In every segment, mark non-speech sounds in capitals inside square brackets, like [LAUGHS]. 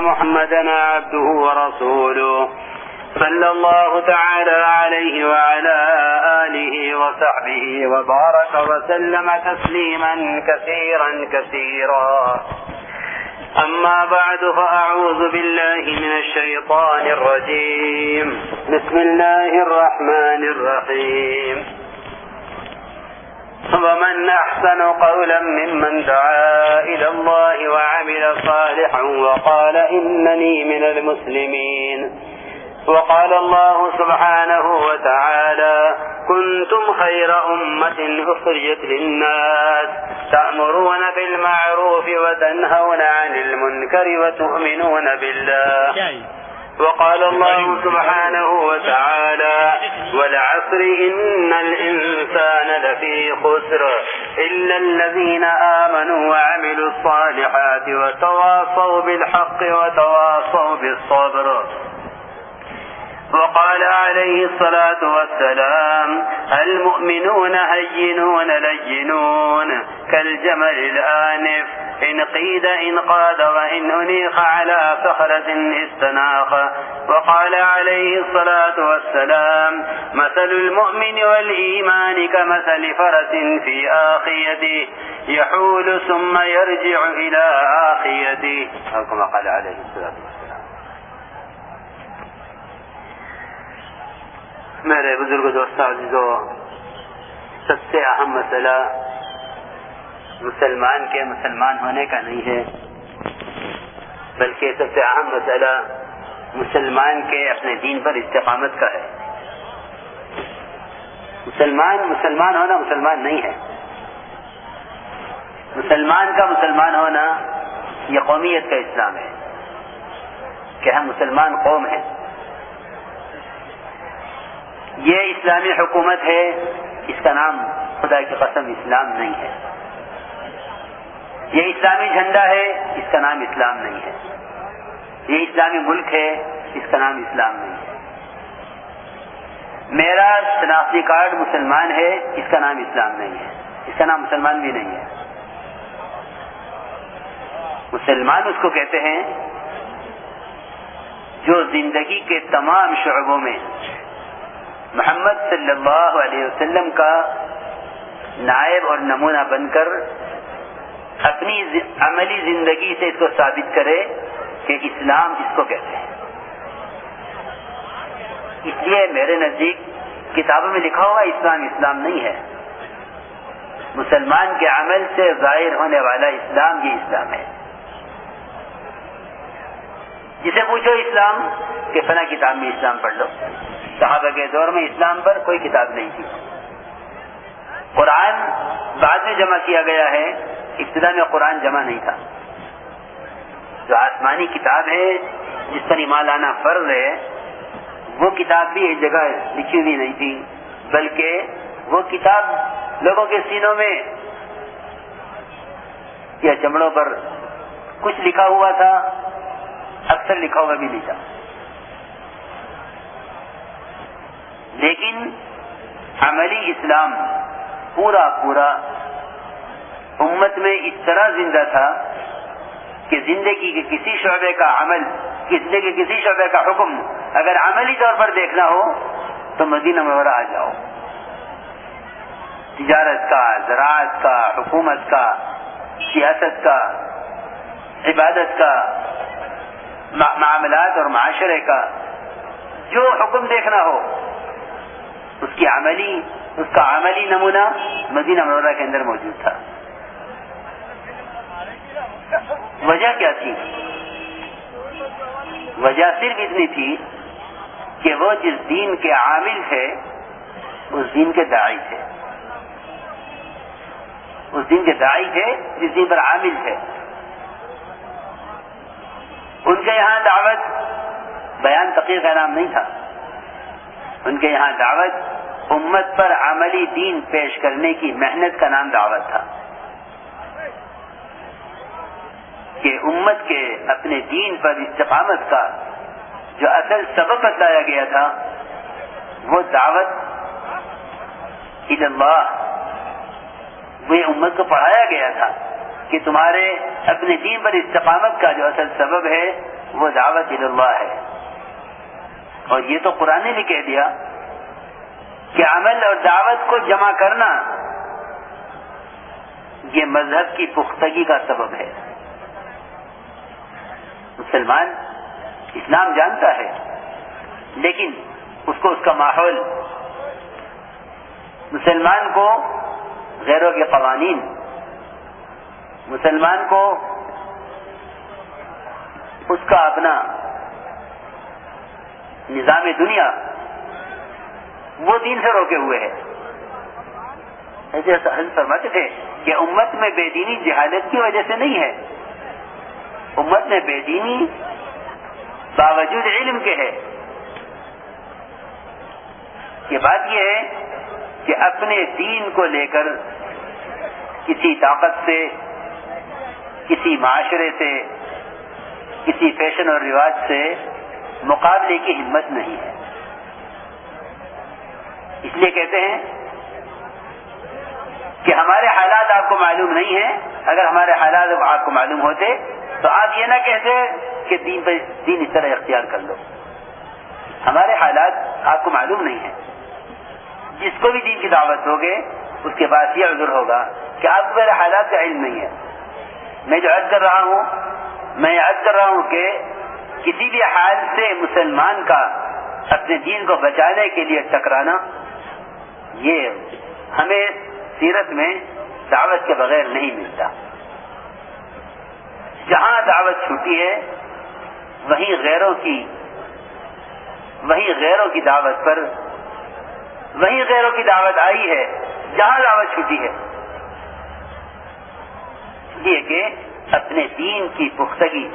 محمدا عبده ورسوله صلى الله تعالى عليه وعلى آله وصحبه وبارك وسلم تسليما كثيرا كثيرا. أما بعد، فأعوذ بالله من الشيطان الرجيم. بسم الله الرحمن الرحيم. ومن أحسن قولا ممن دعا إلى الله وعمل صالحا وقال إنني من المسلمين. وقال الله سبحانه وتعالى كنتم خير أمة أخرجت للناس، تأمرون بالمعروف وتنهون عن المنكر وتؤمنون بالله. وقال الله سبحانه وتعالى والعصر إن الإنسان لفي خسر إلا الذين آمنوا وعملوا الصالحات وتواصوا بالحق وتواصوا بالصبر وقال عليه الصلاة والسلام، المؤمنون هينون لينون، كالجمل الآنف، إن قيد إن قاد وإن أنيخ على صخرة استناخ. وقال عليه الصلاة والسلام، مثل المؤمن والإيمان كمثل فرس في آخيته، يحول ثم يرجع إلى آخيته. أو كما قال عليه الصلاة والسلام. میرے بزرگ دوستوں عزیزو، سب سے اہم مسئلہ مسلمان کے مسلمان ہونے کا نہیں ہے، بلکہ سب سے اہم مسئلہ مسلمان کے اپنے دین پر استقامت کا ہے۔ مسلمان مسلمان ہونا مسلمان نہیں ہے۔ مسلمان کا مسلمان ہونا یہ قومیت کا اسلام ہے کہ ہم مسلمان قوم ہیں۔ یہ اسلامی حکومت ہے، اس کا نام خدا کی قسم اسلام نہیں ہے۔ یہ اسلامی جھنڈا ہے، اس کا نام اسلام نہیں ہے۔ یہ اسلامی ملک ہے، اس کا نام اسلام نہیں ہے۔ میرا شناختی کارڈ مسلمان ہے، اس کا نام اسلام نہیں ہے۔ اس کا نام مسلمان بھی نہیں ہے۔ مسلمان اس کو کہتے ہیں جو زندگی کے تمام شعبوں میں محمد صلی اللہ علیہ وسلم کا نائب اور نمونہ بن کر اپنی عملی زندگی سے اس کو ثابت کرے کہ اسلام اس کو کہتے ہیں۔ اس لیے میرے نزدیک کتابوں میں لکھا ہوا اسلام اسلام نہیں ہے۔ مسلمان کے عمل سے ظاہر ہونے والا اسلام یہ اسلام ہے۔ جسے پوچھو اسلام، کہ فنا کتاب میں اسلام پڑھ لو۔ صحابہ کے دور میں اسلام پر کوئی کتاب نہیں تھی۔ قرآن بعد میں جمع کیا گیا ہے، ابتدا میں قرآن جمع نہیں تھا۔ جو آسمانی کتاب ہے، جس پر ایمان لانا فرض ہے، وہ کتاب بھی ایک جگہ لکھی ہوئی نہیں تھی، بلکہ وہ کتاب لوگوں کے سینوں میں یا چمڑوں پر کچھ لکھا ہوا تھا، اکثر لکھا ہوا بھی نہیں تھا۔ لیکن عملی اسلام پورا پورا امت میں اس طرح زندہ تھا کہ زندگی کے کسی شعبے کا عمل، زندگی کے کسی شعبے کا حکم اگر عملی طور پر دیکھنا ہو تو مدینہ مورہ آ جاؤ۔ تجارت کا، زراعت کا، حکومت کا، سیاست کا، عبادت کا معاملات اور معاشرے کا جو حکم دیکھنا ہو۔ اس کی عملی، اس کا عملی نمونہ مدینہ منورہ کے اندر موجود تھا۔ وجہ کیا تھی؟ وجہ صرف اتنی تھی کہ وہ جس دین کے عامل تھے، اس دین کے داعی تھے۔ اس دین کے داعی تھے، جس دین پر عامل تھے۔ ان کے یہاں دعوت، بیان تقریر کا نام نہیں تھا۔ ان کے یہاں دعوت امت پر عملی دین پیش کرنے کی محنت کا نام دعوت تھا۔ کہ امت کے اپنے دین پر استقامت کا جو اصل سبب بتایا گیا تھا، وہ دعوت اللہ وہ امت کو پڑھایا گیا تھا کہ تمہارے اپنے دین پر استقامت کا جو اصل سبب ہے، وہ دعوت اللہ ہے۔ اور یہ تو قرآن نے بھی کہہ دیا کہ عمل اور دعوت کو جمع کرنا یہ مذہب کی پختگی کا سبب ہے۔ مسلمان اسلام جانتا ہے، لیکن اس کو اس کا ماحول، مسلمان کو غیروں کے قوانین، مسلمان کو اس کا اپنا نظام دنیا وہ دین سے روکے ہوئے ہے ایسے فرماتے تھے کہ امت میں بے دینی جہالت کی وجہ سے نہیں ہے۔ امت میں بے دینی باوجود علم کے ہے۔ یہ بات یہ ہے کہ اپنے دین کو لے کر کسی طاقت سے، کسی معاشرے سے، کسی فیشن اور رواج سے مقابلے کی ہمت نہیں ہے۔ اس لیے کہتے ہیں کہ ہمارے حالات آپ کو معلوم نہیں ہیں۔ اگر ہمارے حالات آپ کو معلوم ہوتے تو آپ یہ نہ کہتے کہ دین پر دین اس طرح اختیار کر لو۔ ہمارے حالات آپ کو معلوم نہیں ہیں۔ جس کو بھی دین کی دعوت ہوگے، اس کے بعد یہ عذر ہوگا کہ آپ کو میرے حالات کا علم نہیں ہے۔ میں جو عرض کر رہا ہوں، میں عرض کر رہا ہوں کہ کسی بھی حال سے مسلمان کا اپنے دین کو بچانے کے لیے ٹکرانا، یہ ہمیں سیرت میں دعوت کے بغیر نہیں ملتا۔ جہاں دعوت چھوٹی ہے، وہیں غیروں کی، وہیں غیروں کی دعوت پر، وہیں غیروں کی دعوت آئی ہے، جہاں دعوت چھوٹی ہے۔ یہ کہ اپنے دین کی پختگی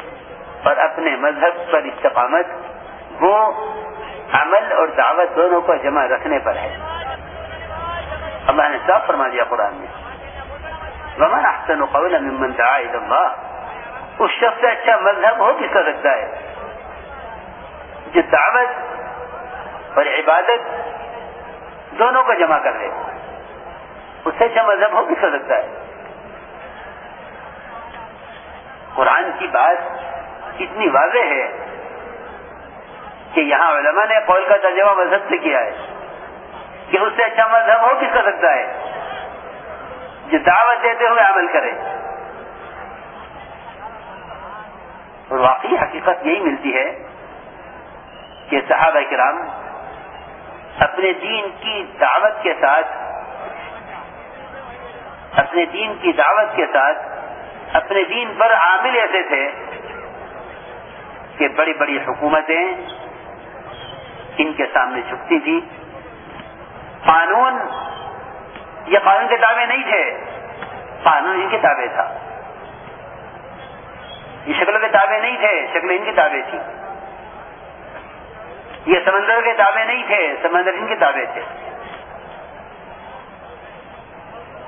اور اپنے مذہب پر استقامت، وہ عمل اور دعوت دونوں کو جمع رکھنے پر ہے۔ اللہ نے صاف فرما دیا قرآن میں۔ ومن احسن قولا ممن دعا الى اللہ اس شخص سے اچھا مذہب ہو کس کا سکتا ہے؟ جو دعوت اور عبادت دونوں کو جمع کر لے۔ اس سے اچھا مذہب ہو کس کا سکتا ہے؟ قرآن کی بات اتنی واضح ہے کہ یہاں علماء نے قول کا ترجمہ مذہب سے کیا ہے کہ اس سے اچھا مذہب ہو کس کا سکتا ہے؟ جو دعوت دیتے ہوئے عمل کرے۔ اور واقعی حقیقت یہی ملتی ہے کہ صحابہ کرام اپنے دین کی دعوت کے ساتھ، اپنے دین کی دعوت کے ساتھ اپنے دین پر عامل ایسے تھے کہ بڑی بڑی حکومتیں ان کے سامنے جھکتی تھی قانون، یہ قانون کے دعوے نہیں تھے۔ قانون ان کے تابع تھا۔ یہ شکل کے تابع نہیں تھے شکل ان کی تابع تھی یہ سمندر کے تابع نہیں تھے، سمندر ان کے تابع تھے۔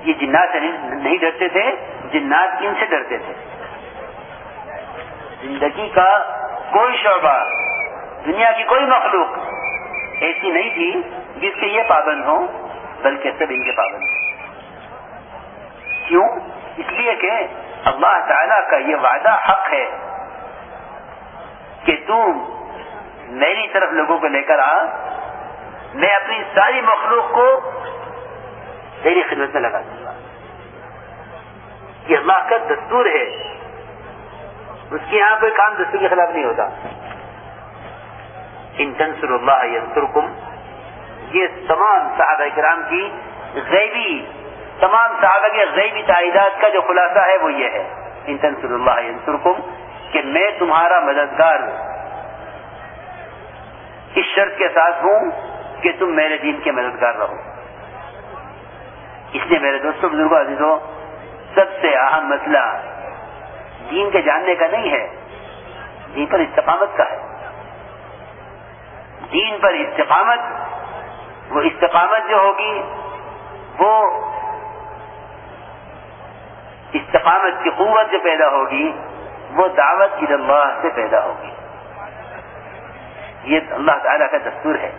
یہ جنات سے نہیں ڈرتے تھے، جنات ان سے ڈرتے تھے۔ زندگی کا کوئی شعبہ، دنیا کی کوئی مخلوق ایسی نہیں تھی جس کے یہ پابند ہوں، بلکہ سب ان کے پابند ہوں کیوں؟ اس لیے کہ اللہ تعالی کا یہ وعدہ حق ہے کہ تم میری طرف لوگوں کو لے کر آ، میں اپنی ساری مخلوق کو تیری خدمت میں لگا دوں گا۔ یہ اللہ کا دستور ہے۔ اس کے یہاں کوئی کام دستور کے خلاف نہیں ہوتا۔ ان تنصر اللہ ینصرکم یہ تمام صحابہ کرام کی غیبی، تمام صحابہ کے غیبی تعیدات کا جو خلاصہ ہے وہ یہ ہے۔ ان تنصر اللہ ینصرکم کہ میں تمہارا مددگار اس شرط کے ساتھ ہوں کہ تم میرے دین کے مددگار رہو۔ اس لیے میرے دوستوں بزرگوں عزیزوں سب سے اہم مسئلہ دین کے جاننے کا نہیں ہے، دین پر استقامت کا ہے۔ دین پر استقامت، وہ استقامت جو ہوگی، وہ استقامت کی قوت جو پیدا ہوگی، وہ دعوت کی اللہ سے پیدا ہوگی۔ یہ اللہ تعالیٰ کا دستور ہے۔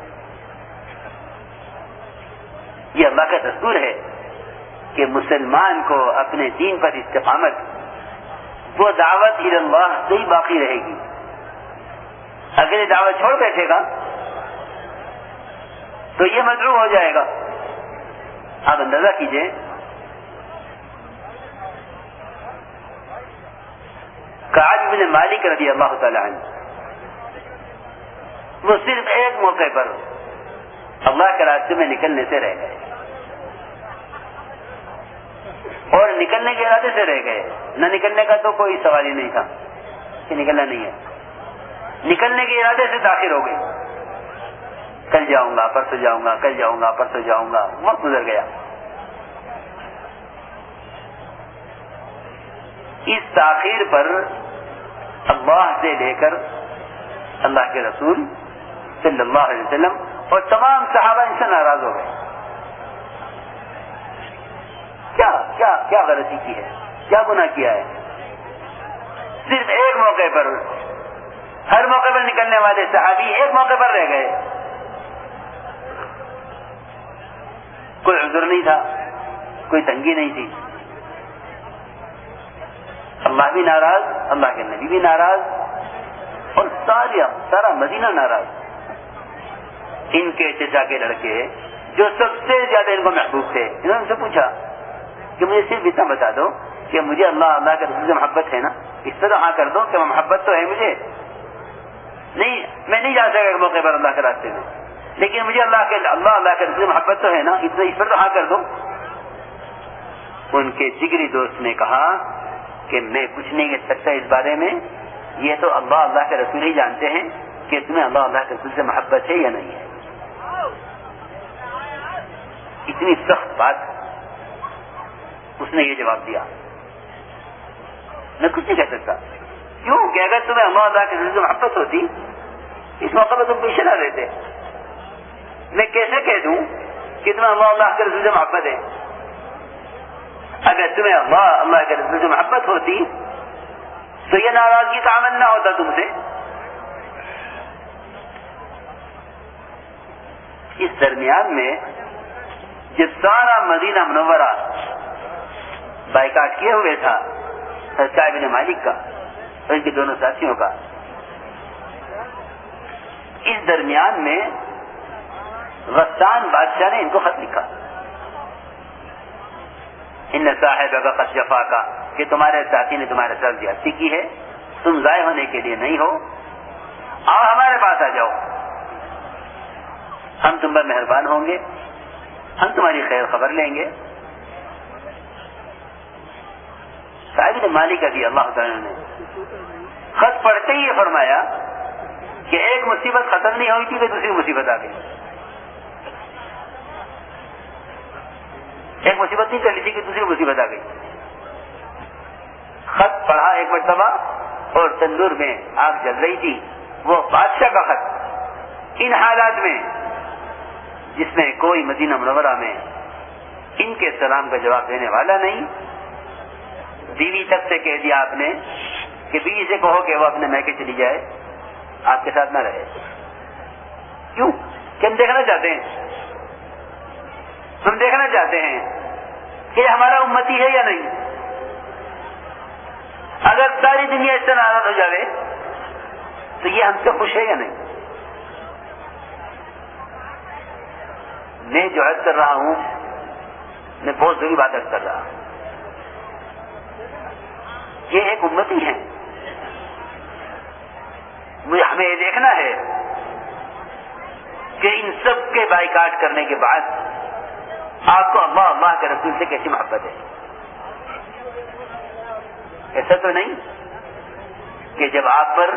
یہ اللہ کا دستور ہے کہ مسلمان کو اپنے دین پر استقامت وہ دعوت اللہ سے ہی باقی رہے گی۔ اگر یہ دعوت چھوڑ بیٹھے گا۔ تو یہ مجروح ہو جائے گا۔ آپ اندازہ کیجیے۔ کاج بن مالک رضی اللہ تعالی عنہ۔ وہ صرف ایک موقع پر اللہ کے راستے میں نکلنے سے رہ گئے۔ اور نکلنے کے ارادے سے رہ گئے۔ نہ نکلنے کا تو کوئی سوال ہی نہیں تھا کہ نکلنا نہیں ہے۔ نکلنے کے ارادے سے داخل ہو گئے۔ کل جاؤں گا، پرسوں جاؤں گا، کل جاؤں گا، پرسوں جاؤں گا۔ وقت گزر گیا۔ اس تاخیر پر اللہ سے لے کر اللہ کے رسول صلی اللہ علیہ وسلم اور تمام صحابہ ان سے ناراض ہو گئے۔ کیا کیا کیا غلطی کی ہے؟ کیا گناہ کیا ہے؟ صرف ایک موقع پر۔ ہر موقع پر نکلنے والے صحابی ایک موقع پر رہ گئے۔ کوئی عذر نہیں تھا، کوئی تنگی نہیں تھی۔ اللہ بھی ناراض، اللہ کے نبی بھی ناراض، اور سارا سارا مدینہ ناراض۔ ان کے چچا کے لڑکے جو سب سے زیادہ ان کو محبوب تھے، انہوں نے ان سے پوچھا کہ مجھے صرف اتنا بتا دو کہ مجھے اللہ اللہ کے رسول سے محبت ہے نا، اس طرح ہاں کر دو کہ محبت تو ہے مجھے۔ نہیں، میں نہیں جا سکا موقع پر اللہ کے راستے میں۔ لیکن مجھے اللہ کے اللہ اللہ کے رسول محبت تو ہے نا، اس اس پر تو ہاں کر دو۔ ان کے جگری دوست نے کہا کہ میں کچھ نہیں کہہ سکتا اس بارے میں۔ یہ تو اللہ اللہ کے رسول ہی جانتے ہیں کہ تمہیں اللہ اللہ کے رسول سے محبت ہے یا نہیں ہے۔ اتنی سخت بات۔ اس نے یہ جواب دیا۔ میں کچھ نہیں کہہ سکتا۔ کیوں؟ کہ اگر تمہیں اللہ اللہ کے رسول محبت ہوتی، اس موقع پر تم پیچھے نہ رہتے۔ میں کیسے کہہ دوں کہ تمہیں اللہ اللہ کے رسول سے محبت ہے؟ اگر تمہیں اللہ اللہ کے رسول سے محبت ہوتی، تو یہ ناراضگی کا عمل نہ ہوتا تم سے۔ اس درمیان میں جب سارا مدینہ منورہ بائیکاٹ کیے ہوئے تھا صاحب نے مالک کا اور ان کے دونوں ساتھیوں کا۔ اس درمیان میں غسان بادشاہ نے ان کو خط لکھا۔ ان صاحب کا خط جفا کا کہ تمہارے ساتھی نے تمہارے ساتھ زیادتی کی ہے، تم ضائع ہونے کے لیے نہیں ہو۔ آؤ ہمارے پاس آ جاؤ۔ ہم تم پر مہربان ہوں گے، ہم تمہاری خیر خبر لیں گے۔ صاحب مالک ابھی اللہ تعالیٰ نے خط پڑھتے ہی یہ فرمایا کہ ایک مصیبت ختم نہیں ہوئی تھی کہ دوسری مصیبت آ گئی۔ ایک مصیبت نہیں چلی تھی کہ دوسری مصیبت آ گئی۔ خط پڑھا ایک مرتبہ اور تندور میں آگ جل رہی تھی۔ وہ بادشاہ کا خط۔ ان حالات میں جس میں کوئی مدینہ منورہ میں ان کے سلام کا جواب دینے والا نہیں بیوی تک سے کہہ دیا آپ نے کہ بیوی سے کہو کہ وہ اپنے میکے چلی جائے، آپ کے ساتھ نہ رہے۔ کیوں؟ کہ ہم دیکھنا چاہتے ہیں۔ ہم دیکھنا چاہتے ہیں کہ ہمارا امتی ہے یا نہیں۔ اگر ساری دنیا اس سے ناراض ہو جائے تو یہ ہم سے خوش ہے یا نہیں؟ میں جو عرض کر رہا ہوں، میں بہت ضروری بات عرض کر رہا ہوں۔ یہ ایک امتی ہے مجھے ہمیں یہ دیکھنا ہے کہ ان سب کے بائیکاٹ کرنے کے بعد آپ کو اللہ اللہ کے رسول سے کیسی محبت ہے؟ ایسا تو نہیں کہ جب آپ پر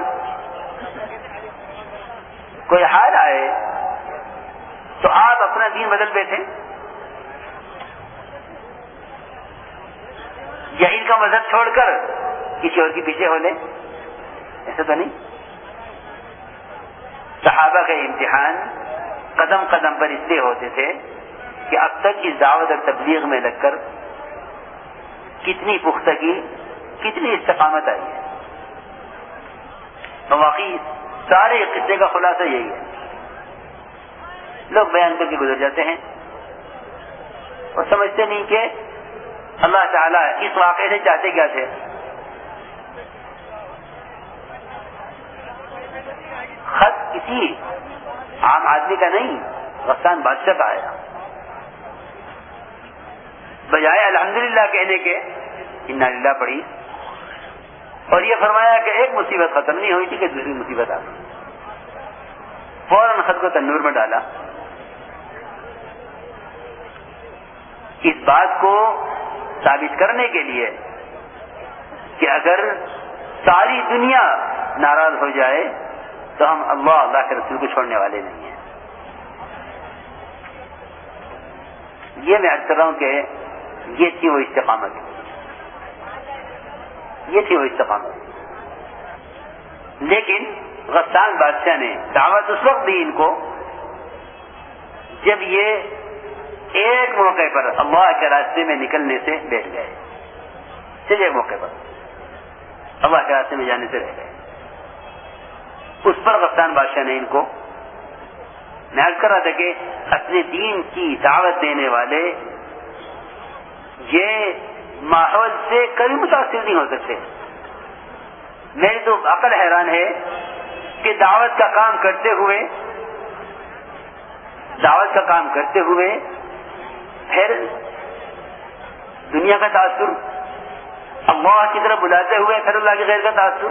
کوئی حال آئے تو آپ اپنا دین بدل بیٹھے یا ان کا مذہب چھوڑ کر کسی اور کے پیچھے ہو لیں ایسا تو نہیں؟ صحابہ کا امتحان قدم قدم پر اس لیے ہوتے تھے کہ اب تک اس دعوت اور تبلیغ میں لگ کر کتنی پختگی، کتنی استقامت آئی ہے۔ تو واقعی سارے قصے کا خلاصہ یہی ہے۔ لوگ بیان کر کے گزر جاتے ہیں اور سمجھتے نہیں کہ اللہ تعالیٰ اس واقعے سے چاہتے کیا تھے؟ خط کسی عام آدمی کا نہیں رفتان بادشاہ کا آیا بجائے الحمدللہ کہنے کے انہ پڑی اور یہ فرمایا کہ ایک مصیبت ختم نہیں ہوئی تھی کہ دوسری مصیبت آ گئی۔ فوراً خط کو تندور میں ڈالا۔ اس بات کو ثابت کرنے کے لیے کہ اگر ساری دنیا ناراض ہو جائے تو ہم اللہ اللہ کے رسول کو چھوڑنے والے نہیں ہیں۔ یہ میں کر رہا ہوں کہ یہ تھی وہ استقامت۔ یہ تھی وہ استقامت۔ لیکن غسان بادشاہ نے دعوت اس وقت دی ان کو جب یہ ایک موقع پر اللہ کے راستے میں نکلنے سے بیٹھ گئے۔ صرف ایک موقع پر اللہ کے راستے میں جانے سے رہ گئے۔ اس پر غفتان بادشاہ نے ان کو میں کر رہا تھا کہ اپنے دین کی دعوت دینے والے یہ ماحول سے کبھی متاثر نہیں ہو سکتے۔ میری تو عقل حیران ہے کہ دعوت کا کام کرتے ہوئے دعوت کا کام کرتے ہوئے پھر دنیا کا تاثر اللہ کی طرف بلاتے ہوئے، پھر اللہ کے غیر کا تاثر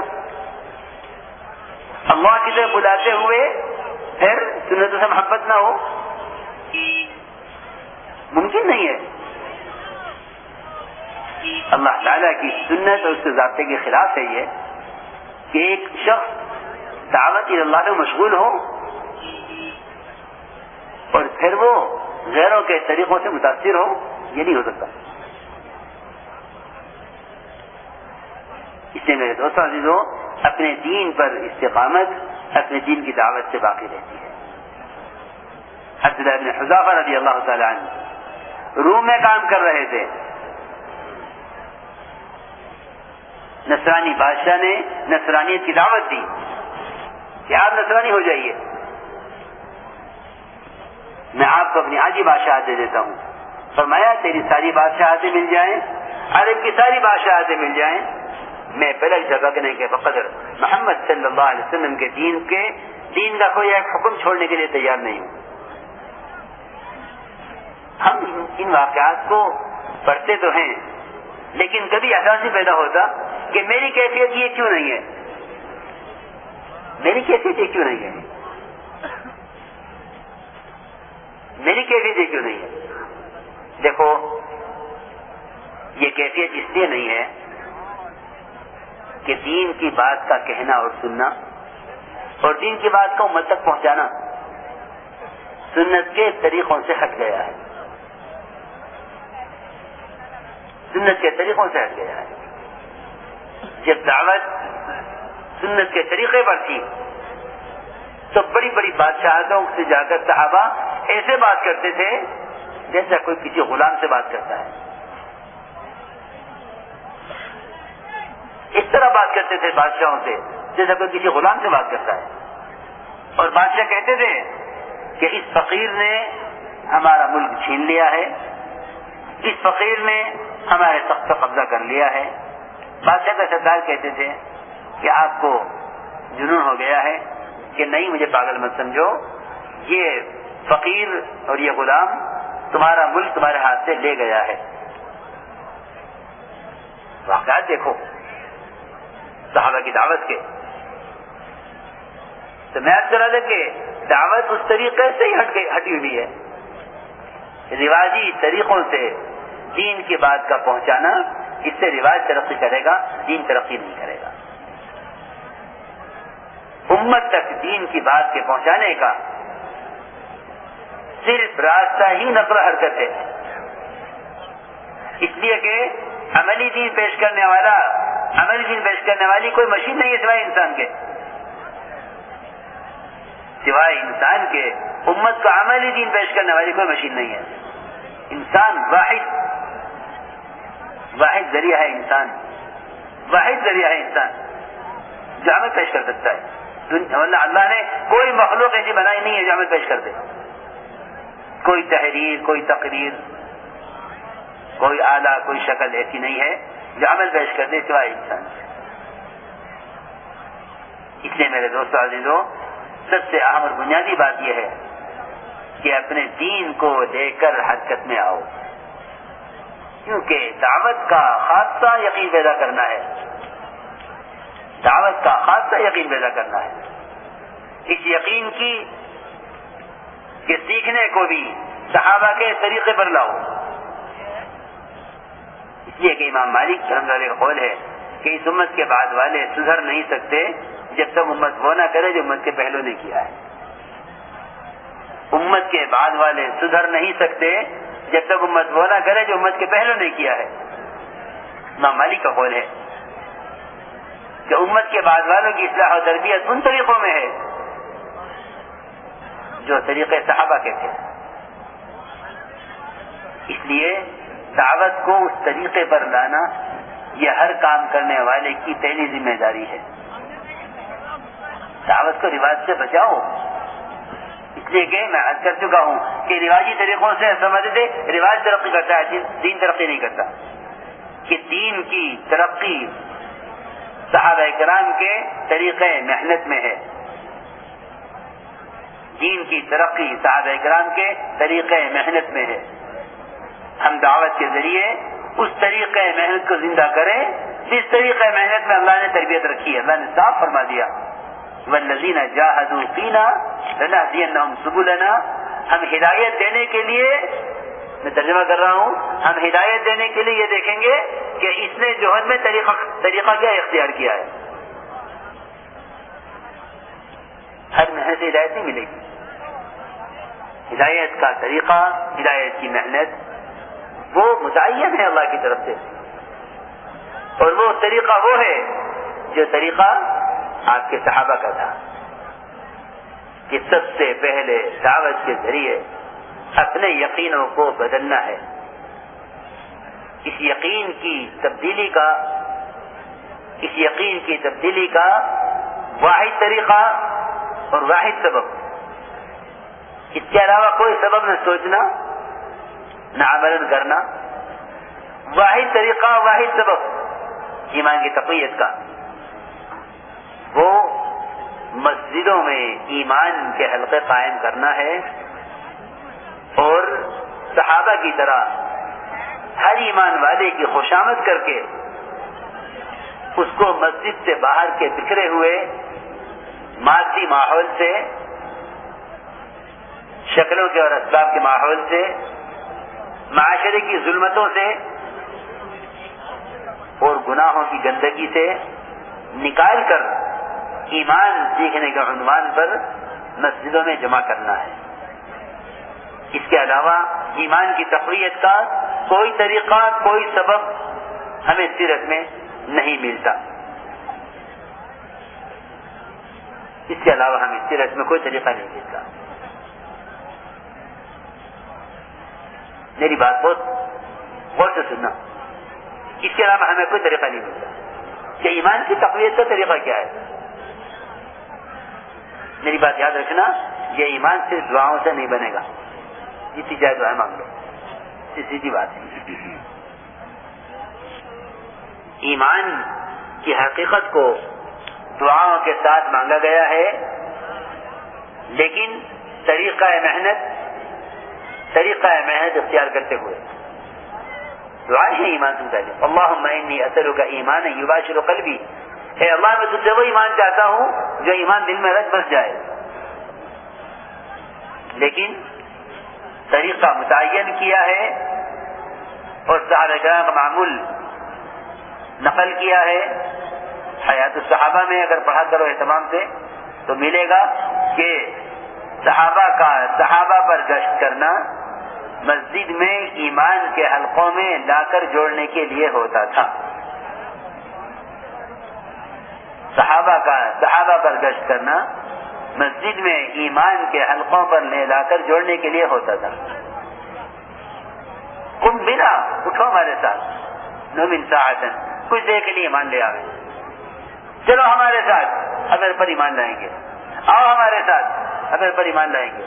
اللہ کی طرف بلاتے ہوئے، پھر سنت سے محبت نہ ہو۔ ممکن نہیں ہے۔ اللہ تعالیٰ کی سنت اور اس کے ضابطے کے خلاف ہے یہ کہ ایک شخص دعوت اللہ میں مشغول ہو اور پھر وہ غیروں کے طریقوں سے متاثر ہو یہ نہیں ہو سکتا۔ اس لیے میرے دوستوں عزیزوں اپنے دین پر استقامت اپنے دین کی دعوت سے باقی رہتی ہے۔ ابن حضافہ رضی اللہ تعالیٰ عنہ روم میں کام کر رہے تھے۔ نصرانی بادشاہ نے نصرانیت کی دعوت دی۔ کہ آپ نصرانی ہو جائیے۔ میں آپ کو اپنی آجی بادشاہ دے دیتا ہوں۔ فرمایا، تیری ساری بادشاہتیں مل جائیں عرب کی ساری بادشاہتیں مل جائیں۔ میں پہلے جگہ کے بقدر محمد صلی اللہ علیہ وسلم کے دین کے، دین کا کوئی ایک حکم چھوڑنے کے لیے تیار نہیں ہوں۔ ہم ان واقعات کو پڑھتے تو ہیں، لیکن کبھی احساس نہیں پیدا ہوتا کہ میری کیفیت یہ کیوں نہیں ہے۔ میری کیفیت یہ کیوں نہیں ہے؟ میری کیفیت یہ کیوں نہیں ہے؟ دیکھو، یہ کیفیت اس لیے نہیں ہے کہ دین کی بات کا کہنا اور سننا اور دین کی بات کو امت تک پہنچانا سنت کے طریقوں سے ہٹ گیا ہے۔ سنت کے طریقوں سے ہٹ گیا ہے۔ جب دعوت سنت کے طریقے پر تھی تو بڑی بڑی بادشاہتوں سے جا کر صحابہ ایسے بات کرتے تھے جیسا کوئی کسی غلام سے بات کرتا ہے۔ اس طرح بات کرتے تھے بادشاہوں سے، جیسا کوئی کسی غلام سے بات کرتا ہے۔ اور بادشاہ کہتے تھے کہ اس فقیر نے ہمارا ملک چھین لیا ہے، اس فقیر نے ہمارے تخت قبضہ کر لیا ہے۔ بادشاہ کا سردار کہتے تھے کہ آپ کو جنون ہو گیا ہے کہ نہیں مجھے پاگل مت سمجھو، یہ فقیر اور یہ غلام تمہارا ملک تمہارے ہاتھ سے لے گیا ہے۔ واقعات دیکھو، صحابہ کی دعوت کے۔ تو میں آپ کرا کہ دعوت اس طریقے سے ہی ہٹ گئی، ہٹی ہوئی ہے۔ رواجی طریقوں سے دین کی بات کا پہنچانا اس سے رواج ترقی کرے گا، دین ترقی نہیں کرے گا۔ امت تک دین کی بات کے پہنچانے کا صرف راستہ ہی نقل حرکت ہے۔ اس لیے کہ عملی دین پیش کرنے والا، عملی دین پیش کرنے والی کوئی مشین نہیں ہے سوائے انسان کے۔ سوائے انسان کے، امت کا عملی دین پیش کرنے والی کوئی مشین نہیں ہے۔ انسان واحد واحد ذریعہ ہے انسان۔ واحد ذریعہ ہے انسان۔ جو ہمیں پیش کر سکتا ہے۔ اللہ نے کوئی مخلوق ایسی بنائی نہیں ہے جو ہمیں پیش کر دے کوئی تحریر، کوئی تقریر، کوئی آلہ کوئی شکل ایسی نہیں ہے جو عمل پیش کر دے سوائے انسان اس لیے میرے دوستوں عزیزوں سب سے اہم اور بنیادی بات یہ ہے کہ اپنے دین کو لے کر حرکت میں آؤ۔ کیونکہ دعوت کا خاصہ یقین پیدا کرنا ہے۔ دعوت کا خاصہ یقین پیدا کرنا ہے۔ اس یقین کی کہ سیکھنے کو بھی صحابہ کے طریقے پر لاؤ۔ اس لیے کہ امام مالک رحمۃ اللہ کا قول ہے کہ اس امت کے بعد والے سدھر نہیں سکتے جب تک امت وہ نہ کرے جو امت کے پہلو نے کیا ہے۔ امت کے بعد والے سدھر نہیں سکتے جب تک امت وہ نہ کرے جو امت کے پہلو نے کیا ہے۔ امام مالک کا قول ہے۔ کہ امت کے بعد والوں کی اصلاح و تربیت ان طریقوں میں ہے جو طریقے صحابہ کے تھے۔ اس لیے دعوت کو اس طریقے پر لانا یہ ہر کام کرنے والے کی پہلی ذمہ داری ہے۔ دعوت کو رواج سے بچاؤ۔ اس لیے کہ میں حد کر چکا ہوں کہ رواجی طریقوں سے سمجھتے رواج ترقی کرتا ہے، دین ترقی نہیں کرتا۔ کہ دین کی ترقی صحابہ کرام کے طریقے محنت میں ہے۔ دین کی ترقی صحابہ کرام کے طریقے محنت میں ہے۔ ہم دعوت کے ذریعے اس طریقے محنت کو زندہ کریں۔ جس طریقے محنت میں اللہ نے تربیت رکھی ہے، اللہ نے صاف فرما دیا۔ ولزین پینا سبلنا۔ ہم ہدایت دینے کے لیے میں ترجمہ کر رہا ہوں۔ ہم ہدایت دینے کے لیے یہ دیکھیں گے کہ اس نے جوہر میں طریقہ طریقہ کیا اختیار کیا ہے۔ ہر محنت سے ہدایت نہیں ملے گی۔ ہدایت کا طریقہ، ہدایت کی محنت، وہ متعین ہے اللہ کی طرف سے۔ اور وہ طریقہ وہ ہے جو طریقہ آپ کے صحابہ کا تھا، کہ سب سے پہلے دعوت کے ذریعے اپنے یقینوں کو بدلنا ہے۔ اس یقین کی تبدیلی کا، اس یقین کی تبدیلی کا واحد طریقہ اور واحد سبب۔ اس کے علاوہ کوئی سبب نہ سوچنا، نہ عمل کرنا۔ واحد طریقہ، واحد سبب۔ ایمان کی تقویت کا۔ وہ مسجدوں میں ایمان کے حلقے قائم کرنا ہے۔ اور صحابہ کی طرح ہر ایمان والے کی خوشامد کر کے اس کو مسجد سے باہر کے بکھرے ہوئے مادی ماحول سے، شکلوں کے اور اسباب کے ماحول سے، معاشرے کی ظلمتوں سے اور گناہوں کی گندگی سے نکال کر ایمان سیکھنے کے عنوان پر مسجدوں میں جمع کرنا ہے۔ اس کے علاوہ ایمان کی تقویت کا کوئی طریقہ، کوئی سبب ہمیں سیرت میں نہیں ملتا۔ اس کے علاوہ ہمیں سیرت میں کوئی طریقہ نہیں ملتا۔ میری بات بہت غور سے سننا۔ اس کے علاوہ ہمیں کوئی طریقہ نہیں ملتا۔ کہ ایمان کی تقویت کا طریقہ کیا ہے؟ میری بات یاد رکھنا، یہ ایمان صرف دعاؤں سے نہیں بنے گا۔ جتنی چاہے دعائیں مانگ لو سیدھی بات ہے۔ ایمان کی حقیقت کو دعاؤں کے ساتھ مانگا گیا ہے، لیکن طریقہ محنت طریقہ محنت اختیار کرتے ہوئے۔ دعائیں ہیں ایمان سے پہلے اللہ انی اثر کا ایمان ہے یوبا شروع قلبی۔ اے اللہ، میں تجھ سے وہ ایمان چاہتا ہوں جو ایمان دل میں رچ بس جائے۔ لیکن طریقہ متعین کیا ہے اور صحابہ کرام معمول نقل کیا ہے۔ حیات الصحابہ میں اگر پڑھا کرو اہتمام سے تو ملے گا کہ صحابہ کا صحابہ پر گشت کرنا مسجد میں ایمان کے حلقوں میں لا کر جوڑنے کے لیے ہوتا تھا۔ صحابہ کا صحابہ پر گشت کرنا مسجد میں ایمان کے حلقوں پر لے لا کر جوڑنے کے لیے ہوتا تھا۔ کم بنا اٹھو ہمارے ساتھ۔ نومن ساحن کچھ دیر کے لیے ایمان لے آئے چلو ہمارے ساتھ، اگر پر ایمان لائیں گے۔ آؤ ہمارے ساتھ، اگر پر ایمان لائیں گے۔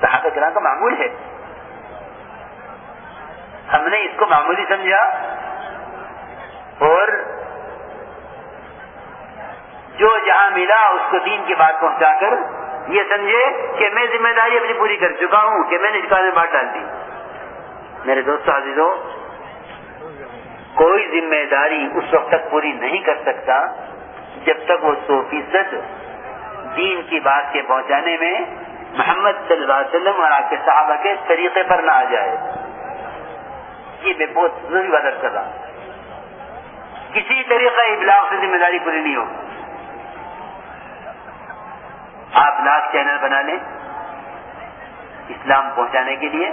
صحابہ کرام کا معمول ہے۔ ہم نے اس کو معمولی سمجھا اور جو جہاں ملا اس کو دین کی بات پہنچا کر، یہ سمجھے کہ میں ذمہ داری اپنی پوری کر چکا ہوں کہ میں نے اس میں بات ڈال دی۔ میرے دوست عزیزوں کوئی ذمہ داری اس وقت تک پوری نہیں کر سکتا جب تک وہ سو فیصد دین کی بات کے پہنچانے میں محمد صلی اللہ علیہ وسلم اور آپ کے صحابہ کے طریقے پر نہ آ جائے۔ یہ میں بہت ضروری مدد کر رہا ہوں۔ کسی طریقہ ابلاغ سے ذمہ داری پوری نہیں ہو آپ لاکھ چینل بنا لیں اسلام پہنچانے کے لیے۔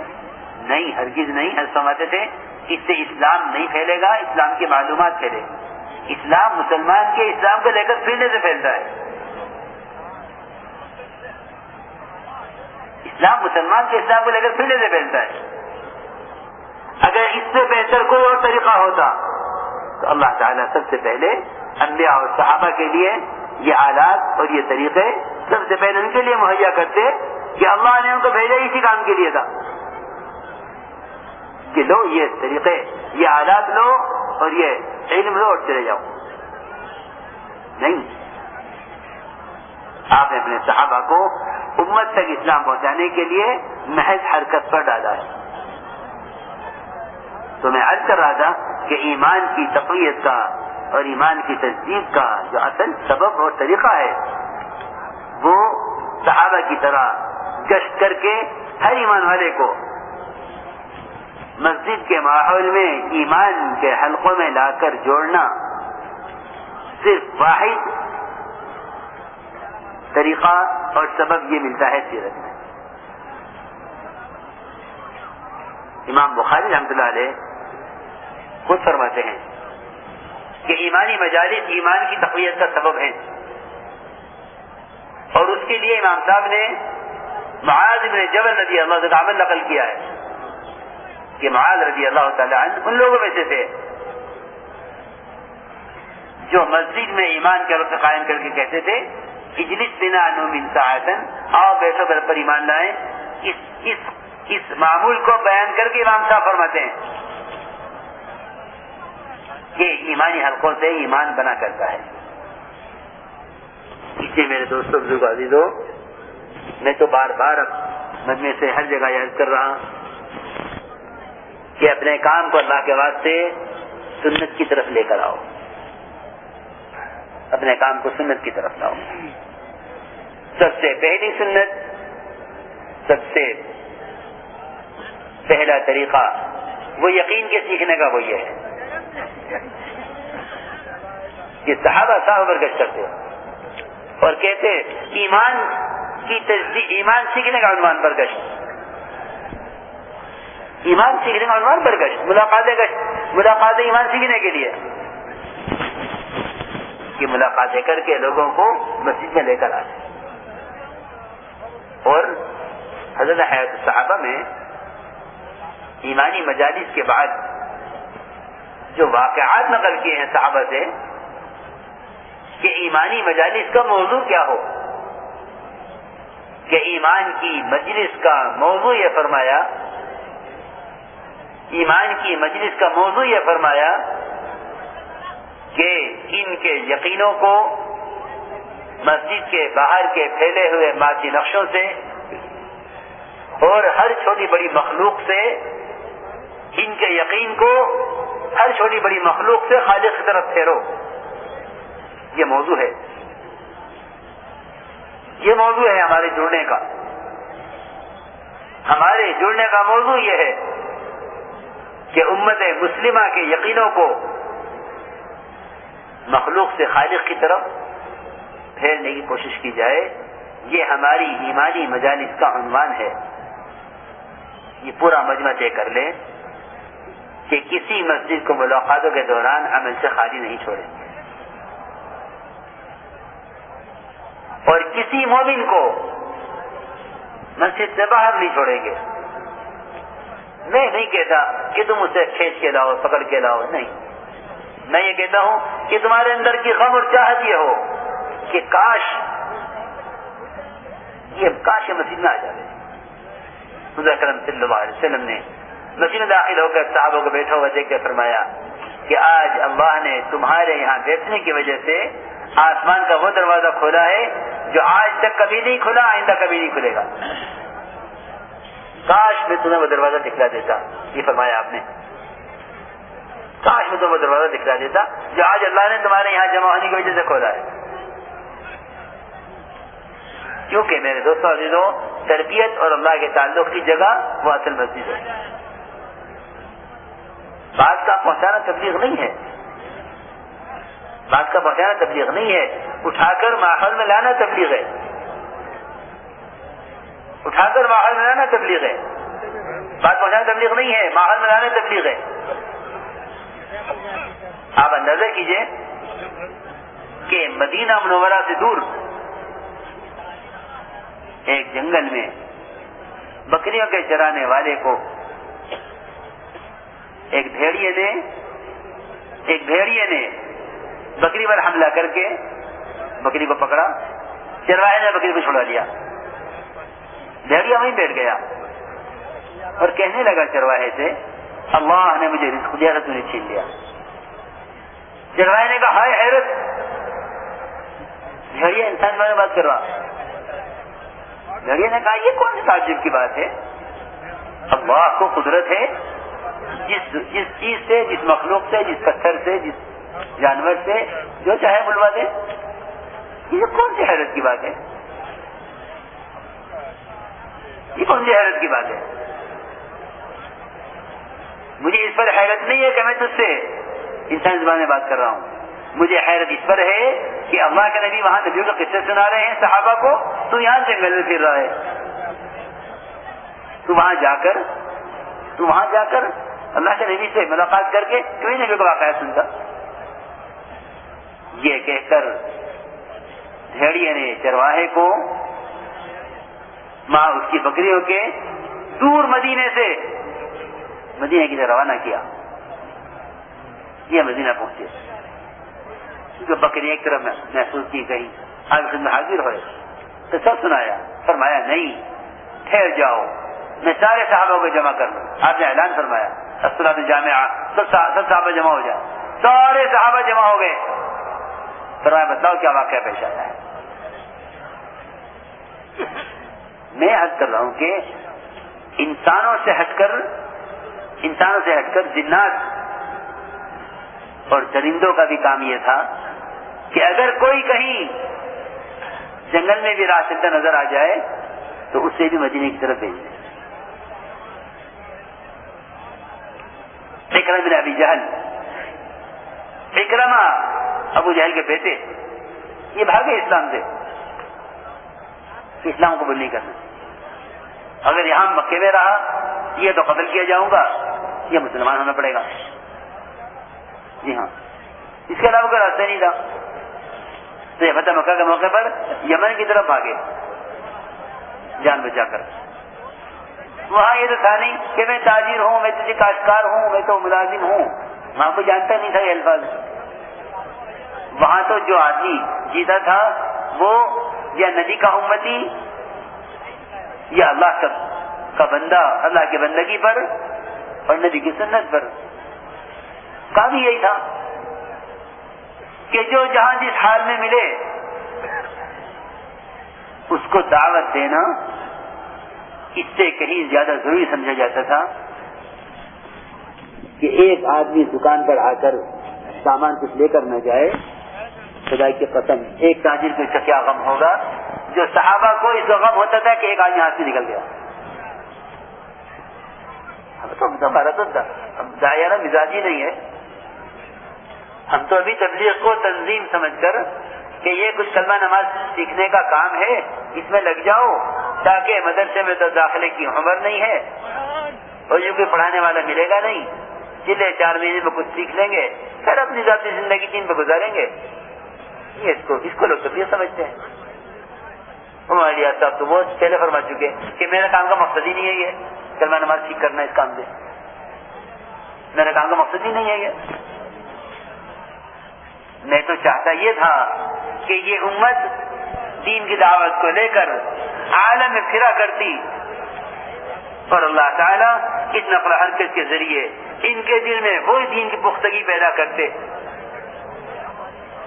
نہیں، ہرگز نہیں، ہر سمجھتے تھے اس سے اسلام نہیں پھیلے گا، اسلام کی معلومات پھیلے۔ اسلام مسلمان کے اسلام کو لے کر پھرنے سے پھیلتا ہے۔ اسلام مسلمان کے اسلام کو لے کر پھرنے سے پھیلتا ہے۔ اگر اس سے بہتر کوئی اور طریقہ ہوتا، تو اللہ تعالیٰ سب سے پہلے انبیاء اور صحابہ کے لیے یہ آلات اور یہ طریقے سب سے پہلے ان کے لیے مہیا کرتے کہ اللہ نے ان کو بھیجا اسی کام کے لیے تھا۔ کہ لو یہ طریقے، یہ آلات لو اور یہ علم لو اور چلے جاؤ۔ نہیں۔ آپ نے اپنے صحابہ کو امت تک اسلام پہنچانے کے لیے محض حرکت پر ڈالا ہے۔ تو میں عرض کر رہا تھا کہ ایمان کی تقویت کا اور ایمان کی تصدیق کا جو اصل سبب اور طریقہ ہے وہ صحابہ کی طرح گشت کر کے ہر ایمان والے کو مسجد کے ماحول میں، ایمان کے حلقوں میں لا کر جوڑنا صرف واحد طریقہ اور سبب یہ ملتا ہے سیرت میں۔ امام بخاری رحمۃ اللہ علیہ خود فرماتے ہیں کہ ایمانی مجالس ایمان کی تقویت کا سبب ہے اور اس کے لیے امام صاحب نے معاذ ابن جبل رضی اللہ تعالیٰ نقل کیا ہے کہ معاذ رضی اللہ تعالیٰ عنہ ان لوگوں میں سے تھے جو مسجد میں ایمان کے وقت قائم کر کے کہتے تھے، اجلس بنا من ساعتن، آؤ بیٹھو گھر پر ایمان لائیں۔ اس اس اس معمول کو بیان کر کے امام صاحب فرماتے ہیں کہ ایمانی حلقوں سے ایمان بنا کرتا ہے۔ اسے میرے دوستوں بزرگ عزیزو، میں تو بار بار اب مجمے سے ہر جگہ یاد کر رہا ہوں کہ اپنے کام کو اللہ کے واسطے سنت کی طرف لے کر آؤ۔ اپنے کام کو سنت کی طرف لاؤ۔ سب سے پہلی سنت، سب سے پہلا طریقہ وہ یقین کے سیکھنے کا وہ یہ ہے کہ صحابہ صاحب برگش کرتے اور کہتے ایمان کی تصدیق ایمان سیکھنے کا عنوان برگشت۔ ایمان سیکھنے کا عنوان پر گشت ملاقات گشت، ملاقات ایمان سیکھنے کے لیے۔ یہ ملاقاتیں کر کے لوگوں کو مسجد میں لے کر آتے اور حضرت حیات صحابہ میں ایمانی مجالس کے بعد جو واقعات نقل کیے ہیں صحابہ سے کہ ایمانی مجالس کا موضوع کیا ہو؟ کہ ایمان کی مجلس کا موضوع یہ فرمایا، ایمان کی مجلس کا موضوع یہ فرمایا کہ ان کے یقینوں کو مسجد کے باہر کے پھیلے ہوئے مادی نقشوں سے اور ہر چھوٹی بڑی مخلوق سے، ان کے یقین کو ہر چھوٹی بڑی مخلوق سے خالق کی طرف پھیرو۔ یہ موضوع ہے۔ یہ موضوع ہے ہمارے جڑنے کا۔ ہمارے جڑنے کا موضوع یہ ہے کہ امت مسلمہ کے یقینوں کو مخلوق سے خالق کی طرف پھیرنے کی کوشش کی جائے، یہ ہماری ایمانی مجالس کا عنوان ہے۔ یہ پورا مجمع طے کر لیں کہ کسی مسجد کو ملاقاتوں کے دوران عمل سے خالی نہیں چھوڑیں گے۔ اور کسی مومن کو مسجد سے باہر نہیں چھوڑیں گے۔ میں نہیں کہتا کہ تم اسے کھینچ کے لاؤ، پکڑ کے لاؤ، نہیں۔ میں یہ کہتا ہوں کہ تمہارے اندر کی غم اور چاہت یہ ہو کہ کاش یہ کاش مسجد میں آ جائے۔ خدا کرم صلی اللہ علیہ وسلم نے مسجد میں داخل ہو کر صاحبوں کو بیٹھا ہوا دیکھ کے فرمایا کہ آج اللہ نے تمہارے یہاں بیٹھنے کی وجہ سے آسمان کا وہ دروازہ کھولا ہے جو آج تک کبھی نہیں کھلا، آئندہ کبھی نہیں کھلے گا۔ کاش میں تمہیں وہ دروازہ دکھلا دیتا، یہ فرمایا آپ نے۔ کاش میں تمہیں وہ دروازہ دکھلا دیتا جو آج اللہ نے تمہارے یہاں جمع ہونے کی وجہ سے کھولا ہے۔ کیونکہ میرے دوستوں، عزیزوں، تربیت اور اللہ کے تعلق کی جگہ وہ اصل مسجد ہے۔ بات کا پہنچانا تبلیغ نہیں ہے۔ بات کا پہنچانا تبلیغ نہیں ہے۔ اٹھا کر ماحول میں لانا تبلیغ ہے۔ اٹھا کر ماحول میں لانا تبلیغ ہے۔ بات پہنچانا تبلیغ نہیں ہے، ماحول میں لانا تبلیغ ہے۔ آپ اندازہ کیجیے کہ مدینہ منورہ سے دور ایک جنگل میں بکریوں کے چرانے والے کو ایک بھیڑیے نے، ایک بھیڑیے نے بکری پر حملہ کر کے بکری کو پکڑا، چرواہے نے بکری کو چھوڑا لیا بھیڑیا وہیں بیٹھ گیا۔ اور کہنے لگا چرواہے سے، اللہ نے مجھے رزق دیا تھا تھی چھین لیا۔ چرواہے نے کہا، ہائے حیرت! بھیڑیا انسان میں بات کر رہا۔ بھیڑیا نے کہا، یہ کون سی تعجب کی بات ہے؟ اللہ کو قدرت ہے، جس جس چیز سے، جس مخلوق سے، جس پتھر سے، جس جانور سے، جو چاہے بلوا دے۔ یہ کون سی حیرت کی بات ہے؟ یہ کون سی حیرت کی بات ہے؟ مجھے اس پر حیرت نہیں ہے کہ میں تجھ سے انسان زبان میں بات کر رہا ہوں۔ مجھے حیرت اس پر ہے کہ اللہ کے نبی وہاں نبیوں کا قصے سنا رہے ہیں، صحابہ کو۔ تو یہاں سے مل پھر رہا ہے۔ تو وہاں جا کر، تو وہاں جا کر اللہ کے نبی سے ملاقات کر کے کیوں نبی کو واقعہ سنتا۔ یہ کہہ کر بھیڑیے نے چرواہے کو ماں اس کی بکریوں کے دور مدینے سے مدینے کی طرف روانہ کیا۔ یہ مدینہ پہنچے۔ کیونکہ بکری ایک طرف محسوس کی کہیں آگے میں حاضر ہوئے۔ تو سب سنایا، فرمایا، نہیں، ٹھہر جاؤ۔ میں سارے صحابوں کو جمع کر لوں۔ آپ نے اعلان فرمایا جامعہ سب صحابہ جمع ہو جائے۔ سارے صحابہ جمع ہو گئے۔ فرمایا بتاؤ کیا واقعہ پیش آیا ہے؟ میں حد کر رہا ہوں کہ انسانوں سے ہٹ کر، انسانوں سے ہٹ کر جنات اور چرندوں کا بھی کام یہ تھا کہ اگر کوئی کہیں جنگل میں بھی راستہ نظر آ جائے، تو اس سے بھی مدینے کی طرف بھیج دیں اکرم ابھی جہل۔ اکرما ابو جہل کے بیٹے۔ یہ بھاگے اسلام سے۔ اسلام کو نہیں کرنا۔ اگر یہاں مکے میں رہا، یہ تو قتل کیا جاؤں گا۔ یہ مسلمان ہونا پڑے گا۔ جی ہاں۔ اس کے علاوہ کوئی راستہ نہیں تھا۔ تو یہ فتح مکہ کے موقع پر یمن کی طرف بھاگے۔ جان بچا کر۔ وہاں یہ تو تھا نہیں کہ میں تاجر ہوں، میں تجھے کاشتکار ہوں، میں تو ملازم ہوں۔ وہاں کو جانتا نہیں تھا یہ الفاظ۔ وہاں تو جو آدمی جیتا تھا، وہ یا نبی کا امتی یا اللہ کا کا بندہ، اللہ کی بندگی پر اور نبی کی سنت پر۔ کا بھی یہی تھا کہ جو جہاں جس حال میں ملے، اس کو دعوت دینا، اس سے کہیں زیادہ ضروری سمجھا جاتا تھا۔ کہ ایک آدمی دکان پر آ کر سامان کچھ لے کر نہ جائے خدا کی قسم، ایک تاجر کو اس کا کیا غم ہوگا۔ جو صحابہ کو اس کا غم ہوتا تھا کہ ایک آدمی ہاتھ سے نکل گیا۔ تو ہمارا تو دائرہ مزاجی نہیں ہے ہم تو ابھی تبلیغ کو تنظیم سمجھ کر کہ یہ کچھ کلمہ نماز سیکھنے کا کام ہے، اس میں لگ جاؤ تاکہ مدرسے میں تو داخلے کی عمر نہیں ہے اور جو کوئی پڑھانے والا ملے گا نہیں۔ چلے چار مہینے میں کچھ سیکھ لیں گے، پھر اپنی ذاتی زندگی تین پہ گزاریں گے۔ یہ اس کو اس کو لوگ تبلیغ سمجھتے ہیں۔ ہمارے صاحب تو وہ پہلے فرما چکے کہ میرے کام کا مقصد ہی نہیں ہے یہ۔ کلمہ نماز ٹھیک کرنا اس کام سے میرے کام کا مقصد ہی نہیں ہے یہ۔ میں تو چاہتا یہ تھا کہ یہ امت دین کی دعوت کو لے کر عالم میں پھرا کرتی اور اللہ تعالیٰ اس نقل حرکت کے ذریعے ان کے دل میں وہی دین کی پختگی پیدا کرتے۔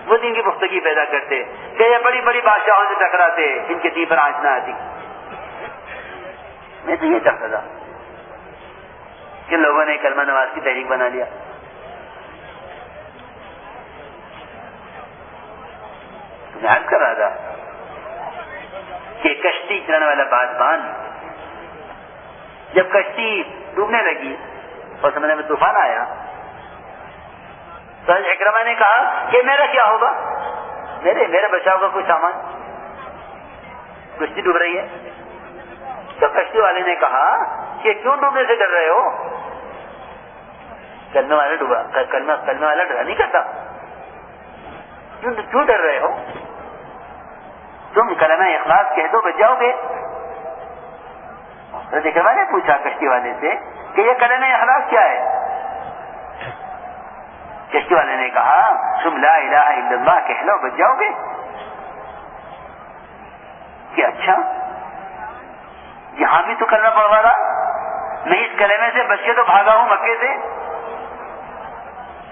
وہ دن کی پختگی پیدا کرتے کہ یہ بڑی بڑی بادشاہوں سے ٹکراتے، جن کے پر آنچ نہ آتی۔ میں تو یہ چاہتا تھا کہ لوگوں نے کلمہ نواز کی تحریک بنا لیا۔ میں کر رہا تھا کہ کشتی چلانے والا بادبان جب کشتی ڈوبنے لگی اور سمجھنے میں طوفان آیا تو اکرما نے کہا کہ میرا کیا ہوگا؟ میرے میرے بچاؤ کا کوئی سامان۔ کشتی ڈوب رہی ہے۔ تو کشتی والے نے کہا کہ کیوں ڈوبنے سے ڈر رہے ہو؟ کلمے والا ڈوبا، کلمہ کلمے والا ڈرا نہیں کرتا۔ کیوں ڈر رہے ہو؟ تم کلمہ اخلاص کہہ دو بچ جاؤ گے۔ دیکھا نے پوچھا کشتی والے سے کہ یہ کلمہ اخلاص کیا ہے؟ کشتی والے نے کہا، تم لا الہ الا اللہ کہہ لو بچ جاؤ گے۔ کہ اچھا یہاں بھی تو کرنا پڑوا رہا۔ میں اس کلمے سے بچ کے تو بھاگا ہوں مکے سے۔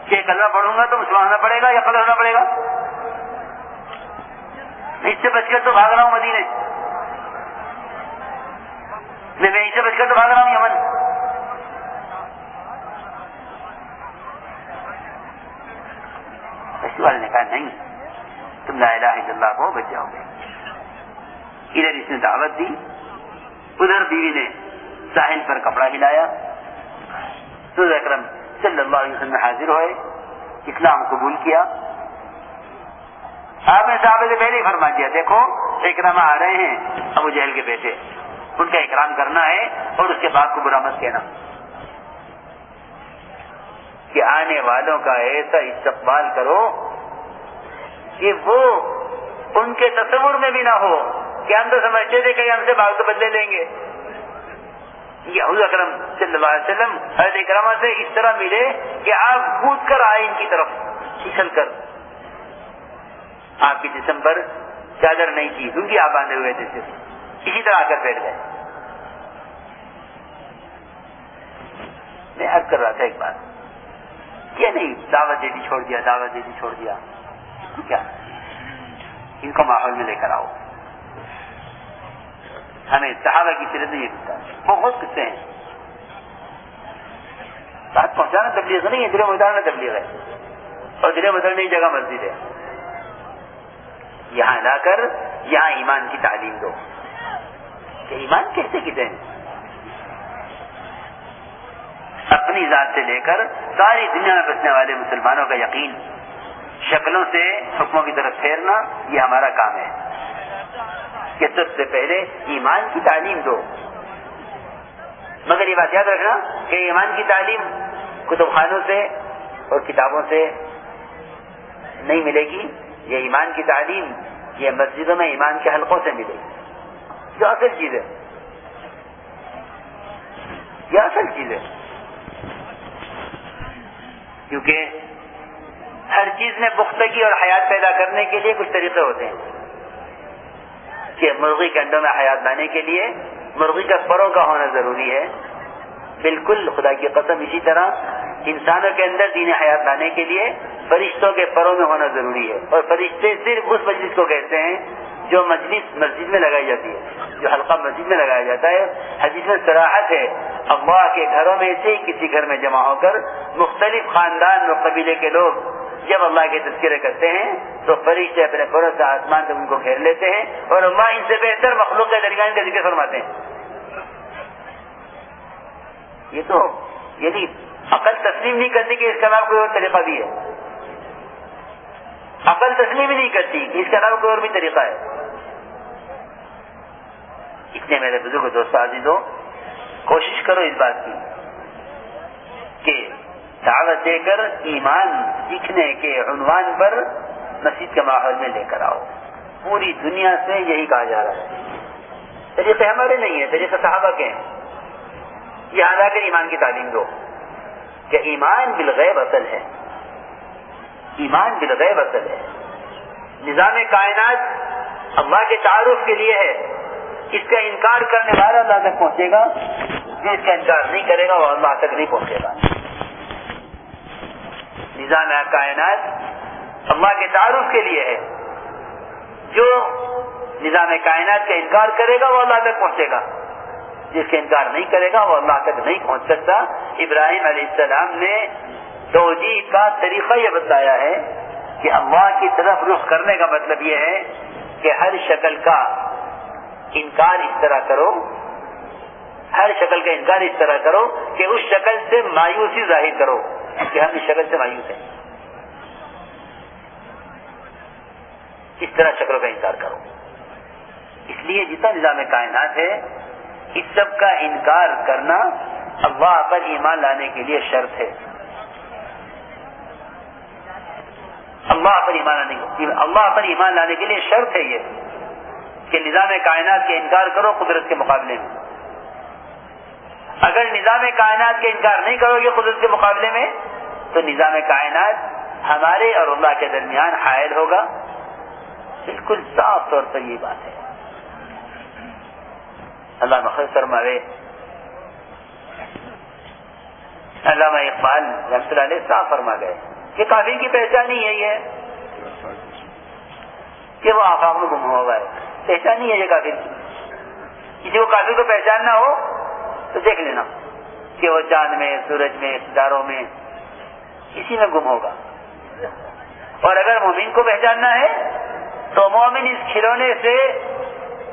کہ کلمہ پڑھوں گا تو مسلمان ہونا پڑے گا یا قدر ہونا پڑے گا؟ میں اس سے بچ کر تو بھاگ رہا ہوں مدینے۔ میں میں اس سے بچ کر تو بھاگ رہا ہوں یمن والے نے کہا، نہیں، تم لا الہ الا اللہ کو بچ جاؤ گے۔ ادھر اس نے دعوت دی۔ ادھر بیوی نے ساحل پر کپڑا ہلایا۔ سر اکرم صلی اللہ علیہ وسلم حاضر ہوئے۔ اسلام قبول کیا۔ آپ نے صاحب سے پہلے ہی فرما دیا، دیکھو اکرام آ رہے ہیں ابو جہل کے بیٹے۔ ان کا اکرام کرنا ہے اور اس کے بعد کو برا مت کہنا۔ کہ آنے والوں کا ایسا استقبال کرو کہ وہ ان کے تصور میں بھی نہ ہو۔ کہ ہم تو سمجھتے تھے کہ ہم سے بھاگ تو بدلے لیں گے؟ یہ اکرم صلی اللہ علیہ وسلم، حضرت اکرما سے اس طرح ملے کہ آپ کود کر آئے ان کی طرف پھسل کر۔ آپ کے جسم پر چادر نہیں تھی، کیونکہ آپ باندھے ہوئے تھے صرف۔ اسی طرح آ کر بیٹھ گئے میں عرض کر رہا تھا ایک بات۔ یہ نہیں، دعوت دے دی چھوڑ دیا، دعوت دے دی چھوڑ دیا۔ کیا؟ ان کو ماحول میں لے کر آؤ۔ ہمیں صحابہ کی سیرت نہیں ملتا بہت قصے ہیں۔ بات پہنچانا تبلیغ نہیں ہے، دل اتارنا تبلیغ ہے۔ اور دل اترنے کی جگہ مسجد ہے۔ یہاں لا کر، یہاں ایمان کی تعلیم دو۔ کہ ایمان کیسے کسے اپنی ذات سے لے کر ساری دنیا میں بسنے والے مسلمانوں کا یقین، شکلوں سے حکموں کی طرف پھیرنا، یہ ہمارا کام ہے۔ کہ سب سے پہلے ایمان کی تعلیم دو۔ مگر یہ بات یاد رکھنا کہ ایمان کی تعلیم کتب خانوں سے اور کتابوں سے نہیں ملے گی، یہ ایمان کی تعلیم یہ مسجدوں میں ایمان کے حلقوں سے ملے گی۔ جو اصل چیز ہے یہ اصل چیز ہے کیونکہ ہر چیز میں پختگی اور حیات پیدا کرنے کے لیے کچھ طریقے ہوتے ہیں۔ کہ مرغی کے انڈوں میں حیات لانے کے لیے مرغی کا پروں کا ہونا ضروری ہے۔ بالکل خدا کی قسم اسی طرح انسانوں کے اندر دین حیات لانے کے لیے فرشتوں کے پروں میں ہونا ضروری ہے۔ اور فرشتے صرف اس مجلس کو کہتے ہیں جو مجلس مسجد میں لگائی جاتی ہے، جو حلقہ مسجد میں لگایا جاتا ہے۔ حدیث میں سراحت ہے، اللہ کے گھروں میں سے کسی گھر میں جمع ہو کر مختلف خاندان اور قبیلے کے لوگ جب اللہ کے تذکرے کرتے ہیں، تو فرشتے اپنے سے آسمان تک ان کو گھیر لیتے ہیں اور اللہ ان سے بہتر مخلوق کے درمیان کا ذکر فرماتے ہیں۔ یہ تو یعنی عقل تسلیم نہیں کرتی کہ اس کا نام کوئی اور طریقہ بھی ہے۔ عقل تسلیم نہیں کرتی، اس کا نام کوئی اور بھی طریقہ ہے؟ اتنے میرے بزرگ دوست عزیز ہو کوشش کرو اس بات کی کہ دعوت دے کر ایمان سیکھنے کے عنوان پر مسجد کے ماحول میں لے کر آؤ۔ پوری دنیا سے یہی کہا جا رہا ہے۔ طریقے ہمارے نہیں ہیں، طریقے صحابہ کے ہیں۔ یہاں آ کر ایمان کی تعلیم دو کہ ایمان بالغیب اصل ہے۔ ایمان بالغیب اصل ہے۔ نظام کائنات اللہ کے تعارف کے لیے ہے۔ اس کا انکار کرنے والا اللہ تک پہنچے گا۔ جو اس کا انکار نہیں کرے گا، وہ اللہ تک نہیں پہنچے گا۔ نظام کائنات اللہ کے تعارف کے لیے ہے۔ جو نظام کائنات کا انکار کرے گا، وہ اللہ تک پہنچے گا۔ جس کا انکار نہیں کرے گا، وہ اللہ تک نہیں پہنچ سکتا۔ ابراہیم علیہ السلام نے توجہ کا طریقہ یہ بتایا ہے کہ اللہ کی طرف رخ کرنے کا مطلب یہ ہے کہ ہر شکل کا انکار اس طرح کرو، ہر شکل کا انکار اس طرح کرو کہ اس شکل سے مایوسی ظاہر کرو کہ ہم اس شکل سے مایوس ہیں۔ اس طرح شکلوں کا انکار کرو۔ اس لیے جتنا نظام کائنات ہے، اس سب کا انکار کرنا اللہ پر ایمان لانے کے لیے شرط ہے۔ اللہ پر ایمان لانے اللہ پر ایمان لانے کے لیے شرط ہے یہ کہ نظام کائنات کے انکار کرو قدرت کے مقابلے میں۔ اگر نظام کائنات کے انکار نہیں کرو گے قدرت کے مقابلے میں، تو نظام کائنات ہمارے اور اللہ کے درمیان حائل ہوگا۔ بالکل صاف طور پر یہ بات ہے۔ اللہ مخص فرماوے، علامہ اقبال رحمۃ اللہ علیہ صاف فرما گئے۔ کہ کافی کی پہچان ہی یہی ہے کہ وہ آفاق میں گم ہوا ہے۔ پہچان ہی ہے یہ کافی کسی کو کافی کو پہچاننا ہو تو دیکھ لینا کہ وہ چاند میں، سورج میں، ستاروں میں اسی میں گم ہوگا۔ اور اگر مومن کو پہچاننا ہے تو مومن اس کھلونے سے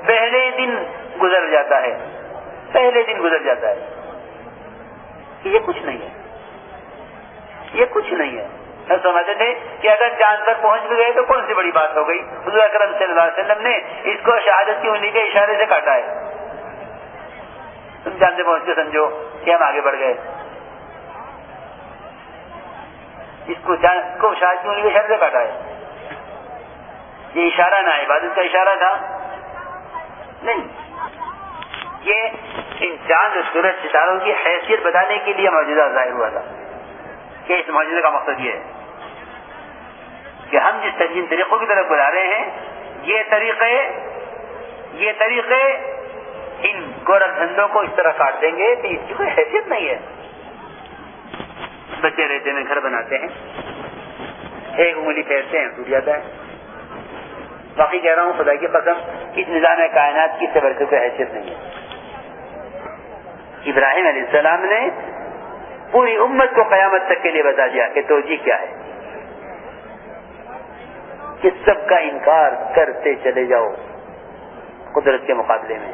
پہلے دن گزر جاتا ہے۔ پہلے دن گزر جاتا ہے۔ یہ کچھ نہیں ہے۔ یہ کچھ نہیں ہے۔ سمجھتے تھے کہ اگر چاند تک پہنچ بھی گئے تو کون سی بڑی بات ہو گئی؟ حضور اکرم صلی اللہ علیہ وسلم نے اس کو شہادت کی انہیں کے اشارے سے کاٹا ہے۔ تم چاند سے پہنچتے سمجھو کہ ہم آگے بڑھ گئے۔ اس کو چاند کو شہادت کی انہیں کے اشارے سے کاٹا ہے۔ یہ اشارہ نہ، عبادت کا اشارہ تھا۔ نہیں، یہ ان چاند سورج ستاروں کی حیثیت بتانے کے لیے موجودہ ظاہر ہوا تھا۔ کہ اس معجزے کا مقصد یہ ہے کہ ہم جس جن طریقوں کی طرف بلا رہے ہیں، یہ طریقے یہ طریقے ان گورکھ دھندوں کو اس طرح کاٹ دیں گے کہ اس کی کوئی حیثیت نہیں ہے۔ بچے رہتے میں گھر بناتے ہیں۔ ایک انگلی پھیرتے ہیں، ٹوٹ جاتا ہے۔ باقی کہہ رہا ہوں، خدا کی قسم، اس نظام کائنات کی سے کوئی حیثیت نہیں ہے۔ ابراہیم علیہ السلام نے پوری امت کو قیامت تک کے لیے بتا دیا کہ توجہ کیا ہے؟ کہ سب کا انکار کرتے چلے جاؤ قدرت کے مقابلے میں۔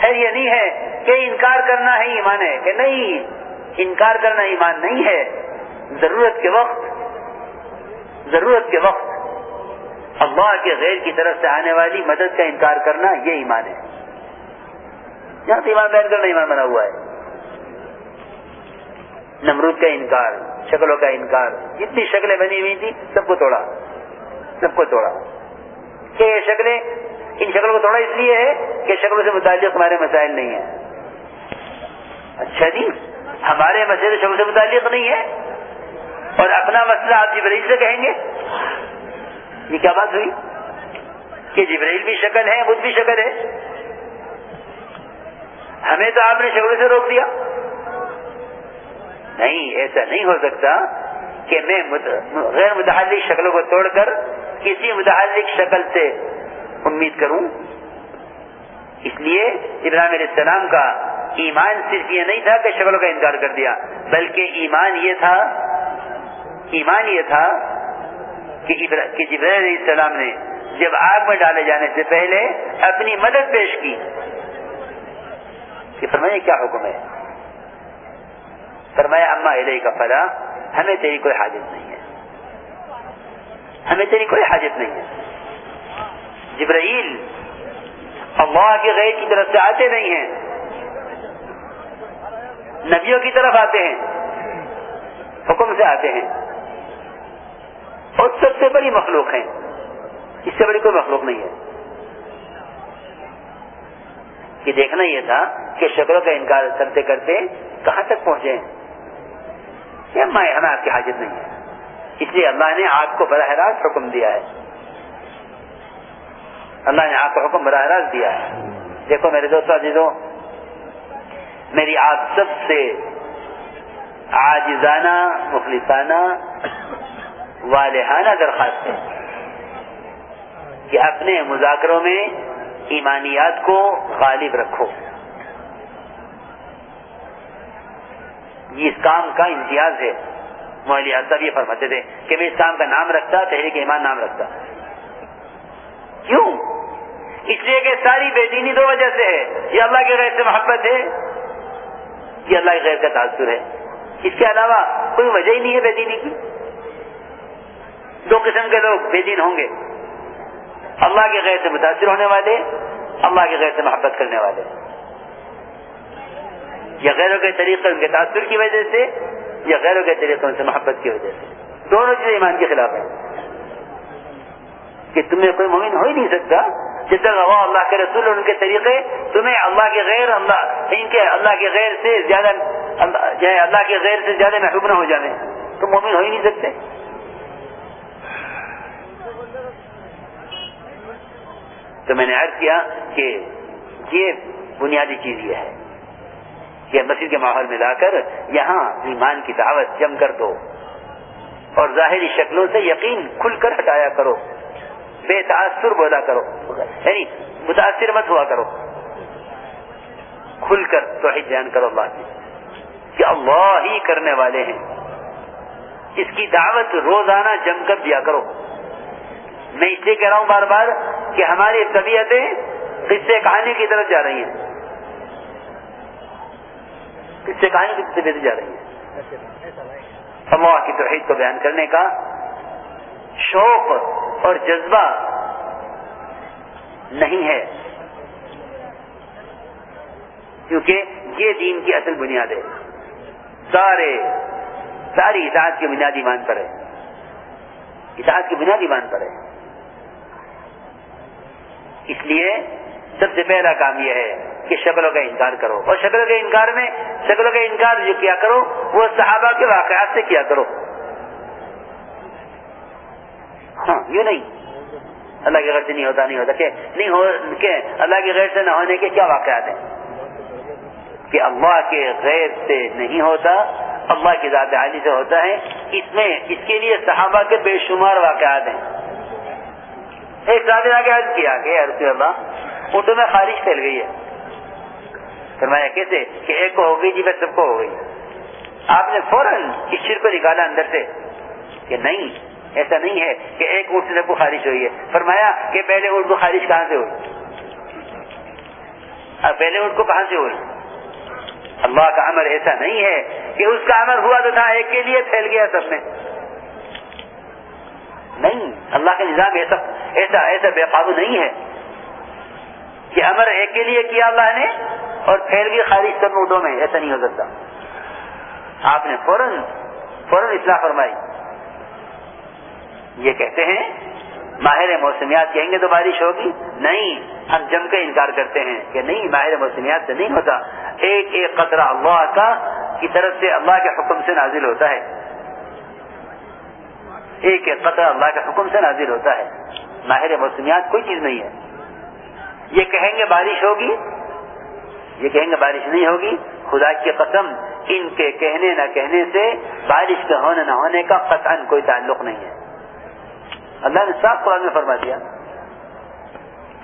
خیر یہ نہیں ہے کہ انکار کرنا ہے ایمان ہے کہ نہیں، انکار کرنا ایمان نہیں ہے۔ ضرورت کے وقت، ضرورت کے وقت اللہ کے غیر کی طرف سے آنے والی مدد کا انکار کرنا یہ ایمان ہے۔ یہاں سے ایمان بیان کرنا ایمان بنا ہوا ہے۔ نمرود کا انکار، شکلوں کا انکار، جتنی شکلیں بنی ہوئی تھی سب کو توڑا، سب کو توڑا۔ کہ یہ شکلیں ان شکلوں کو توڑا اس لیے ہے کہ شکلوں سے متعلق ہمارے مسائل نہیں ہیں۔ اچھا جی ہمارے مسئلے شکل سے متعلق نہیں ہے؟ اور اپنا مسئلہ آپ جبریل سے کہیں گے؟ یہ کیا بات ہوئی؟ کہ جبریل بھی شکل ہے بدھ بھی شکل ہے؟ ہمیں تو آپ نے شکل سے روک دیا۔ نہیں، ایسا نہیں ہو سکتا کہ میں غیر متحرک شکلوں کو توڑ کر کسی متحرک شکل سے امید کروں۔ اس لیے ابراہیم علیہ السلام کا ایمان صرف یہ نہیں تھا کہ شکلوں کا انکار کر دیا، بلکہ ایمان یہ تھا، ایمان یہ تھا کہ جبرائیل علیہ السلام نے جب آگ میں ڈالے جانے سے پہلے اپنی مدد پیش کی۔ کہ فرمائے کیا حکم ہے؟ فرمایا، اما علیہ کا فلا، ہمیں تیری کوئی حاجت نہیں ہے۔ ہمیں تیری کوئی حاجت نہیں ہے۔ جبرائیل اللہ کے غیر کی طرف سے آتے نہیں ہیں۔ نبیوں کی طرف آتے ہیں۔ حکم سے آتے ہیں۔ اور سب سے بڑی مخلوق ہیں۔ اس سے بڑی کوئی مخلوق نہیں ہے۔ یہ دیکھنا یہ تھا کہ شکلوں کا انکار کرتے کرتے کہاں تک پہنچے میں ہمیں آپ کی حاجت نہیں ہے۔ اس لیے اللہ نے آپ کو براہ راست حکم دیا ہے۔ اللہ نے آپ کو حکم براہ راست دیا ہے۔ دیکھو میرے دوست عزیزوں، میری آپ سب سے آجزانہ مخلصانہ والہانہ درخواست ہے کہ اپنے مذاکروں میں ایمانیات کو غالب رکھو۔ یہ اس کام کا امتیاز ہے۔ مولی صاحب یہ فرماتے تھے کہ میں اس کام کا نام رکھتا، تحریک ایمان نام رکھتا۔ کیوں؟ اس لیے کہ ساری بے دینی دو وجہ سے ہے۔ یہ اللہ کے غیر سے محبت ہے، یہ اللہ کے غیر کا تاثر ہے۔ اس کے علاوہ کوئی وجہ ہی نہیں ہے بے دینی کی۔ دو قسم کے لوگ بے دین ہوں گے۔ اللہ کے غیر سے متاثر ہونے والے، اللہ کے غیر سے محبت کرنے والے۔ یا غیروں کے طریقے ان کے تاثر کی وجہ سے یا غیروں کے طریقے ان سے محبت کی وجہ سے؟ دونوں چیزیں ایمان کے خلاف ہیں۔ کہ تمہیں کوئی مومن ہو ہی نہیں سکتا جتنا ہوا اللہ کے رسول ان کے طریقے، تمہیں اللہ کے غیر، اللہ، ان کے اللہ کے غیر سے زیادہ یعنی اللہ کے غیر سے زیادہ محبوب نہ ہو جانے۔ تو مومن ہو ہی نہیں سکتے۔ تو میں نے عرض کیا کہ یہ بنیادی چیز یہ ہے۔ کہ مسجد کے ماحول میں لا کر یہاں ایمان کی دعوت جم کر دو۔ اور ظاہری شکلوں سے یقین کھل کر ہٹایا کرو۔ بے تاثر بولا کرو۔ یعنی متاثر مت ہوا کرو۔ کھل کر توحید بیان کرو اللہ کی۔ کہ اللہ ہی کرنے والے ہیں۔ اس کی دعوت روزانہ جم کر دیا کرو۔ میں اس لیے کہہ رہا ہوں بار بار کہ ہماری طبیعتیں قصے کہانی کی طرف جا رہی ہیں۔ قصے کہانی کی طرف جا رہی ہیں اللہ کی توحید کو بیان کرنے کا شوق اور جذبہ نہیں ہے۔ کیونکہ یہ دین کی اصل بنیاد ہے۔ سارے ساری اطاعت کی بنیادی مان پر ہے۔ اطاعت کی بنیادی مان پر ہے۔ اس لیے سب سے پہلا کام یہ ہے کہ شکلوں کا انکار کرو۔ اور شکلوں کے انکار میں شکلوں کا انکار جو کیا کرو، وہ صحابہ کے واقعات سے کیا کرو۔ ہاں یہ نہیں۔ اللہ کے غیر سے نہیں ہوتا نہیں ہوتا۔ کہ نہیں ہو کہ اللہ کے غیر سے نہ ہونے کے کیا واقعات ہیں؟ کہ اللہ کے غیر سے نہیں ہوتا، اللہ کی ذات عالی سے ہوتا ہے۔ اس میں اس کے لیے صحابہ کے بے شمار واقعات ہیں۔ ایک صاحب نے آگے عرض کیا کہ رسول اللہ، اردو میں خارش پھیل گئی ہے۔ فرمایا کیسے کہ ایک کو ہو گئی جی میں سب کو ہو گئی آپ نے فوراً اس شر کو نکالا اندر سے کہ نہیں، ایسا نہیں ہے کہ ایک اونٹ سے سب کو خارش ہوئی ہے۔ فرمایا کہ پہلے اونٹ کو خارش کہاں سے ہوئی؟ پہلے اونٹ کو کہاں سے ہوئی؟ اللہ کا امر ایسا نہیں ہے کہ اس کا امر ہوا تو تھا، ایک کے لیے پھیل گیا سب میں۔ نہیں، اللہ کا نظام ایسا ایسا ایسا بے قابو نہیں ہے۔ کہ امر ایک کے لیے کیا اللہ نے اور پھیل گئی خارج سب اونٹوں میں، ایسا نہیں ہو سکتا۔ آپ نے فوراً فوراً اصلاح فرمائی۔ یہ کہتے ہیں، ماہر موسمیات کہیں گے تو بارش ہوگی؟ نہیں، ہم جم کے انکار کرتے ہیں کہ نہیں، ماہر موسمیات سے نہیں ہوتا۔ ایک ایک قطرہ اللہ کا، کی طرف سے اللہ کے حکم سے نازل ہوتا ہے۔ ایک ایک قطرہ اللہ کے حکم سے نازل ہوتا ہے۔ ماہر موسمیات کوئی چیز نہیں ہے۔ یہ کہیں گے بارش ہوگی؟ یہ کہیں گے بارش نہیں ہوگی؟ خدا کی قسم، ان کے کہنے نہ کہنے سے بارش کے ہونے نہ ہونے کا قطعا کوئی تعلق نہیں ہے۔ اللہ نے صاف قرآن میں فرما دیا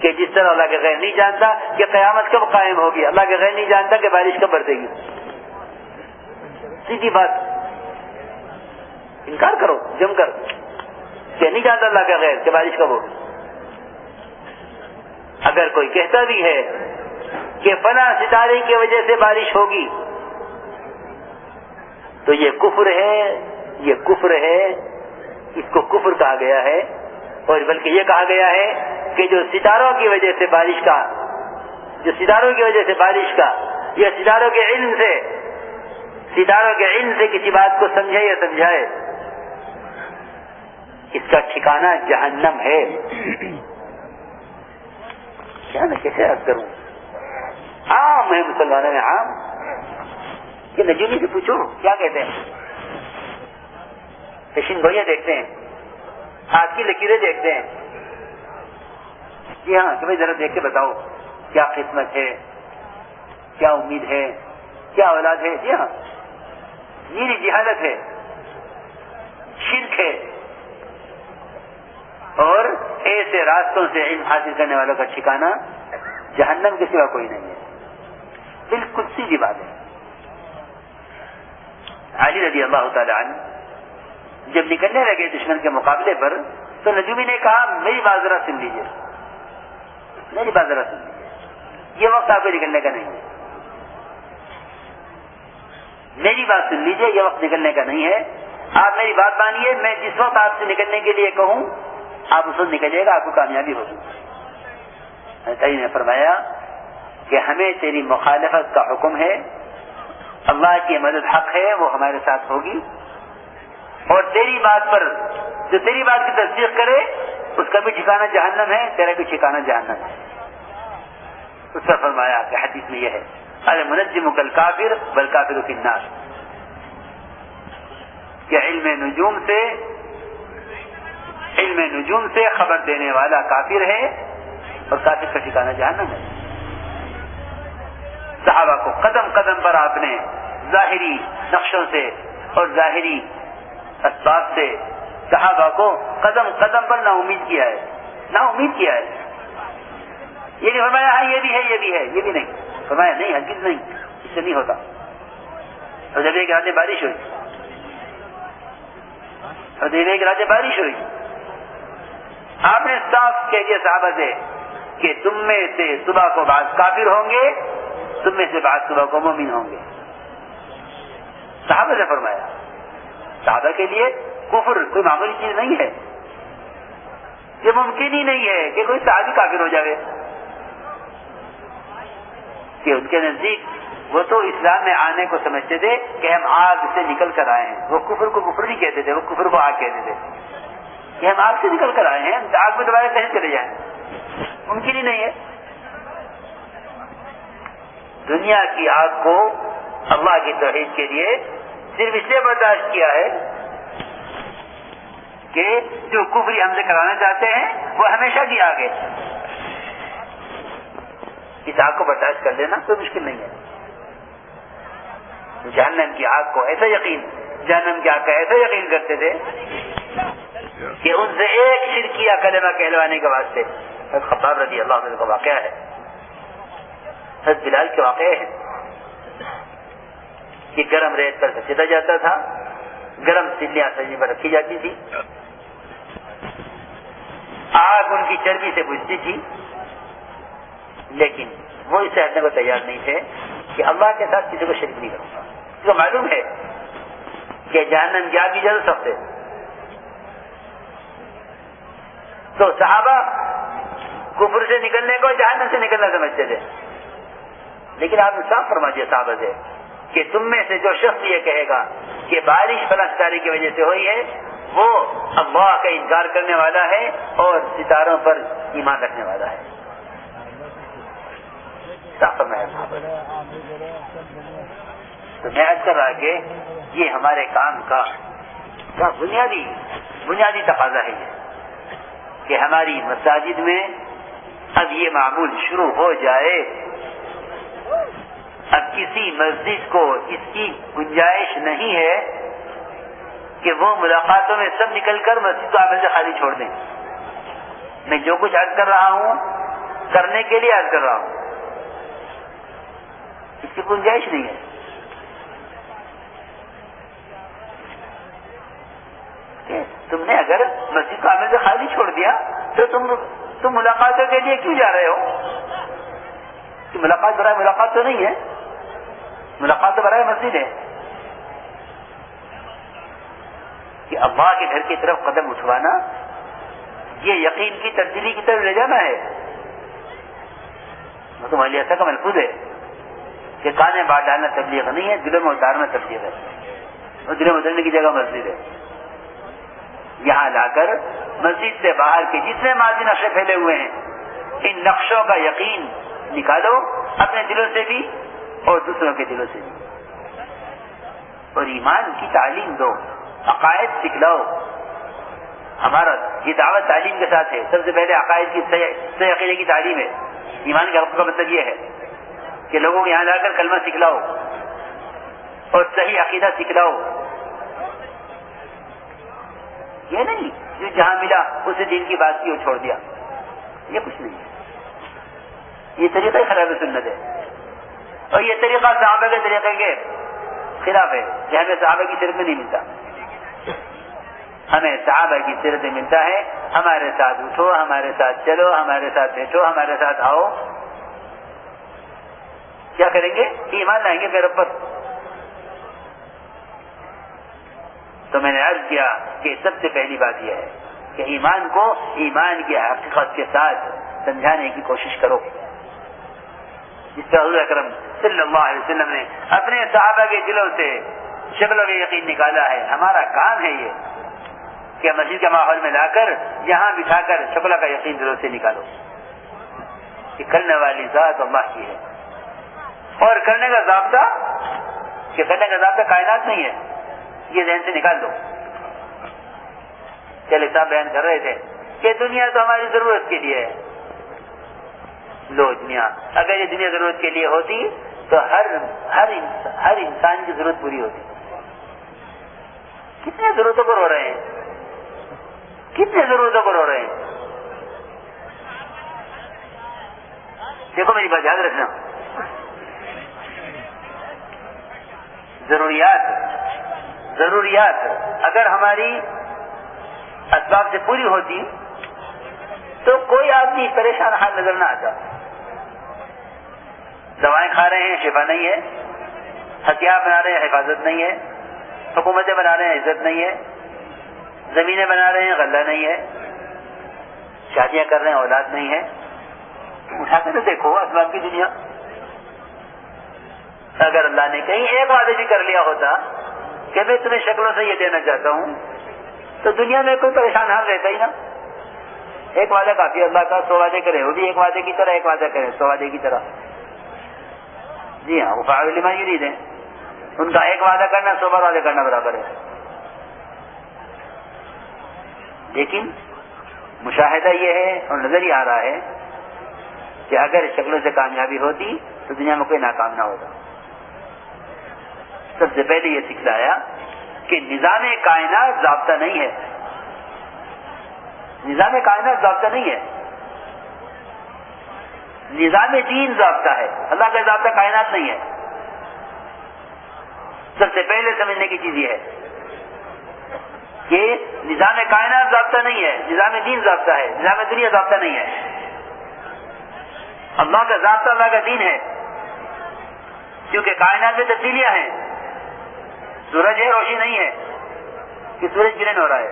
کہ جس طرح اللہ کے غیر نہیں جانتا کہ قیامت کب قائم ہوگی، اللہ کے غیر نہیں جانتا کہ بارش کب برسے گی۔ سیدھی بات، انکار کرو، جم کر کہ نہیں جانتا اللہ کا غیر کہ بارش کب ہوگی۔ اگر کوئی کہتا بھی ہے کہ فلاں ستارے کی وجہ سے بارش ہوگی، تو یہ کفر ہے، یہ کفر ہے، اس کو کفر کہا گیا ہے، اور بلکہ یہ کہا گیا ہے کہ جو ستاروں کی وجہ سے بارش کا، جو ستاروں کی وجہ سے بارش کا، یا ستاروں کے علم سے، ستاروں کے علم سے کسی بات کو سمجھے یا سمجھائے، اس کا ٹھکانا جہنم ہے۔ کیا میں کیسے عرض کروں۔ عام ہے مسلمانوں میں عام۔ کہ نجومی سے پوچھو، کیا کہتے ہیں؟ پیشن گوئیاں دیکھتے ہیں۔ ہاتھ کی لکیریں دیکھتے ہیں۔ جی ہاں تمہیں ذرا دیکھ کے بتاؤ، کیا قسمت ہے؟ کیا امید ہے؟ کیا اولاد ہے؟ جی ہاں۔ میری جہالت ہے۔ شرک ہے۔ اور ایسے راستوں سے علم حاصل کرنے والوں کا ٹھکانا جہنم کے سوا کوئی نہیں ہے۔ بالکل سیدھی بات ہے۔ علی رضی اللہ تعالی عنہ جب نکلنے لگے دشمن کے مقابلے پر، تو نجومی نے کہا، میری بات ذرا سن لیجیے میری بات ذرا سن لیجیے یہ وقت آپ کو نکلنے کا نہیں ہے۔ میری بات سن لیجیے یہ وقت نکلنے کا نہیں ہے۔ آپ میری بات مانیے، میں جس وقت آپ سے نکلنے کے لیے کہوں آپ اس وقت نکلیے گا، آپ کو کامیابی ہوگی۔ صحیح نے فرمایا کہ ہمیں تیری مخالفت کا حکم ہے، اللہ کی مدد حق ہے، وہ ہمارے ساتھ ہوگی۔ اور تیری بات پر جو تیری بات کی تصدیق کرے، اس کا بھی ٹھکانا جہنم ہے، تیرا بھی ٹھکانا جہنم ہے۔ اس کا فرمایا کہ حدیث میں یہ ہے ارے منجم کل کافر بل کافر کی ناس کہ علم نجوم سے علم نجوم سے خبر دینے والا کافر ہے اور کافر کا ٹھکانا جہنم ہے۔ صحابہ کو قدم قدم پر آپ نے ظاہری نقشوں سے اور ظاہری اسباب سے صحابہ کو قدم قدم پر نا امید کیا ہے۔ نا امید کیا ہے۔ یہ نہیں فرمایا ہاں یہ بھی ہے، یہ بھی ہے، یہ بھی نہیں۔ فرمایا، نہیں ہرگز نہیں، اس سے نہیں ہوتا۔ اور جب ایک راتیں بارش ہوئی، اور جب ایک راتیں بارش ہوئی آپ نے صاف کہہ دیا صحابہ سے کہ تم میں سے صبح کو بعض کافر ہوں گے، تم میں سے بعض صبح کو مومن ہوں گے۔ صحابہ نے فرمایا، صحابہ کے لیے کفر کوئی معمولی چیز نہیں ہے۔ یہ ممکن ہی نہیں ہے کہ کوئی صحابی کافر ہو جائے کہ ان کے نزدیک وہ تو اسلام میں آنے کو سمجھتے تھے کہ ہم آگ سے نکل کر آئے ہیں۔ وہ کفر کو کفر نہیں کہتے تھے، وہ کفر کو آگ کہتے تھے۔ کہ ہم آگ سے نکل کر آئے ہیں آگ میں دوبارہ کہیں چلے جائیں۔ ممکن ہی نہیں ہے۔ دنیا کی آگ کو اللہ کی توحید کے لیے صرف اس لیے برداشت کیا ہے کہ جو کفری ہم سے کرانا چاہتے ہیں، وہ ہمیشہ کی آگ ہے۔ اس آگ کو برداشت کر لینا کوئی مشکل نہیں ہے۔ جہنم کی آگ کو ایسا یقین، جہنم کی آگ کا ایسا یقین کرتے تھے کہ ان سے ایک شرکیہ کلمہ کہلوانے کے واسطے۔ خباب رضی اللہ عنہ کا واقعہ ہے۔ حضرت بلال کے واقعے ہیں۔ کہ گرم ریت پر سچا جاتا تھا۔ گرم سلیاں سجنے پر رکھی جاتی تھی۔ آگ ان کی چربی سے بجتی تھی۔ لیکن وہ اسے ہٹنے کو تیار نہیں تھے کہ اللہ کے ساتھ کسی کو شریک نہیں کروں گا۔ معلوم ہے کہ جہنم کیا کی جل سکتے تو صحابہ کفر سے نکلنے کو جہنم سے نکلنا سمجھتے تھے۔ لیکن آپ نے صاف فرما دیا صحابہ سے کہ تم میں سے جو شخص یہ کہے گا کہ بارش فلسکاری کی وجہ سے ہوئی ہے، وہ اللہ کا انکار کرنے والا ہے اور ستاروں پر ایمان رکھنے والا ہے۔ تو میں کر رہا کہ یہ ہمارے کام کا بنیادی بنیادی تقاضا ہے یہ۔ کہ ہماری مساجد میں اب یہ معمول شروع ہو جائے۔ اب کسی مسجد کو اس کی گنجائش نہیں ہے کہ وہ ملاقاتوں میں سب نکل کر مسجد کو آپ سے خالی چھوڑ دیں۔ میں جو کچھ عرض کر رہا ہوں، کرنے کے لیے عرض کر رہا ہوں۔ اس کی گنجائش نہیں ہے۔ تم نے اگر مسجد کو عامل سے خالی چھوڑ دیا تو تم تم ملاقاتوں کے لیے کیوں جا رہے ہو؟ کہ ملاقات برائے ملاقات تو نہیں ہے۔ ملاقات تو برائے مسجد ہے۔ کہ اللہ کے گھر کی طرف قدم اٹھوانا، یہ یقین کی تبدیلی کی طرف لے جانا ہے۔ وہ تو مالی ایسا کا محفوظ ہے کہ کانے بات ڈالنا تبلیغ نہیں ہے، دلوں میں اتارنا تبلیغ ہے۔ اور دلوں میں اترنے کی جگہ مسجد ہے۔ یہاں لا کر مسجد سے باہر کے جتنے ماضی نقشے پھیلے ہوئے ہیں، ان نقشوں کا یقین نکالو اپنے دلوں سے بھی اور دوسروں کے دلوں سے بھی۔ اور ایمان کی تعلیم دو، عقائد سکھلاؤ۔ ہمارا یہ دعوت تعلیم کے ساتھ ہے۔ سب سے پہلے عقائد کی صحیح عقیدے کی تعلیم ہے۔ ایمان کے حق کا مطلب یہ ہے کہ لوگوں کو یہاں جا کر کلمہ سکھلاؤ اور صحیح عقیدہ سکھلاؤ۔ یہ نہیں جو جہاں ملا اسے دین کی بات کی اور چھوڑ دیا۔ یہ کچھ نہیں۔ ہے یہ طریقہ خراب سنت ہے۔ اور یہ طریقہ صحابہ کے طریقے کے خلاف ہے۔ یہ ہمیں صحابہ کی سیرت میں نہیں ملتا۔ ہمیں صحابہ کی سیرت میں ملتا ہے۔ ہمارے ساتھ اٹھو، ہمارے ساتھ چلو، ہمارے ساتھ بیٹھو، ہمارے ساتھ آؤ۔ کیا کریں گے؟ ایمان لائیں گے میرے پر تو میں نے عرض کیا کہ سب سے پہلی بات یہ ہے کہ ایمان کو ایمان کی حقیقت کے ساتھ سمجھانے کی کوشش کرو۔ جس طرح حضور اکرم صلی اللہ علیہ وسلم نے اپنے صحابہ کے دلوں سے شکلوں کا یقین نکالا ہے۔ ہمارا کام ہے یہ کہ مسجد کے ماحول میں لا کر یہاں بٹھا کر شکلوں کا یقین دلوں سے نکالو۔ کہ کرنے والی ذات اللہ کی ہے۔ اور کرنے کا ضابطہ کہ کرنے کا ضابطہ کائنات نہیں ہے۔ یہ ذہن سے نکال دو۔ چلے صاحب بیان کر رہے تھے کہ دنیا تو ہماری ضرورت کے لیے ہے۔ لو دنیا، اگر یہ دنیا ضرورت کے لیے ہوتی تو ہر ہر ہر انسان کی ضرورت پوری ہوتی۔ کتنے ضرورتوں کو رو رہے ہیں؟ کتنے ضرورتوں کو رو رہے ہیں؟ دیکھو میری بات، یاد رکھنا۔ ضروریات۔ ضروریات اگر ہماری اسباب سے پوری ہوتی تو کوئی آدمی پریشان حال نظر نہ آتا دوائیں کھا رہے ہیں، شفا نہیں ہے۔ ہتھیار بنا رہے ہیں، حفاظت نہیں ہے۔ حکومتیں بنا رہے ہیں، عزت نہیں ہے۔ زمینیں بنا رہے ہیں، غلہ نہیں ہے۔ شادیاں کر رہے ہیں، اولاد نہیں ہے۔ اٹھا کے تو دیکھو اسباب کی دنیا۔ اگر اللہ نے کہیں ایک وعدے بھی کر لیا ہوتا کہ میں تمہیں شکلوں سے یہ دینا چاہتا ہوں، تو دنیا میں کوئی پریشان حال رہتا ہی نا۔ ایک وعدہ کافی اللہ کا، سو وعدے کرے، وہ بھی ایک وعدے کی طرح، ایک وعدہ کرے، سو وعدے کی طرح۔ جی ہاں وہ فاغلی مانگی دیں ان کا ایک وعدہ کرنا، سو بار وعدے کرنا برابر ہے۔ لیکن مشاہدہ یہ ہے اور نظر ہی آ رہا ہے کہ اگر شکلوں سے کامیابی ہوتی تو دنیا میں کوئی ناکام نہ ہوتا۔ سب سے پہلے یہ سکھلایا کہ نظام کائنات ضابطہ نہیں ہے۔ نظام کائنات ضابطہ نہیں ہے۔ نظام دین ضابطہ ہے۔ اللہ کا ضابطہ کائنات نہیں ہے۔ سب سے پہلے سمجھنے کی چیز یہ ہے کہ نظام کائنات ضابطہ نہیں ہے۔ نظام دین ضابطہ ہے۔ نظام دنیا ضابطہ نہیں ہے۔ اللہ کا ضابطہ اللہ کا دین ہے۔ کیونکہ کائنات میں تبدیلیاں ہیں۔ سورج ہے روشنی نہیں ہے کہ سورج گرہن ہو رہا ہے۔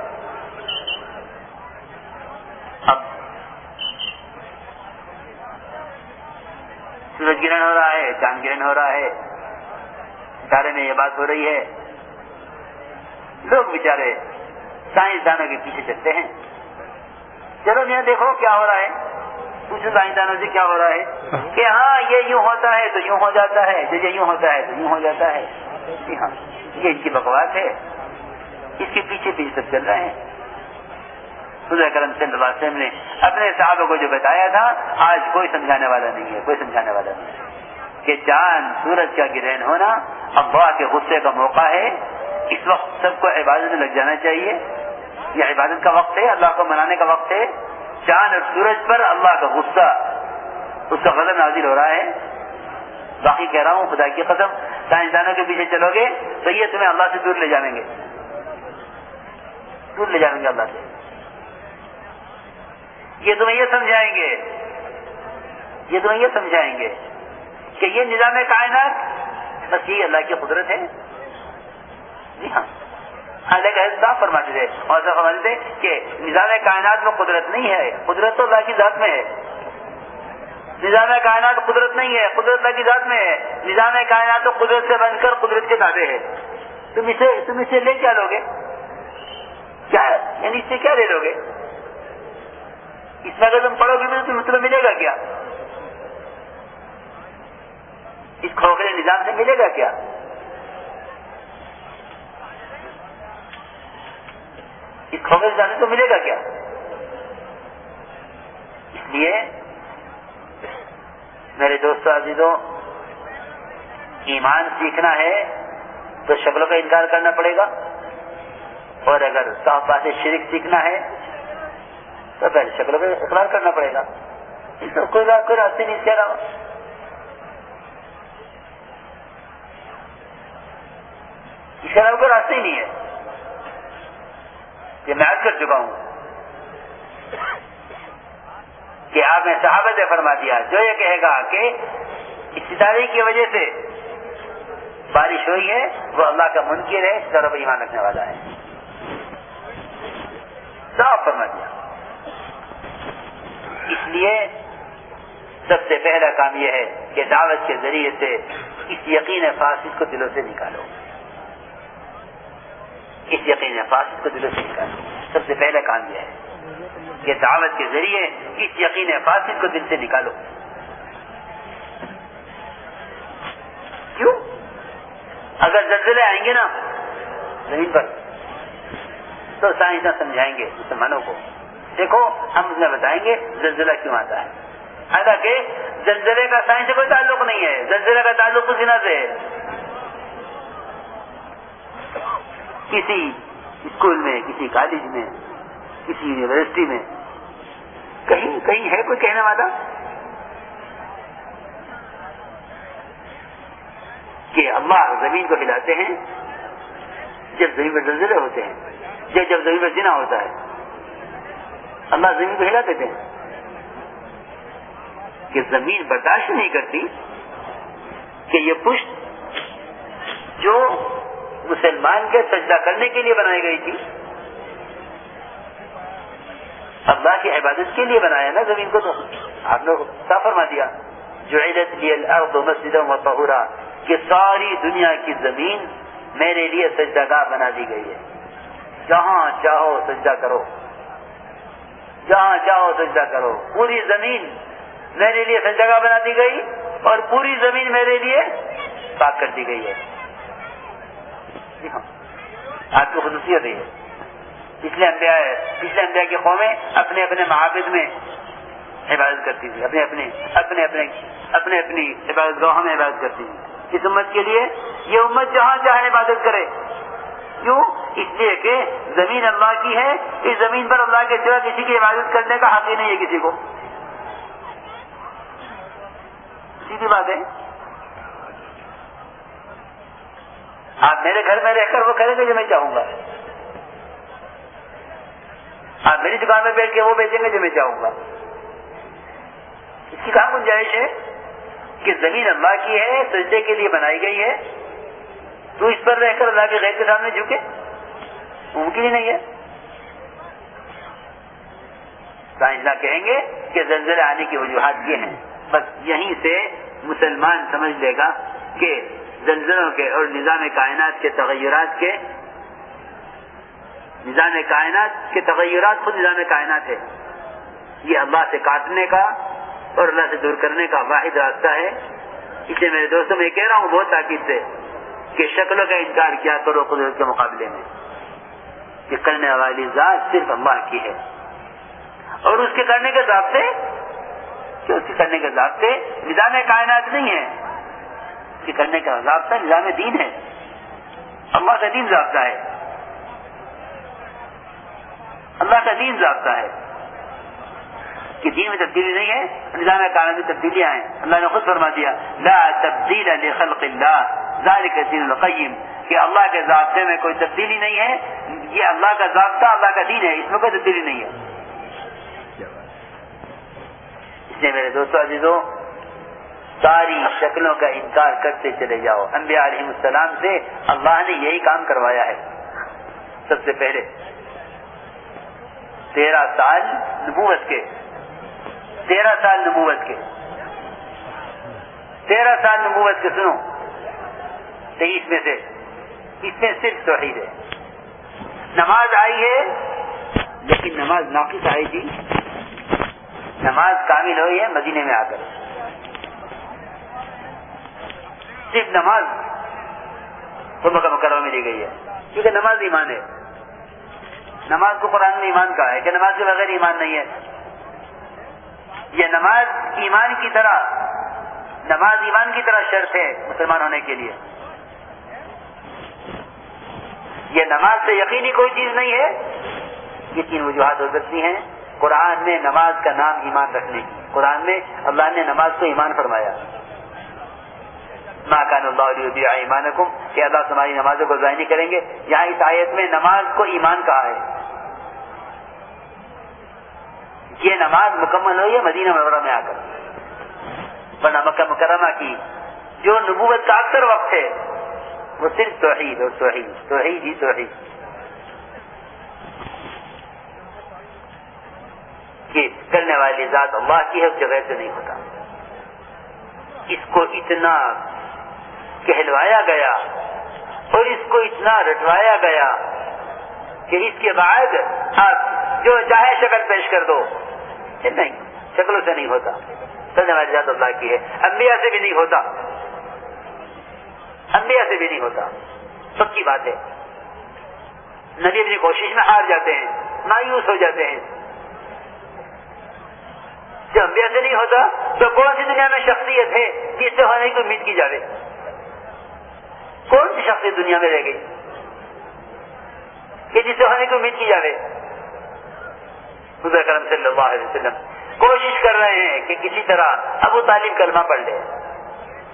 اب سورج گرہن ہو رہا ہے، چاند گرہن ہو رہا ہے۔ ستارے میں یہ بات ہو رہی ہے۔ لوگ بیچارے سائنسدانوں کے پیچھے چلتے ہیں۔ چلو یہاں دیکھو کیا ہو رہا ہے۔ پوچھو سائنسدانوں سے کیا ہو رہا ہے۔ کہ ہاں یہ یوں ہوتا ہے تو یوں ہو جاتا ہے جب یہ یوں ہوتا ہے تو یوں ہو جاتا ہے۔ جی ہاں۔ یہ ان کی بکواس ہے۔ اس کے پیچھے پیچھے سب چل رہے ہیں۔ خدا کرم صلی اللہ علیہ وسلم نے اپنے صحابہ کو جو بتایا تھا، آج کوئی سمجھانے والا نہیں ہے، کوئی سمجھانے والا نہیں ہے کہ چاند سورج کا گرہن ہونا ابا کے غصے کا موقع ہے۔ اس وقت سب کو عبادت میں لگ جانا چاہیے۔ یہ عبادت کا وقت ہے، اللہ کو منانے کا وقت ہے۔ چاند اور سورج پر اللہ کا غصہ، اس کا غلط نازل ہو رہا ہے۔ باقی کہہ رہا ہوں، خدا کی قسم سائنسدانوں کے پیچھے چلو گے تو یہ تمہیں اللہ سے دور لے جائیں گے۔ دور لے جائیں گے اللہ سے۔ یہ تمہیں یہ سمجھائیں گے، یہ تمہیں یہ سمجھائیں گے کہ یہ نظام کائنات بس یہ اللہ کی قدرت ہے۔ جی ہاں۔ صاف فرماتے تھے اور فرماتے تھے کہ نظام کائنات میں قدرت نہیں ہے، قدرت تو اللہ کی ذات میں ہے۔ نظام کائنات قدرت نہیں ہے، قدرت اللہ کی ذات میں ہے۔ نظام کائنات تو قدرت سے بن کر قدرت کے تابع ہے۔ تم اسے تم اسے لے کیا لوگے؟ کیا یعنی اس سے کیا لے لو گے اس میں اگر تم پڑھو گے تو مطلب ملے گا کیا؟ اس کھوکھلے نظام سے ملے گا کیا؟ اس کھوکھلے نظام سے تو ملے گا کیا؟ اس لیے میرے دوستوں عزیزوں، ایمان سیکھنا ہے تو شکلوں کا انکار کرنا پڑے گا۔ اور اگر صاف بات شرک سیکھنا ہے تو پہلے شکل کا اقرار کرنا پڑے گا۔ اس میں کوئی کوئی راستے نہیں کہہ رہا۔ اس کے علاوہ کوئی راستے ہی نہیں ہے۔ یہ میں کر چکا ہوں۔ کہ آپ نے صحابت سے فرما دیا، جو یہ کہے گا کہ ستارے کی وجہ سے بارش ہوئی ہے، وہ اللہ کا منکر ہے ستاروں ایمان رکھنے والا ہے۔ صاف فرما دیا۔ اس لیے سب سے پہلا کام یہ ہے کہ دعوت کے ذریعے سے اس یقین فاسد کو دلوں سے نکالو۔ اس یقین فاسد کو دلوں سے نکالو۔ سب سے پہلا کام یہ ہے۔ کہ دعوت کے ذریعے اس یقین فاسد کو دل سے نکالو۔ کیوں؟ اگر زلزلے آئیں گے نا، زمین پر، تو سائنس سمجھائیں گے، مسلمانوں کو۔ دیکھو، ہم انہیں بتائیں گے زلزلہ کیوں آتا ہے۔ حالانکہ زلزلے کا سائنس سے کوئی تعلق نہیں ہے، زلزلے کا تعلق کسی نہ سے کسی اسکول میں، کسی کالج میں کسی یونیورسٹی میں۔ کہیں کہیں ہے کوئی کہنے والا؟ کہ اللہ زمین کو ہلاتے ہیں جب زمین میں زلزلے ہوتے ہیں۔ جب جب زمین میں جنا ہوتا ہے۔ اللہ زمین کو ہلا دیتے ہیں۔ کہ زمین برداشت نہیں کرتی کہ یہ پشت جو مسلمان کے سجدہ کرنے کے لیے بنائی گئی تھی اللہ کی عبادت کے لیے بنایا نا زمین کو تو آپ نے صاف فرما دیا؟ جو عیدت لی مسجد و طہورا، کہ ساری دنیا کی زمین میرے لیے سجدہ گاہ بنا دی گئی ہے۔ جہاں چاہو سجدہ کرو۔ جہاں چاہو سجدہ کرو۔ پوری زمین میرے لیے سجدہ گاہ بنا دی گئی اور پوری زمین میرے لیے پاک کر دی گئی ہے۔ جی ہاں آپ کی خصوصیت ہے۔ پچھلے انبیاء پچھلے انبیاء کی قومیں اپنے اپنے معابد میں عبادت کرتی تھی اپنے اپنے اپنے اپنے اپنے اپنی عبادت گاہوں میں عبادت کرتی تھی اس امت کے لیے یہ امت جہاں جہاں عبادت کرے۔ کیوں؟ اس لیے کہ زمین اللہ کی ہے۔ اس زمین پر اللہ کے سوا کسی کی عبادت کرنے کا حق ہی نہیں ہے کسی کو۔ سیدھی بات ہے۔ آپ میرے گھر میں رہ کر وہ کریں گے جو میں چاہوں گا۔ آپ میری دکان میں بیٹھ کے وہ بیچیں گے جو میں چاہوں گا۔ اس کی کہاں گنجائش ہے کہ زمین اللہ کی ہے، سجدے کے لیے بنائی گئی ہے۔ تو اس پر رہ کر اللہ کے غیر کے سامنے جھکے۔ ممکن ہی نہیں ہے۔ سائنسداں کہیں گے کہ زلزلے آنے کی وجوہات یہ ہیں۔ بس یہیں سے مسلمان سمجھ لے گا کہ زلزلوں کے اور نظام کائنات کے تغیرات کے نظام کائنات کے تغیرات خود نظام کائنات ہے۔ یہ اللہ سے کاٹنے کا اور اللہ سے دور کرنے کا واحد راستہ ہے۔ اسے میرے دوستوں، میں کہہ رہا ہوں، بہت تاکید سے کہ شکلوں کا انکار کیا کرو قدرت کے مقابلے میں۔ کہ کرنے والی ذات صرف اللہ کی ہے۔ اور اس کے کرنے کے ضابطے کہ اس کے کرنے کے ضابطے نظام کائنات نہیں ہے۔ اس کے کرنے کا ضابطہ نظام دین ہے۔ اللہ کا دین ضابطہ ہے۔ اللہ کا دین ضابطہ ہے کہ دین میں تبدیلی نہیں ہے، نظام کائنات میں تبدیلیاں ہیں۔ اللہ نے خود فرما دیا، لا تبدیل لخلق اللہ، ذالک دین القیم، کہ اللہ کے ضابطے میں کوئی تبدیلی نہیں ہے۔ یہ اللہ کا ضابطہ، اللہ کا دین ہے، اس میں کوئی تبدیلی نہیں ہے۔ اس لیے میرے دوستوں عزیزوں ساری شکلوں کا انکار کرتے چلے جاؤ۔ انبیاء علیہ السلام سے اللہ نے یہی کام کروایا ہے۔ سب سے پہلے تیرہ سال نبوت کے۔ تیرہ سال نبوت کے۔ تیرہ سال نبوت کے، سنو۔ تیئیس میں سے۔ اس میں صرف توحید ہے۔ نماز آئی ہے، لیکن نماز ناقص آئی تھی۔ نماز کامل ہوئی ہے مدینے میں آ کر۔ صرف نماز۔ کو مکہ مکرمہ میں لی گئی ہے۔ کیونکہ نماز ایمان ہے۔ نماز کو قرآن نے ایمان کہا ہے کہ نماز کے بغیر ایمان نہیں ہے۔ یہ نماز ایمان کی طرح، نماز ایمان کی طرح شرط ہے مسلمان ہونے کے لیے۔ یہ نماز سے یقینی کوئی چیز نہیں ہے۔ یہ تین وجوہات ہو سکتی ہیں۔ قرآن میں نماز کا نام ایمان رکھنے کی۔ قرآن میں اللہ نے نماز کو ایمان فرمایا۔ ماں کان اللہ ایمان کہ اللہ تمہاری نمازوں کو ضائع نہیں کریں گے۔ یہاں اس آیت میں نماز کو ایمان کہا ہے۔ یہ نماز مکمل ہوئی ہے، مدینہ مرورہ میں آ کر۔ ورنہ مکہ مکرمہ کی جو نبوت کا اکثر وقت ہے، وہ صرف توحید اور توحید توحید ہی توحید۔ کہ کرنے والی ذات اللہ کی ہے جگہ سے نہیں ہوتا۔ اس کو اتنا کہلوایا گیا اور اس کو اتنا رٹوایا گیا کہ اس کے بعد آپ جو چاہے شکل پیش کر دو۔ نہیں۔ شکلوں سے نہیں ہوتا۔ ذات اللہ کی ہے۔ انبیاء سے بھی نہیں ہوتا۔ انبیاء سے بھی نہیں ہوتا۔ سب کی بات ہے نبی اپنی کوشش میں ہار جاتے ہیں مایوس ہو جاتے ہیں۔ جو انبیاء سے نہیں ہوتا تو کون سی دنیا میں شخصیت ہے جس سے ہونے کی امید کی جائے کون سی شخصیت دنیا میں رہ گئی؟ کہ جس سے ہونے کی امید کی جائے کرم صلی اللہ علیہ وسلم کوشش کر رہے ہیں کہ کسی طرح ابو تعلیم کلمہ پڑھ لے۔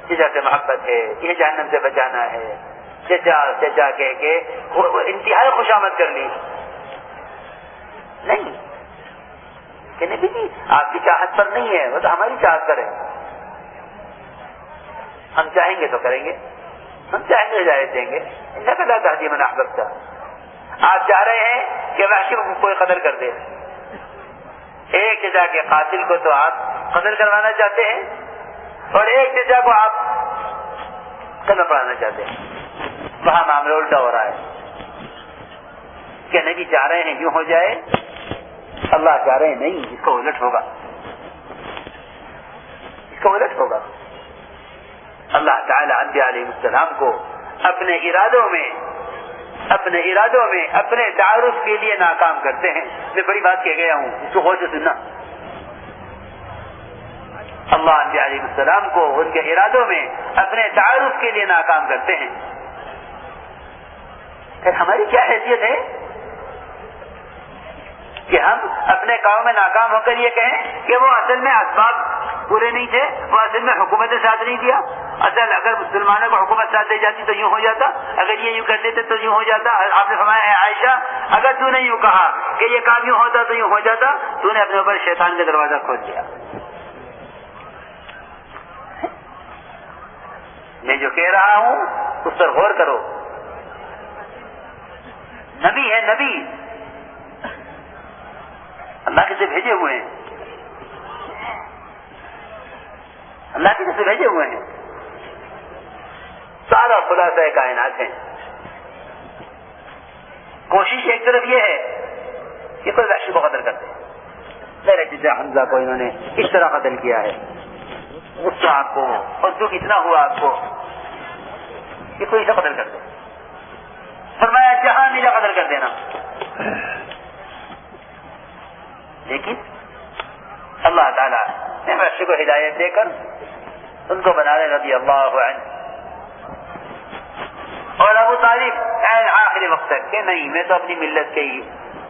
چچا سے محبت ہے، یہ جہنم سے بچانا ہے۔ چچا چچا کہہ کے انتہائی خوشامد کر لی۔ نہیں۔ کہ نہیں جی، آپ کی چاہت پر نہیں ہے، وہ تو ہماری چاہت پر ہے۔ ہم چاہیں گے تو کریں گے۔ ہم چاہیں گے ہدایت دیں گے۔ نقدا چاہتی میں نے آپ چاہ رہے ہیں کہ وحشی کو کوئی قدر کر دے۔ ایک چچا کے قاتل کو تو آپ قدر کروانا چاہتے ہیں اور ایک چچا کو آپ قدر پڑھانا چاہتے ہیں۔ وہاں معاملہ الٹا ہو رہا ہے۔ کہ نبی چاہ رہے ہیں، یوں ہو جائے۔ اللہ چاہ رہے ہیں، نہیں، اس کو الٹ ہوگا۔ اس کو الٹ ہوگا۔ اللہ تعالی علیہ السلام کو اپنے ارادوں میں اپنے ارادوں میں، اپنے تعارف کے لیے ناکام کرتے ہیں۔ میں بڑی بات کہہ گیا ہوں، اس کو غور سے سننا۔ اللہ علیہ السلام کو ان کے ارادوں میں اپنے تعارف کے لیے ناکام کرتے ہیں۔ پھر ہماری کیا حیثیت ہے؟ کہ ہم اپنے کام میں ناکام ہو کر یہ کہیں کہ وہ اصل میں اسباب پورے نہیں تھے وہ اصل میں حکومت ساتھ نہیں دیا۔ اصل اگر مسلمانوں کو حکومت ساتھ دی جاتی تو یوں ہو جاتا، اگر یہ یوں کر دیتے تو یوں ہو جاتا۔ آپ نے فرمایا ہے عائشہ، اگر تو نے یوں کہا کہ یہ کام یوں ہوتا تو یوں ہو جاتا، تو نے اپنے اوپر شیطان کا دروازہ کھول دیا۔ میں جو کہہ رہا ہوں، اس پر غور کرو۔ نبی ہے نبی۔ اللہ کے سے بھیجے ہوئے ہیں؟ اللہ کے سے بھیجے ہوئے ہیں۔ سارا خلاصہ کائنات ہے۔ کوشش ایک طرف یہ ہے کہ کوئی وحشی کو قتل کرتے میرے چیزیں حمزہ کو انہوں نے اس طرح قتل کیا ہے۔ غصہ آپ کو، اور دکھ اتنا ہوا آپ کو کہ کوئی اسے قتل کر دے فرمایا، جہاں میرا قتل کر دینا۔ لیکن اللہ تعالیٰ نے وحشی کو ہدایت دے کر ان کو بنا رہے رضی اللہ عنہ۔ اور ابو طالب این آخری وقت تک کہ نہیں، میں تو اپنی ملت کے ہی،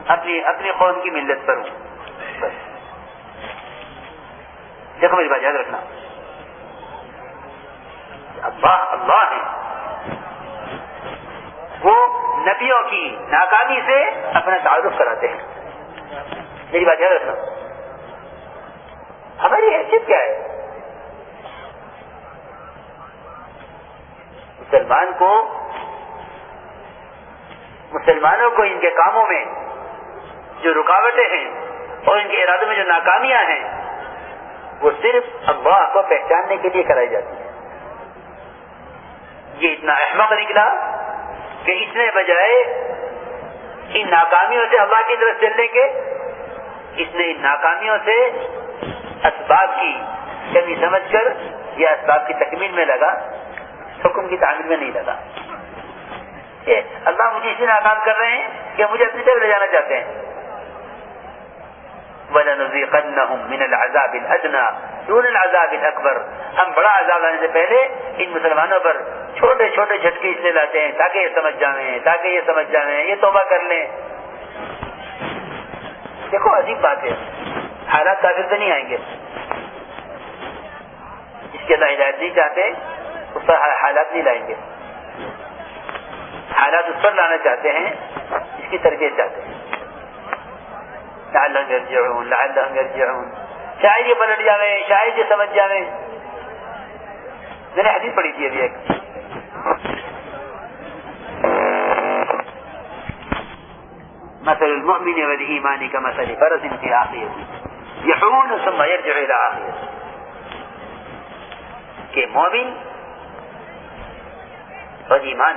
اپنی اپنی قوم کی ملت پر ہوں۔ بس۔ دیکھو میری بات، یاد رکھنا۔ اللہ اللہ ہے۔ وہ نبیوں کی ناکامی سے اپنا تعارف کراتے ہیں۔ میری بات یاد رکھنا۔ ہماری حیثیت کیا ہے؟ مسلمان کو مسلمانوں کو ان کے کاموں میں جو رکاوٹیں ہیں اور ان کے ارادوں میں جو ناکامیاں ہیں، وہ صرف اللہ کو پہچاننے کے لیے کرائی جاتی ہے یہ اتنا احمد نکلا کہ اس نے بجائے ان ناکامیوں سے اللہ کی طرف چلنے کے، اس نے ان ناکامیوں سے اسباب کی کمی سمجھ کر یہ اسباب کی تکمیل میں لگا، حکم کی تعمیر میں نہیں لگا۔ اللہ مجھے اسی ناکام کر رہے ہیں کہ مجھے اپنی طرف لے جانا چاہتے ہیں۔ من العذاب دون العذاب الاکبر ہم بڑا عذاب لانے سے پہلے ان مسلمانوں پر چھوٹے چھوٹے جھٹکے اس لیے لاتے ہیں تاکہ یہ سمجھ جائیں، تاکہ یہ سمجھ جائیں، یہ توبہ کر لیں۔ دیکھو عجیب بات ہے۔ حالات کافر سے نہیں آئیں گے۔ جس کے اللہ ہدایت نہیں چاہتے، اس پر حالات نہیں لائیں گے۔ حالات اس پر لانا چاہتے ہیں، اس کی تربیت چاہتے ہیں۔ شاید یہ پلٹ جاوے، شاید یہ سمجھ جاوے۔ میں نے حدیث پڑھی تھی ابھی ایک۔ مثل المؤمن والإيمان كمثل فرس في آخر يحون ثم يرجع إلى آخر. کہ مومن اور ایمان.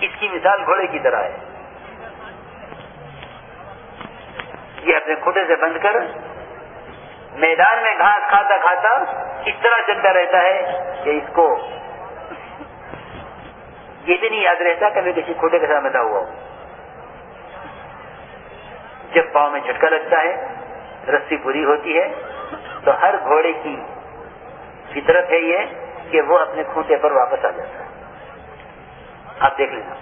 اس کی مثال گھوڑے کی طرح ہے. یہ اپنے کھوٹے سے بند کر، میدان میں گھاس کھاتا کھاتا اس طرح چلتا رہتا ہے کہ اس کو یہ بھی نہیں یاد رہتا کہ میں کسی کھوٹے کے ساتھ بتا ہوا ہوں۔ جب پاؤں میں جھٹکا لگتا ہے رسی پوری ہوتی ہے، تو ہر گھوڑے کی فطرت ہے یہ کہ وہ اپنے کھوٹے پر واپس آ جاتا ہے۔ آپ دیکھ لینا۔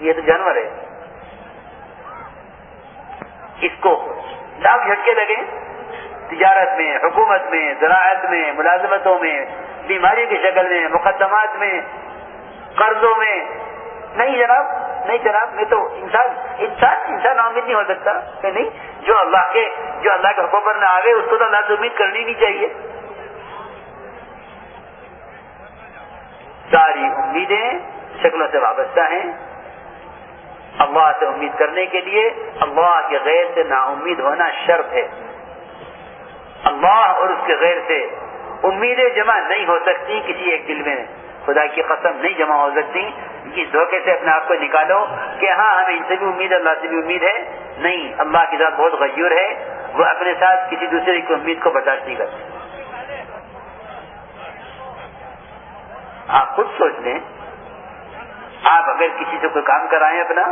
یہ تو جانور ہے۔ اس کو ڈاک جھٹکے لگے۔ تجارت میں، حکومت میں، زراعت میں، ملازمتوں میں بیماری کی شکل میں، مقدمات میں، قرضوں میں نہیں جناب نہیں جناب، میں تو انسان انسان انسان امید نہیں ہو سکتا، کہ نہیں؟ جو اللہ کے، جو اللہ کے حکم پر نہ آگے اس کو تو اللہ سے امید کرنی نہیں چاہیے۔ ساری امیدیں شکلوں سے وابستہ ہیں۔ اللہ سے امید کرنے کے لیے، اللہ کے غیر سے نا امید ہونا شرط ہے۔ اللہ اور اس کے غیر سے امیدیں جمع نہیں ہو سکتی کسی ایک دل میں۔ خدا کی قسم نہیں جمع ہو سکتی۔ اس دھوکے سے اپنے آپ کو نکالو کہ ہاں ہمیں ان سے بھی امید اللہ سے بھی امید ہے۔ نہیں، اللہ کی ذات بہت غیور ہے۔ وہ اپنے ساتھ کسی دوسرے کی امید کو برداشت نہیں کرتے۔ آپ خود سوچ لیں۔ آپ اگر کسی سے کوئی کام کرائیں اپنا۔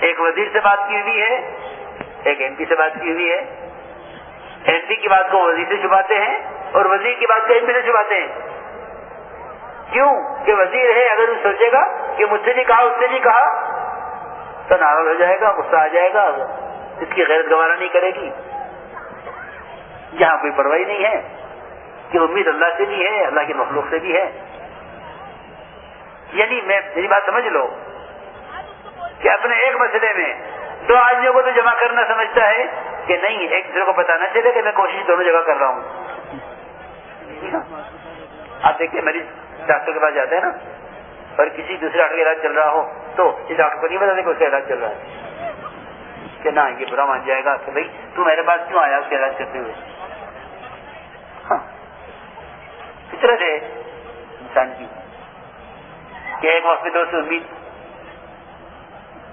ایک وزیر سے بات کی ہوئی ہے، ایک ایم پی سے بات کی ہوئی ہے۔ ایم پی کی بات کو وزیر سے چھپاتے ہیں اور وزیر کی بات کو ایم پی سے چھپاتے ہیں۔ کیوں کہ وزیر ہے اگر وہ سوچے گا کہ مجھ سے نہیں کہا، اس سے نہیں کہا، تو ناراض ہو جائے گا، غصہ آ جائے گا، اس کی غیرت گوارا نہیں کرے گی۔ یہاں کوئی پرواہی نہیں ہے کہ امید اللہ سے بھی ہے، اللہ کے مخلوق سے بھی ہے۔ یعنی میں، میری بات سمجھ لو کہ اپنے ایک مسئلے میں دو آدمیوں کو تو جمع کرنا سمجھتا ہے کہ نہیں، ایک دوسرے کو پتا نہ چلے کہ میں کوشش دونوں جگہ کر رہا ہوں۔ آپ دیکھیے مریض ڈاکٹر کے پاس جاتے ہیں نا، اور کسی دوسرے ڈاکٹر کا علاج چل رہا ہو تو اس ڈاکٹر کو نہیں بتا کہ اس کا علاج چل رہا ہے۔ کہ نہ، یہ برا مان جائے گا کہ بھائی تو میرے پاس کیوں آیا اس کا علاج کرتے ہوئے؟ ہاں۔ فطرت ہے انسان کی۔ کہ ایک وقت میں دو سے امید،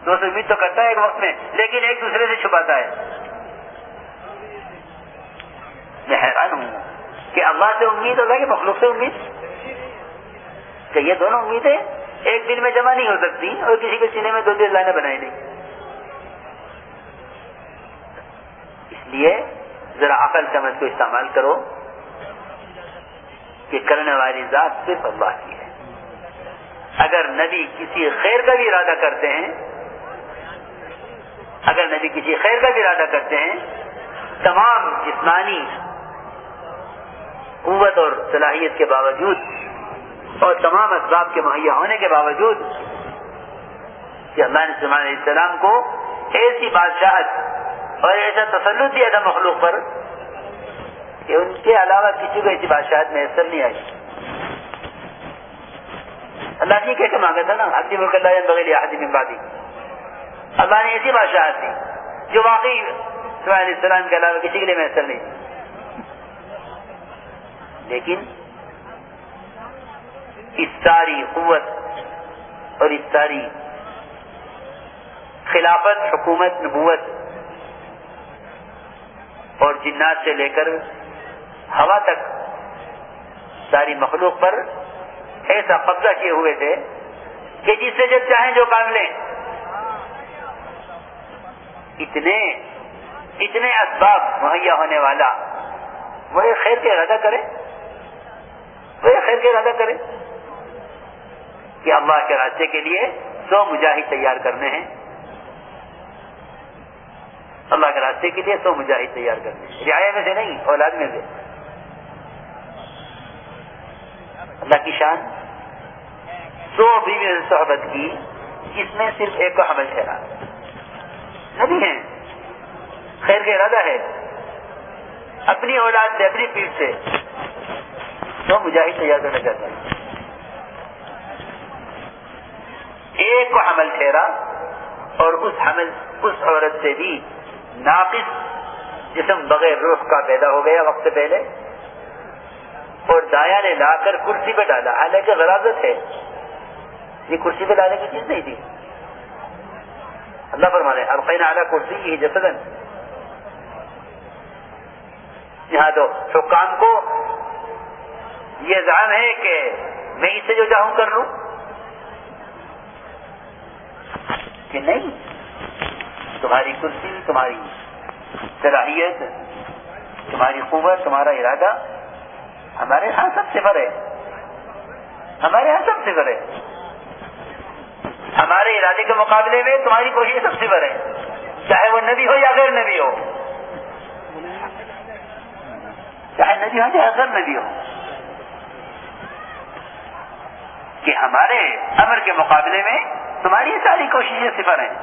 دو سے امید تو کرتا ہے ایک وقت میں، لیکن ایک دوسرے سے چھپاتا ہے۔ میں حیران ہوں کہ اللہ سے امید، اللہ کہ مخلوق سے امید؟ کہ یہ دونوں امیدیں ایک دن میں جمع نہیں ہو سکتی اور کسی کے سینے میں دو دن لائنیں بنائی نہیں۔ اس لیے ذرا عقل سمجھ کو استعمال کرو کہ کرنے والی ذات صرف اللہ کی ہے۔ اگر نبی کسی خیر کا بھی ارادہ کرتے ہیں، اگر نبی کسی خیر کا بھی ارادہ کرتے ہیں، تمام جسمانی قوت اور صلاحیت کے باوجود اور تمام اسباب کے مہیا ہونے کے باوجود کہ اللہ نے سلمان علیہ السلام کو ایسی بادشاہت اور ایسا تسلط دیا تھا مخلوق پر کہ ان کے علاوہ کسی کو ایسی بادشاہت میسر نہیں آئی۔ اللہ نے کہہ کے مانگا تھا نا حدی جی ملک اللہ بغیر حدی بادی اللہ نے ایسی بادشاہت دی جو واقعی سلمان علیہ السلام کے علاوہ کسی کے لیے میسر نہیں۔ تھی لیکن اس ساری قوت اور اس ساری خلافت، حکومت، نبوت اور جنات سے لے کر ہوا تک ساری مخلوق پر ایسا قبضہ کیے ہوئے تھے کہ جس سے جب چاہیں جو کام لیں۔ اتنے اتنے اسباب مہیا ہونے والا وہ خیر کے ارادہ کرے۔ وہ خیر کے ارادہ کرے۔ کہ اللہ کے راستے کے لیے سو مجاہد تیار کرنے ہیں۔ اللہ کے راستے کے لیے سو مجاہد تیار کرنے رعایا میں سے نہیں، اولاد میں سے۔ اللہ کی شان۔ سو بیوی صحبت کی، اس میں صرف ایک کو حمل ٹھہرا نہیں ہے خیر کا ارادہ ہے۔ اپنی اولاد سے، اپنی پیٹ سے تو مجاہد تیار کرنا چاہتا ہے۔ ایک کو حمل ٹھہرا اور اس حمل اس عورت سے بھی ناقص جسم بغیر روح کا پیدا ہو گیا وقت پہلے اور دایا نے لا کر کرسی پہ ڈالا۔ حالانکہ غرازت ہے۔ یہ کرسی پہ ڈالنے کی چیز نہیں تھی۔ اللہ فرمانے اب قین اعلیٰ کرسی یہ جسدن یہاں تو حکام کو یہ ذہن ہے کہ میں اسے جو چاہوں کر لوں۔ کہ نہیں، تمہاری کرسی، تمہاری صلاحیت، تمہاری قوت، تمہارا ارادہ ہمارے یہاں سب سے بڑے، ہمارے یہاں سب سے بڑے۔ ہمارے ارادے کے مقابلے میں تمہاری کوشش سب سے بڑے۔ چاہے وہ نبی ہو یا غیر نبی ہو۔ چاہے نبی ہو یا غیر نبی ہو۔ کہ ہمارے امر کے مقابلے میں تمہاری ساری کوششیں صفر ہیں۔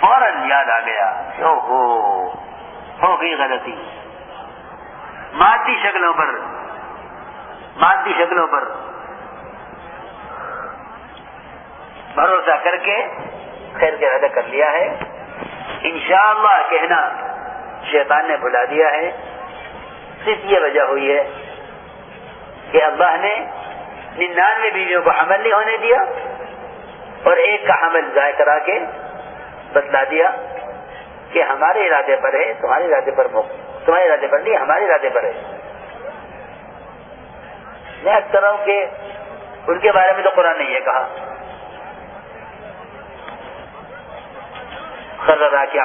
فوراً یاد آ گیا او ہو ہو گئی غلطی۔ مادی شکلوں پر، مادی شکلوں پر بھروسہ کر کے خیر کے ادا کر لیا ہے۔ انشاءاللہ کہنا شیطان نے بلا دیا ہے۔ صرف یہ وجہ ہوئی ہے کہ اللہ نے ننانوے بیویوں کو حمل نہیں ہونے دیا اور ایک کا حمل ضائع کرا کے بتلا دیا کہ ہمارے ارادے پر ہے، تمہارے ارادے پر تمہارے ارادے پر نہیں، ہمارے ارادے پر ہے۔ میں کر رہا ہوں کہ ان کے بارے میں تو قرآن نے یہ کہا۔ خرا کیا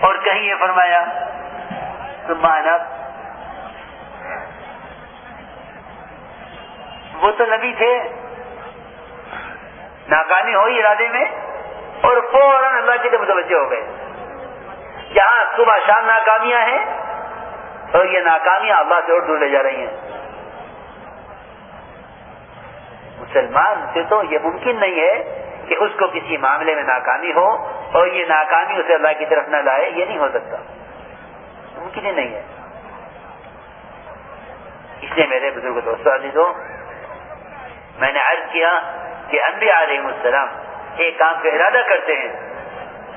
اور کہیں یہ فرمایا تم مانب وہ تو نبی تھے۔ ناکامی ہوئی ارادے میں اور فوراً اللہ کے لیے متوجہ ہو گئے۔ جہاں صبح شام ناکامیاں ہیں اور یہ ناکامیاں اللہ سے اور دور لے جا رہی ہیں۔ مسلمان سے تو یہ ممکن نہیں ہے کہ اس کو کسی معاملے میں ناکامی ہو اور یہ ناکامی اسے اللہ کی طرف نہ لائے، یہ نہیں ہو سکتا۔ ممکن ہی نہیں ہے۔ اس لیے میرے بزرگ دوستوں عزیزوں میں نے عرض کیا کہ انبیاء علیہ السلام ایک کام کا ارادہ کرتے ہیں،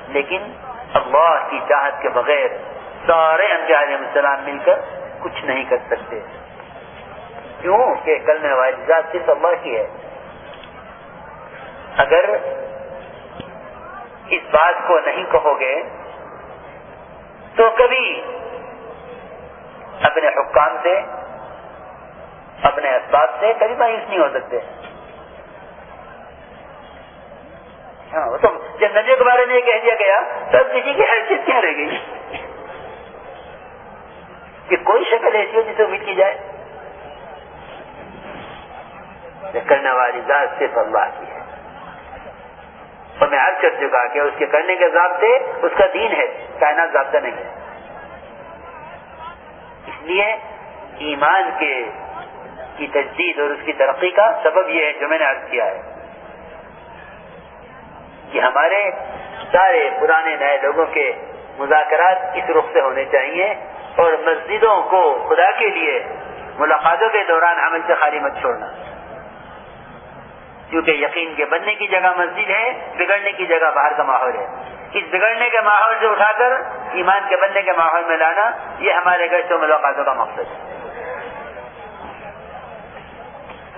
لیکن اللہ کی چاہت کے بغیر سارے انبیاء علیہ السلام مل کر کچھ نہیں کر سکتے۔ کیوں؟ کہ کل میں واحد ذات صرف اللہ کی ہے۔ اگر اس بات کو نہیں کہو گے، تو کبھی اپنے حکام سے اپنے اسباب سے کبھی مایوس نہیں ہو سکتے۔ ہاں تو جب نبیوں کے بارے میں یہ کہہ دیا گیا تب کسی کی حیثیت کیا رہ گئی کہ کوئی شکل ایسی ہو جسے امید کی جائے۔ کرنے والی ذات صرف اللہ کی ہے۔ اور میں عرض کر چکا کہ اس کے کرنے کے ضابطے اس کا دین ہے، کائنات ضابطہ نہیں ہے۔ اس لیے ایمان کے کی تجدید اور اس کی ترقی کا سبب یہ ہے جو میں نے عرض کیا ہے۔ کہ ہمارے سارے پرانے نئے لوگوں کے مذاکرات اس رخ سے ہونے چاہیے اور مسجدوں کو خدا کے لیے ملاقاتوں کے دوران عمل سے خالی مت چھوڑنا۔ کیونکہ یقین کے بننے کی جگہ مسجد ہے، بگڑنے کی جگہ باہر کا ماحول ہے۔ اس بگڑنے کے ماحول سے اٹھا کر ایمان کے بننے کے ماحول میں لانا، یہ ہمارے گشت و ملاقاتوں کا مقصد ہے۔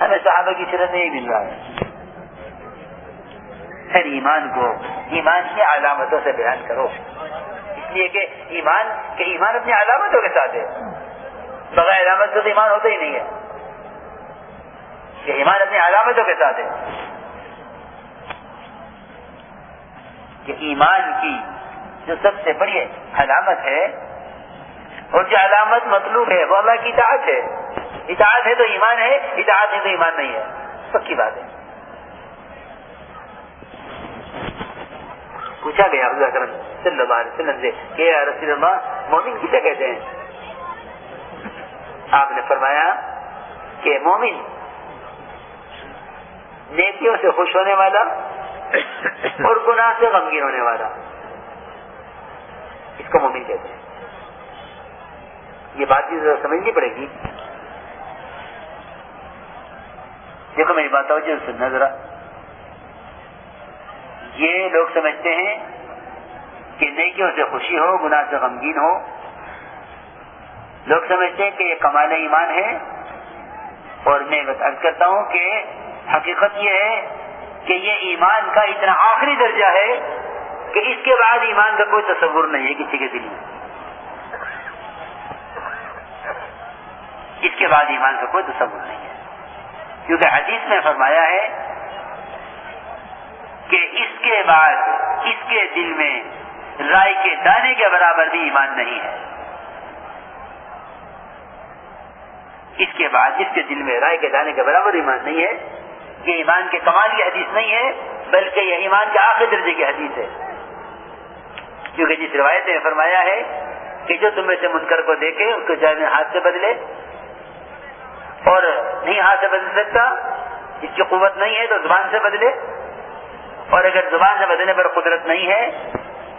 ہمیں صحابہ کی سیرت نہیں مل رہا ہے۔ ہر ایمان کو، ایمان کی علامتوں سے بیان کرو۔ اس لیے کہ ایمان کہ ایمان اپنی علامتوں کے ساتھ ہے۔ بغیر علامت سے تو ایمان ہوتا ہی نہیں ہے۔ کہ ایمان اپنی علامتوں کے ساتھ ہے۔ کہ ایمان کی جو سب سے بڑی علامت ہے، اور جو علامت مطلوب ہے، وہ اللہ کی اطاعت ہے۔ اطاعت ہے تو ایمان ہے، اطاعت ہے تو ایمان نہیں ہے۔ پکی بات ہے۔ پوچھا گیا حضور کرم صلی اللہ علیہ وسلم سے کہ رسول اللہ، مومن کسے کہتے ہیں؟ آپ نے فرمایا کہ مومن نیکیوں سے خوش ہونے والا اور گناہ سے غمگین ہونے والا۔ اس کو مومن کہتے ہیں۔ یہ بات بھی سمجھنی پڑے گی۔ دیکھو میری بات توجہ سننا ذرا یہ لوگ سمجھتے ہیں کہ نیکیوں سے خوشی ہو، گناہ سے غمگین ہو۔ لوگ سمجھتے ہیں کہ یہ کمال ایمان ہے۔ اور میں بتا کرتا ہوں کہ حقیقت یہ ہے کہ یہ ایمان کا اتنا آخری درجہ ہے کہ اس کے بعد ایمان کا کوئی تصور نہیں ہے کسی کے دل میں۔ اس کے بعد ایمان کا کوئی تصور نہیں ہے۔ کیونکہ حدیث میں فرمایا ہے کہ اس کے بعد، اس کے دل میں رائے کے دانے کے برابر بھی ایمان نہیں ہے۔ اس کے بعد، اس کے دل میں رائے کے دانے کے برابر ایمان نہیں ہے۔ یہ ایمان کے کمال کی حدیث نہیں ہے، بلکہ یہ ایمان کے آخری درجے کی حدیث ہے۔ کیونکہ جس روایت میں فرمایا ہے کہ جو تم میں سے منکر کو دیکھے، اس کو چاہے ہاتھ سے بدلے۔ اور نہیں ہاتھ سے بدل سکتا، اس کی قوت نہیں ہے تو زبان سے بدلے۔ اور اگر زبان سے بدلنے پر قدرت نہیں ہے،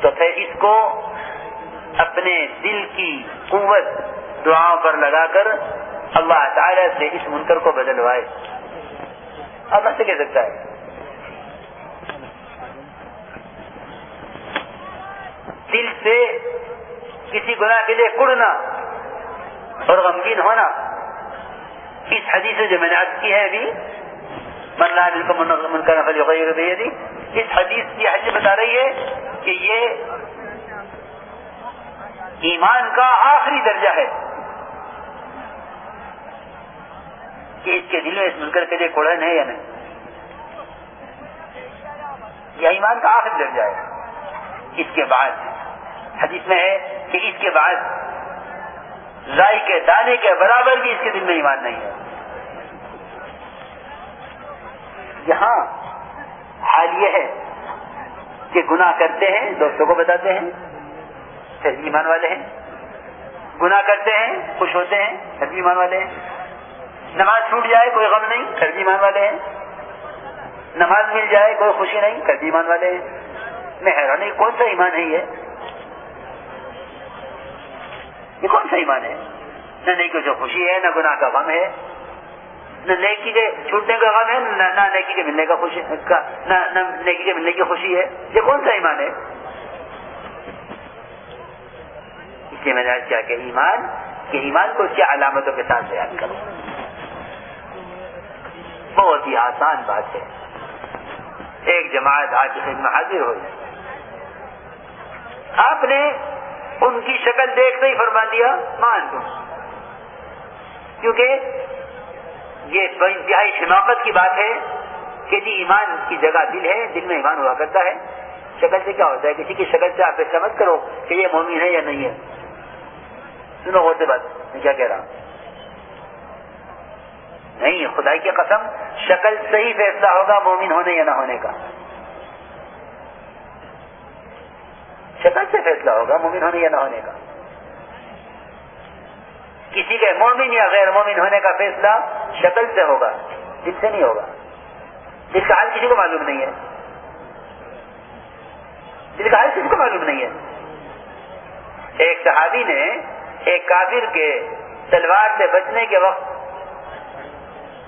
تو پھر اس کو اپنے دل کی قوت دعاؤں پر لگا کر اللہ تعالی سے اس منکر کو بدلوائے۔ اللہ سے کہہ سکتا ہے دل سے کسی گناہ کے لیے کڑنا اور غمگین ہونا۔ اس حدیث سے جو میں نے عرض کی ہے ابھی منلا دی اس حدیث کی حدیث بتا رہی ہے کہ یہ ایمان کا آخری درجہ ہے۔ کہ اس کے دل میں اس منکر کے لیے کوڑن ہے یا نہیں؟ یہ ایمان کا آخری درجہ ہے۔ اس کے بعد، حدیث میں ہے کہ اس کے بعد رائی کے دانے کے برابر بھی اس کے دل میں ایمان نہیں ہے۔ یہاں حال یہ ہے کہ گناہ کرتے ہیں، دوستوں کو بتاتے ہیں، پھر ایمان والے ہیں۔ گناہ کرتے ہیں، خوش ہوتے ہیں، پھر ایمان والے ہیں۔ نماز چھوٹ جائے، کوئی غم نہیں، پھر ایمان والے ہیں۔ نماز مل جائے، کوئی خوشی نہیں، پھر ایمان والے ہیں۔ میں حیران کون سا ایمان ہے یہ؟ یہ کون سا ایمان ہے؟ نہ نیکی جو خوشی ہے، نہ گناہ کا غم ہے۔ نہ نیکی کے چھوٹنے کا غم ہے، نہ نیکی کے ملنے کا خوشی نہ نیکی کے ملنے کی خوشی ہے۔ یہ کون سا ایمان ہے؟ اس لیے میں نے کیا کہ ایمان کہ ایمان کو کیا علامتوں کے ساتھ بیان کروں بہت ہی آسان بات ہے۔ ایک جماعت آج میں حاضر ہوئی۔ آپ نے ان کی شکل دیکھتے ہی فرما دیا، مان دوں کیونکہ یہ انتہائی شناخت کی بات ہے کہ جی ایمان کی جگہ دل ہے، دل میں ایمان ہوا کرتا ہے۔ شکل سے کیا ہوتا ہے؟ کسی کی شکل سے آپ سمجھ کرو کہ یہ مومن ہے یا نہیں ہے۔ سنو غور سے بات، میں کیا کہہ رہا ہوں؟ نہیں، خدائی کی قسم، شکل سے ہی فیصلہ ہوگا مومن ہونے یا نہ ہونے کا۔ شکل سے فیصلہ ہوگا، مومن ہونے یا نہ ہونے کا؟ کسی کے مومن یا غیر مومن ہونے کا فیصلہ شکل سے ہوگا، دل سے نہیں ہوگا۔ دل کا حال کسی کو معلوم نہیں ہے۔ دل کا حال کسی کو معلوم نہیں ہے۔ ایک صحابی نے ایک کافر کے تلوار سے بچنے کے وقت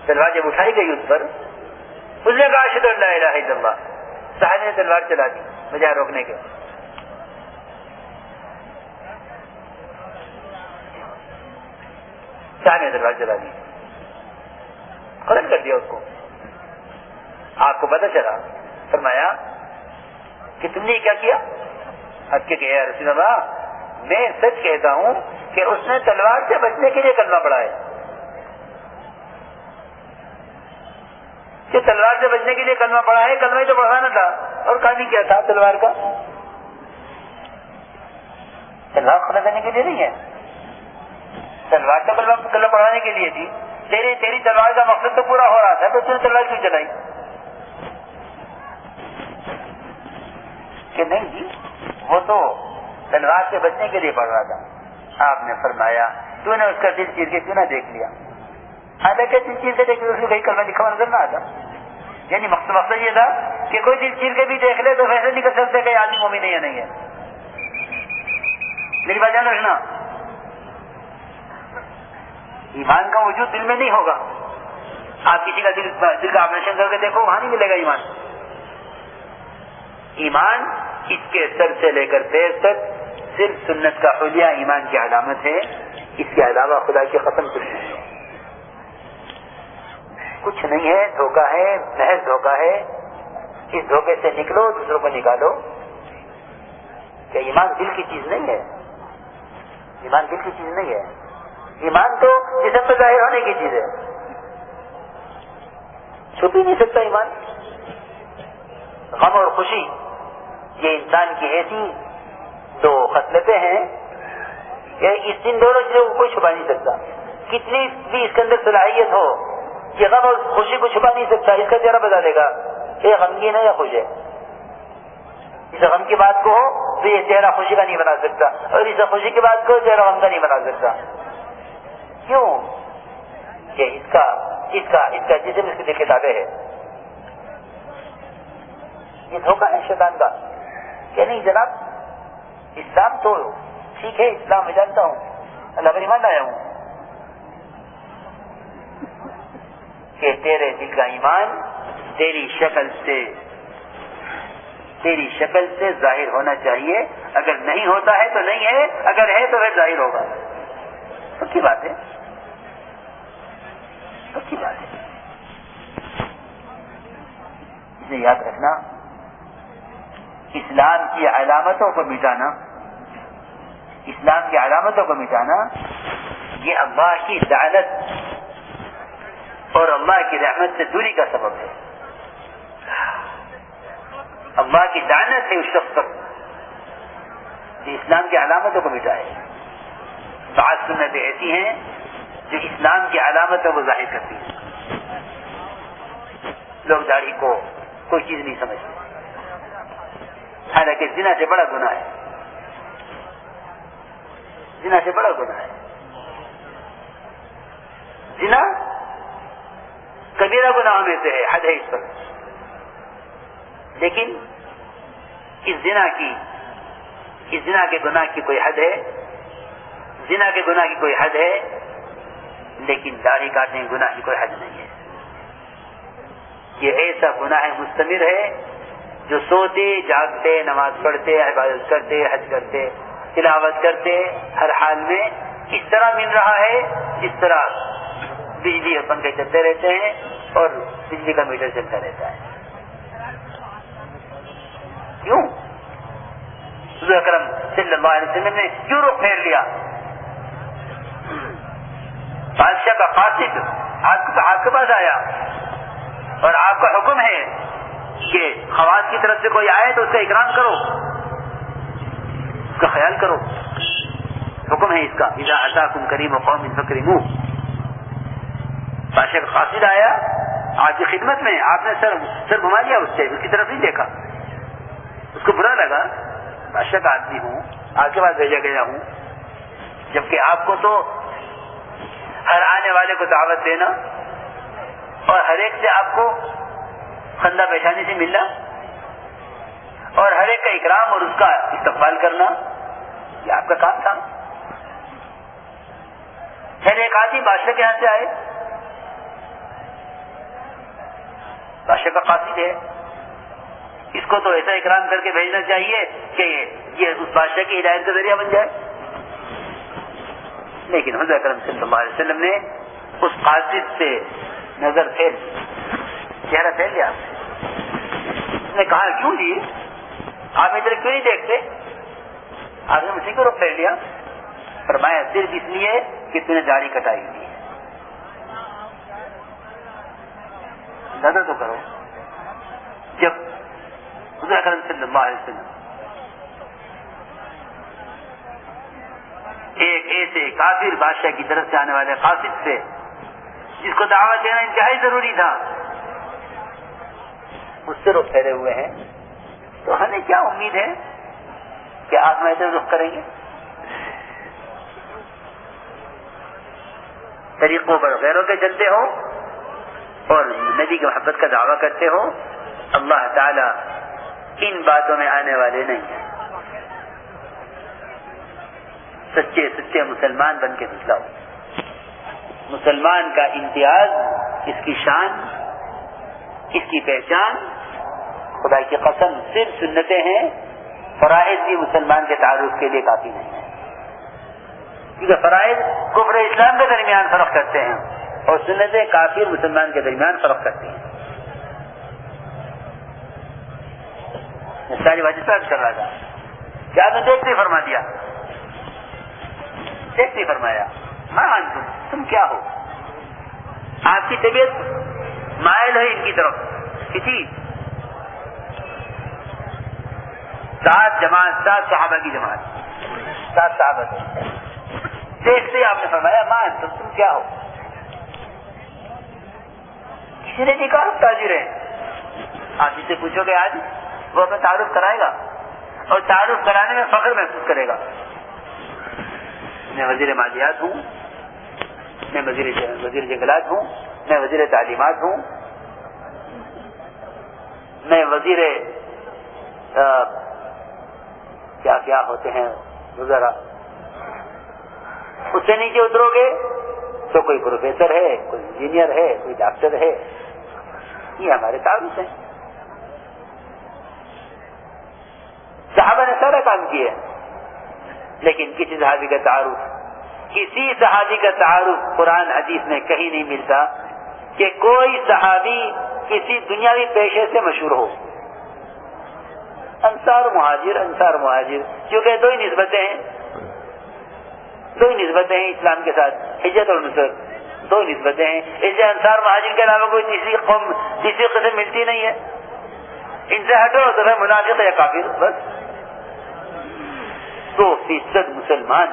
تلوار جب اٹھائی گئی اس پر، اس نے کہا شد اللہ الہ الا اللہ صاحب نے تلوار چلا دی بجائے روکنے کے۔ صاحب نے تلوار چلا دی قتل کر دیا اس کو۔ آپ کو پتا چلا۔ فرمایا، کہ تم نے کیا کیا؟ اب کہ رسول اللہ، میں سچ کہتا ہوں کہ اس نے تلوار سے بچنے کے لیے کرنا پڑا ہے۔ کہ تلوار سے بچنے کے لیے کلمہ پڑھا ہے، کلمہ تو پڑھانا تھا۔ اور کہانی کیا تھا تلوار کا؟ تلوار ختم کرنے کے لیے نہیں ہے۔ تلوار تو کلمہ پڑھانے کے لیے تھی۔ تیری تیری تلوار کا مقصد تو پورا ہو رہا تھا، تو اس نے تلوار کیوں چلائی؟ کہ نہیں جی وہ تو تلوار سے بچنے کے لیے پڑھ رہا تھا۔ آپ نے فرمایا، تو نے اس کا دل چیر کے کیوں نہ دیکھ لیا؟ حالانکہ دل چیر کے دیکھ اس کو کہیں کلمہ لکھا نظر نہ آتا۔ یعنی مقصد مقصد یہ تھا کہ کوئی دل چیر کے بھی دیکھ لے تو ویسے نہیں کر سکتے کہ آدمی مومن ہے نہیں ہے۔ میری بات جان رکھنا ایمان کا وجود دل میں نہیں ہوگا۔ آپ کسی کا دل دل کا آپریشن کر کے دیکھو، وہاں نہیں ملے گا ایمان۔ ایمان اس کے سر سے لے کر پیر تک صرف سنت کا خلیہ ایمان کی علامت ہے۔ اس کے علاوہ خدا کی قسم کچھ نہیں۔ ہے کچھ نہیں ہے، دھوکہ ہے، محض دھوکہ ہے۔ اس دھوکے سے نکلو، دوسروں کو نکالو۔ کہ ایمان دل کی چیز نہیں ہے؟ ایمان دل کی چیز نہیں ہے۔ ایمان تو جسم پہ ظاہر ہونے کی چیز ہے۔ چھپ ہی نہیں سکتا ایمان۔ غم اور خوشی، یہ انسان کی ایسی دو خصلتیں ہیں کہ اس دن دونوں چیزوں کو کوئی چھپا نہیں سکتا۔ کتنی بھی اس کے اندر صلاحیت ہو، یہ غم اور خوشی کو چھپا نہیں سکتا، اس کا چہرہ بتا دے گا کہ یہ غمگین ہے یا خوش ہے۔ اس غم کی بات کو ہو تو یہ چہرہ خوشی کا نہیں بنا سکتا، اور اس خوشی کی بات کو چہرہ غم کا نہیں بنا سکتا۔ کیوں کہ اس کا اس کا اس کا جسم اس کی دل کتابیں ہے؟ یہ دھوکہ ہے شیطان کا۔ کہ نہیں جناب، اسلام تو ٹھیک ہے، اسلام میں جانتا ہوں، اللہ پر ایمان آیا ہوں۔ کہ تیرے دل کا ایمان تیری شکل سے، تیری شکل سے ظاہر ہونا چاہیے۔ اگر نہیں ہوتا ہے تو نہیں ہے، اگر ہے تو پھر ظاہر ہوگا۔ سچی بات ہے۔ سچی بات ہے۔ اسے یاد رکھنا، اسلام کی علامتوں کو مٹانا، اسلام کی علامتوں کو مٹانا، یہ اللہ کی لعنت اور اللہ کی رحمت سے دوری کا سبب ہے۔ اللہ کی دانت ہے اس شخص پر اسلام کی علامتوں کو مٹائے۔ بعض سنتیں ایسی ہیں جو اسلام کی علامتوں کو ظاہر کرتی ہیں لوگ داڑھی کو کوئی چیز نہیں سمجھتے۔ حالانکہ زنا سے بڑا گناہ ہے۔ زنا سے بڑا گناہ ہے۔ زنا کبیرہ گناہ میں سے ہے، حد ہے اس پر۔ لیکن اس زنا کی، اس زنا کے گناہ کی کوئی حد ہے؟ زنا کے گناہ کی کوئی حد ہے؟ لیکن داڑھی کاٹنے کے گناہ کی کوئی حد نہیں ہے۔ یہ ایسا گناہ مستمر ہے جو سوتے، جاگتے، نماز پڑھتے، عبادت کرتے، حج کرتے، تلاوت کرتے، ہر حال میں اس طرح مل رہا ہے جس طرح بجلی اور پنکھے چلتے رہتے ہیں اور بجلی کا میٹر چلتا رہتا ہے۔ کیوں؟ اکرم صلی اللہ علیہ وسلم نے کیوں رخ پھیر لیا۔ بادشاہ کا فاسد آپ کے پاس آیا۔ اور آپ کا حکم ہے کہ خواص کی طرف سے کوئی آئے تو اس کا اکرام کرو۔ اس کا خیال کرو۔ حکم ہے اس کا۔ ادا کم کریم و قوم کریم بادشاہ کا قاصد آیا۔ آپ کی خدمت میں آپ نے سر سر گھما لیا اس سے، اس کی طرف نہیں دیکھا۔ اس کو برا لگا۔ بادشاہ کا آدمی ہوں۔ آپ کے پاس بھیجا گیا ہوں۔ جبکہ آپ کو تو ہر آنے والے کو دعوت دینا اور ہر ایک سے آپ کو خندہ پیشانی سے ملنا اور ہر ایک کا اکرام اور اس کا استقبال کرنا، یہ آپ کا کام تھا۔ پھر ایک آدمی بادشاہ کے یہاں سے آئے۔ بادشاہ کا قاصد ہے اس کو تو ایسا اکرام کر کے بھیجنا چاہیے کہ یہ اس بادشاہ کی ہدایت کا ذریعہ بن جائے۔ لیکن حضرت اکرم صلی اللہ علیہ وسلم نے اس قاصد سے نظر پھیر چہرہ پھیر لیا۔ اس نے کہا، کیوں جی؟ آپ ادھر کیوں نہیں دیکھتے؟ آپ نے مجھے کیوں روک پھیر لیا۔ فرمایا، صرف اس لیے کہ تم نے داڑھی کٹائی ہوئی ہے۔ زیادہ تو کرو۔ جب حضرت اکرم صلی اللہ علیہ وسلم ایک ایسے کافر بادشاہ کی طرف سے آنے والے قاصد سے۔ جس کو دعوت دینا انتہائی ضروری تھا۔ اس سے رخ پھیرے ہوئے ہیں۔ تو ہمیں کیا امید ہے کہ آپ ایسے رخ کریں گے؟ طریقوں پر غیروں کے چلتے ہو اور نبی کی محبت کا دعویٰ کرتے ہو۔ اللہ تعالی ان باتوں میں آنے والے نہیں ہیں۔ سچے سچے مسلمان بن کے دکھلاؤ مسلمان کا امتیاز، اس کی شان، اس کی پہچان خدا کی قسم، صرف سنتیں ہیں۔ فرائض بھی مسلمان کے تعارف کے لیے کافی نہیں ہے کیونکہ فرائض کفر اسلام کے درمیان فرق کرتے ہیں اور سنتیں کافی مسلمان کے درمیان فرق کرتی ہیں۔ ساری وجہ سے کر رہا تھا۔ کیا آپ نے دیکھتے فرما دیا؟ دیکھتے فرمایا۔ ہاں تم تم کیا ہو؟ آپ کی طبیعت مائل ہے ان کی طرف۔ کسی سات جماعت سات صحابہ کی جماعت۔ سات صحابہ کی۔ دیکھتے آپ نے فرمایا ماں تم جی، تم کیا ہو؟ کسی نے نہیں کہا تاجر ہے آپ جسے پوچھو گے آج، وہ اپنا تعارف کرائے گا اور تعارف کرانے میں فخر محسوس کرے گا۔ میں وزیر مالیات ہوں، میں وزیر وزیر جنگلات ہوں، میں وزیر تعلیمات ہوں، میں وزیر کیا کیا ہوتے ہیں ذرا اس سے نیچے اترو گے تو کوئی پروفیسر ہے، کوئی انجینئر ہے، کوئی ڈاکٹر ہے۔ یہ ہمارے تعارف ہیں۔ صحابہ نے سارا کام کیا۔ لیکن کسی صحابی کا تعارف کسی صحابی کا تعارف قرآن حدیث میں کہیں نہیں ملتا کہ کوئی صحابی کسی دنیاوی پیشے سے مشہور ہو۔ انصار مہاجر انصار مہاجر۔ کیونکہ دو ہی نسبتیں ہیں۔ دو ہی نسبتیں ہیں اسلام کے ساتھ۔ ہجرت اور نصرت۔ دو نسبتیں ہیں۔ اس سے انصار مہاجر کے علاوہ کوئی تیسری قوم تیسری قسم ملتی نہیں ہے۔ ان سے ہٹو تو منافق یا کافر، بس۔ دو فیصد مسلمان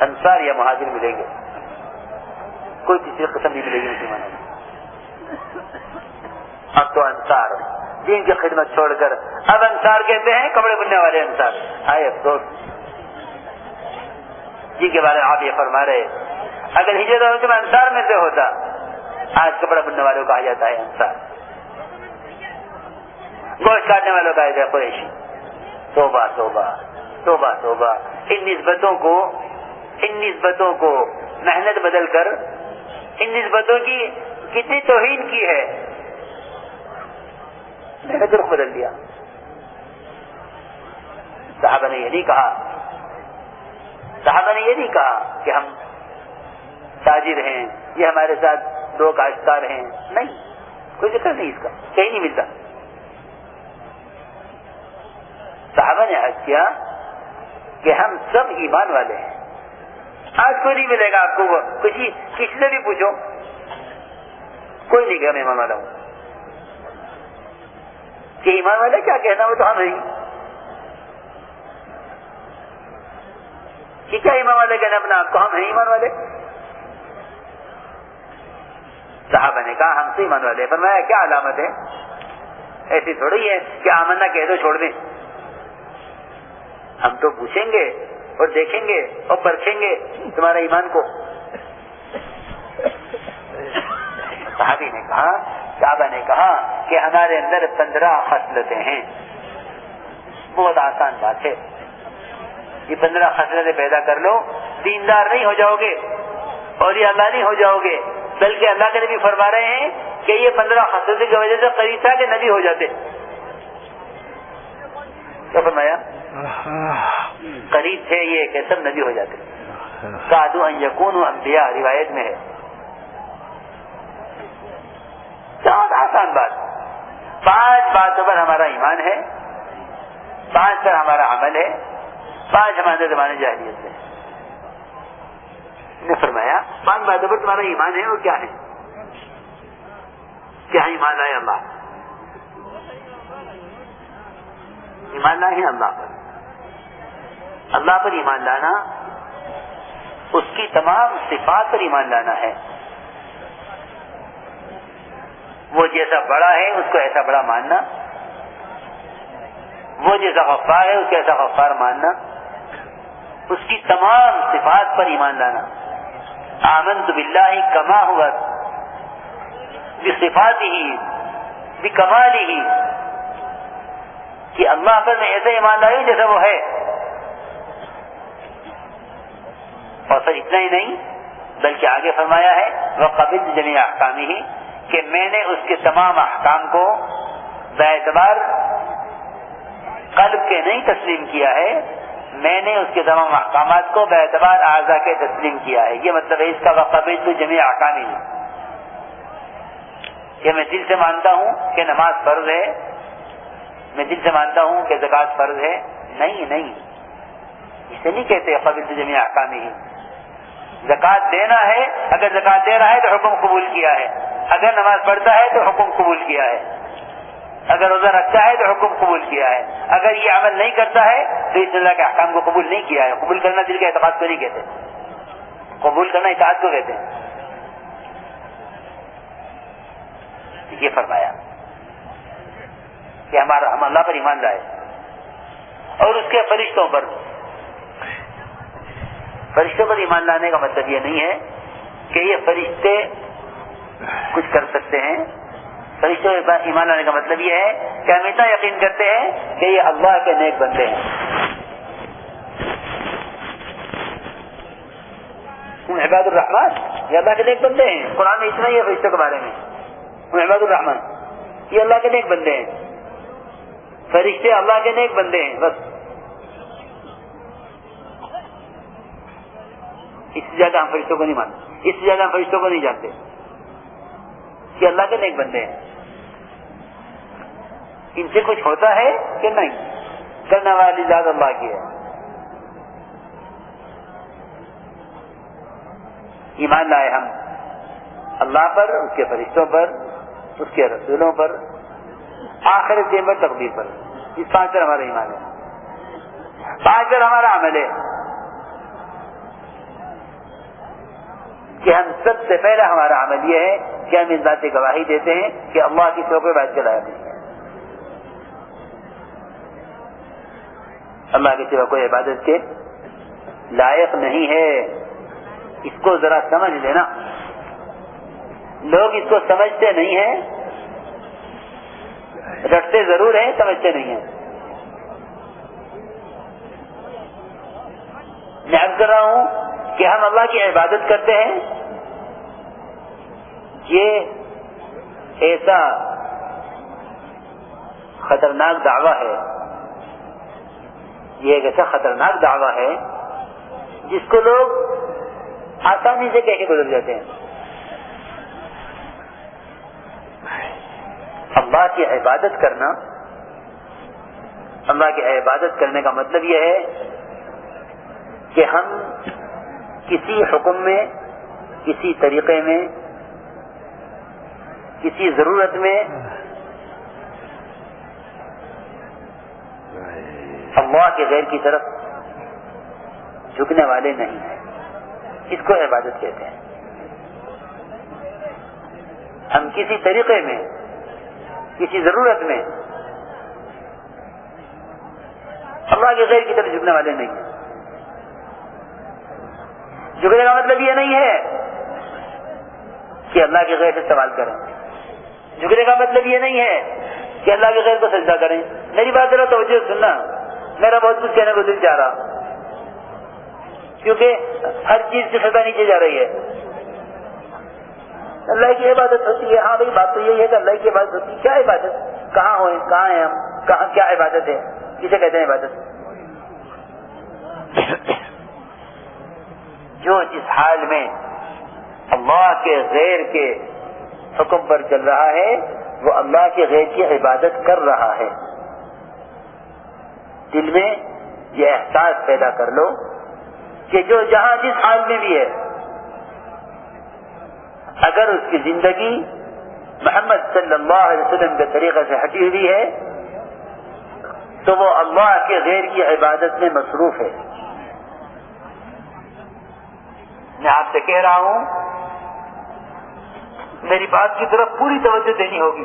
انصار یا مہاجر ملیں گے۔ کوئی تیسری قسم نہیں ملے گی مسلمانوں میں۔ اب تو انصار۔ دین کی خدمت چھوڑ کر اب انصار کہتے ہیں، کپڑے بننے والے انصار۔ آئے افسوس۔ جن کے بارے میں آپ یہ فرما رہے اگر ہجرت میں انصار میں سے ہوتا، آج کپڑا بننے والوں کو کہا جاتا ہے انصار۔ گوشت کاٹنے والوں کا ہے قریشی۔ توبہ توبہ توبہ توبہ۔ ان نسبتوں کو، ان نسبتوں کو محنت بدل کر، ان نسبتوں کی کتنی توہین کی ہے؟ میں نے رخ بدل دیا۔ صحابہ نے یہ نہیں کہا، صحابہ نے یہ نہیں کہا کہ ہم تاجر ہیں، یہ ہمارے ساتھ دو کاشتکار ہیں نہیں، کوئی ذکر نہیں اس کا، کہیں نہیں ملتا۔ صحابہ نے حج کیا کہ ہم سب ایمان والے ہیں۔ آج کوئی نہیں ملے گا آپ کو کسی کسی سے بھی پوچھو۔ کوئی نہیں کہ میں ایمان والا ہوں۔ کہ ایمان والے کیا کہنا وہ تو ہم نہیں کہ کیا ایمان والے کہنا اپنا آپ کو ہم ہیں ایمان والے؟ صحابہ نے کہا ہم سے ایمان والے پر میں کیا علامت ہے؟ ایسی تھوڑی ہے کہ آمنا کہہ دو، چھوڑ دیں۔ ہم تو پوچھیں گے اور دیکھیں گے اور پرکھیں گے تمہارے ایمان کو۔ صحابی نے کہا، صحابہ نے کہا کہ ہمارے اندر پندرہ خصلتیں ہیں۔ بہت آسان بات ہے۔ یہ پندرہ خصلتیں پیدا کر لو، دیندار نہیں ہو جاؤ گے اور یہ اللہ نہیں ہو جاؤ گے، بلکہ اللہ کے نبی فرما رہے ہیں کہ یہ پندرہ خصلتیں کی وجہ سے قریب تھا کہ نبی ہو جاتے۔ کیا فرمایا؟ قریب تھے یہ کہ سب نبی ہو جاتے سادو یقون انبیاء، روایت میں ہے۔ بہت آسان بات۔ پانچ باتوں پر ہمارا ایمان ہے، پانچ پر ہمارا عمل ہے، پانچ ہمارے زمانے جاہلیت سے نے فرمایا، پانچ باتوں پر تمہارا ایمان ہے وہ کیا ہے؟ کیا ایمان لائے اللہ؟ ایمان لائے اللہ۔ پر اللہ پر ایمان لانا، اس کی تمام صفات پر ایمان لانا ہے۔ وہ جیسا بڑا ہے، اس کو ایسا بڑا ماننا۔ وہ جیسا غفار ہے، اس کے ایسا غفار ماننا۔ اس کی تمام صفات پر ایمان لانا۔ آمن تو بلّہ ہی کما ہوا۔ صفات ہی بھی کمال ہی کہ اللہ پر میں ایسے ایمان لائی جیسا وہ ہے۔ اور سر اتنا ہی نہیں، بلکہ آگے فرمایا ہے وہ قبل جمی احکامی ہی کہ میں نے اس کے تمام احکام کو اعتبار قلب کے نہیں تسلیم کیا ہے، میں نے اس کے تمام احکامات کو اعتبار اعضا کے تسلیم کیا ہے۔ یہ مطلب ہے اس کا قبل تو جمی احکامی ہے کہ میں دل سے مانتا ہوں کہ نماز فرض ہے، میں دل سے مانتا ہوں کہ زکات فرض ہے۔ نہیں نہیں، اسے نہیں کہتے قبل تو جمی احکامی ہی زکات دینا ہے، اگر زکات دے رہا ہے تو حکم قبول کیا ہے۔ اگر نماز پڑھتا ہے تو حکم قبول کیا ہے۔ اگر روزہ رکھتا ہے تو حکم قبول کیا ہے۔ اگر یہ عمل نہیں کرتا ہے تو اس اللہ کے احکام کو قبول نہیں کیا ہے۔ قبول کرنا دل کے اعتقاد کو نہیں کہتے۔ قبول کرنا اطاعت کو کہتے ہیں۔ یہ فرمایا کہ ہمارا ہم اللہ پر ایمان لائے۔ اور اس کے فرشتوں پر فرشتوں پر ایمان لانے کا مطلب یہ نہیں ہے کہ یہ فرشتے کچھ کر سکتے ہیں۔ فرشتوں پر ایمان لانے کا مطلب یہ ہے کہ ہم اتنا یقین کرتے ہیں کہ یہ اللہ کے نیک بندے ہیں۔ عباد الرحمان یہ اللہ کے نیک بندے ہیں۔ قرآن میں اتنا ہی ہے فرشتوں کے بارے میں۔ عباد الرحمان یہ اللہ کے نیک بندے ہیں۔ فرشتے اللہ کے نیک بندے ہیں، بس۔ اس سے زیادہ ہم فرشتوں کو نہیں مانتے، اس سے زیادہ ہم فرشتوں کو نہیں جانتے کہ اللہ کے نیک بندے ہیں۔ ان سے کچھ ہوتا ہے کہ نہیں؟ کرنے والی زیادہ اللہ کی ہے۔ ایمان لائے ہم اللہ پر، اس کے فرشتوں پر، اس کے رسولوں پر، آخر دن پر تقدیر پر۔ اس پانچ پر ہمارا ایمان ہے۔ پانچ پر ہمارا عمل ہے۔ کہ ہم سب سے پہلے ہمارا عمل یہ ہے کہ ہم اس بات کی گواہی دیتے ہیں کہ اللہ کی چوکے بات کے نہیں ہے۔ اللہ کے سوا کوئی عبادت کے لائق نہیں ہے۔ اس کو ذرا سمجھ لینا۔ لوگ اس کو سمجھتے نہیں ہیں۔ رٹتے ضرور ہیں، سمجھتے نہیں ہیں۔ میں اب کر رہا ہوں کہ ہم اللہ کی عبادت کرتے ہیں۔ یہ ایسا خطرناک دعویٰ ہے، یہ ایک ایسا خطرناک دعویٰ ہے جس کو لوگ آسانی سے کہہ کے گزر جاتے ہیں۔ اللہ کی عبادت کرنا، اللہ کی عبادت کرنے کا مطلب یہ ہے کہ ہم کسی حکم میں، کسی طریقے میں کسی ضرورت میں اللہ کے غیر کی طرف جھکنے والے نہیں ہیں۔ اس کو عبادت کہتے ہیں۔ ہم کسی طریقے میں، کسی ضرورت میں اللہ کے غیر کی طرف جھکنے والے نہیں ہیں۔ جھکنے کا مطلب یہ نہیں ہے کہ اللہ کے غیر سے سوال کریں۔ جھکنے کا مطلب یہ نہیں ہے کہ اللہ کے غیر کو سجدہ کریں۔ میری بات ذرا توجہ سننا۔ میرا بہت کچھ کہنے کو دل چاہ رہا۔ کیونکہ ہر چیز کی سزا نیچے جا رہی ہے۔ اللہ کی عبادت ہوتی ہے۔ ہاں بھائی، بات تو یہی ہے کہ اللہ کی عبادت ہوتی ہے۔ کیا عبادت؟ کہاں ہوئے کہاں ہیں ہم؟ کہاں کیا عبادت ہے؟ کسے کہتے ہیں عبادت؟ جو جس حال میں اللہ کے غیر کے حکم پر چل رہا ہے، وہ اللہ کے غیر کی عبادت کر رہا ہے۔ دل میں یہ احساس پیدا کر لو کہ جو جہاں جس حال میں بھی ہے، اگر اس کی زندگی محمد صلی اللہ علیہ وسلم کے طریقے سے ہٹی ہوئی ہے، تو وہ اللہ کے غیر کی عبادت میں مصروف ہے۔ میں آپ سے کہہ رہا ہوں میری بات کی طرف پوری توجہ دینی ہوگی۔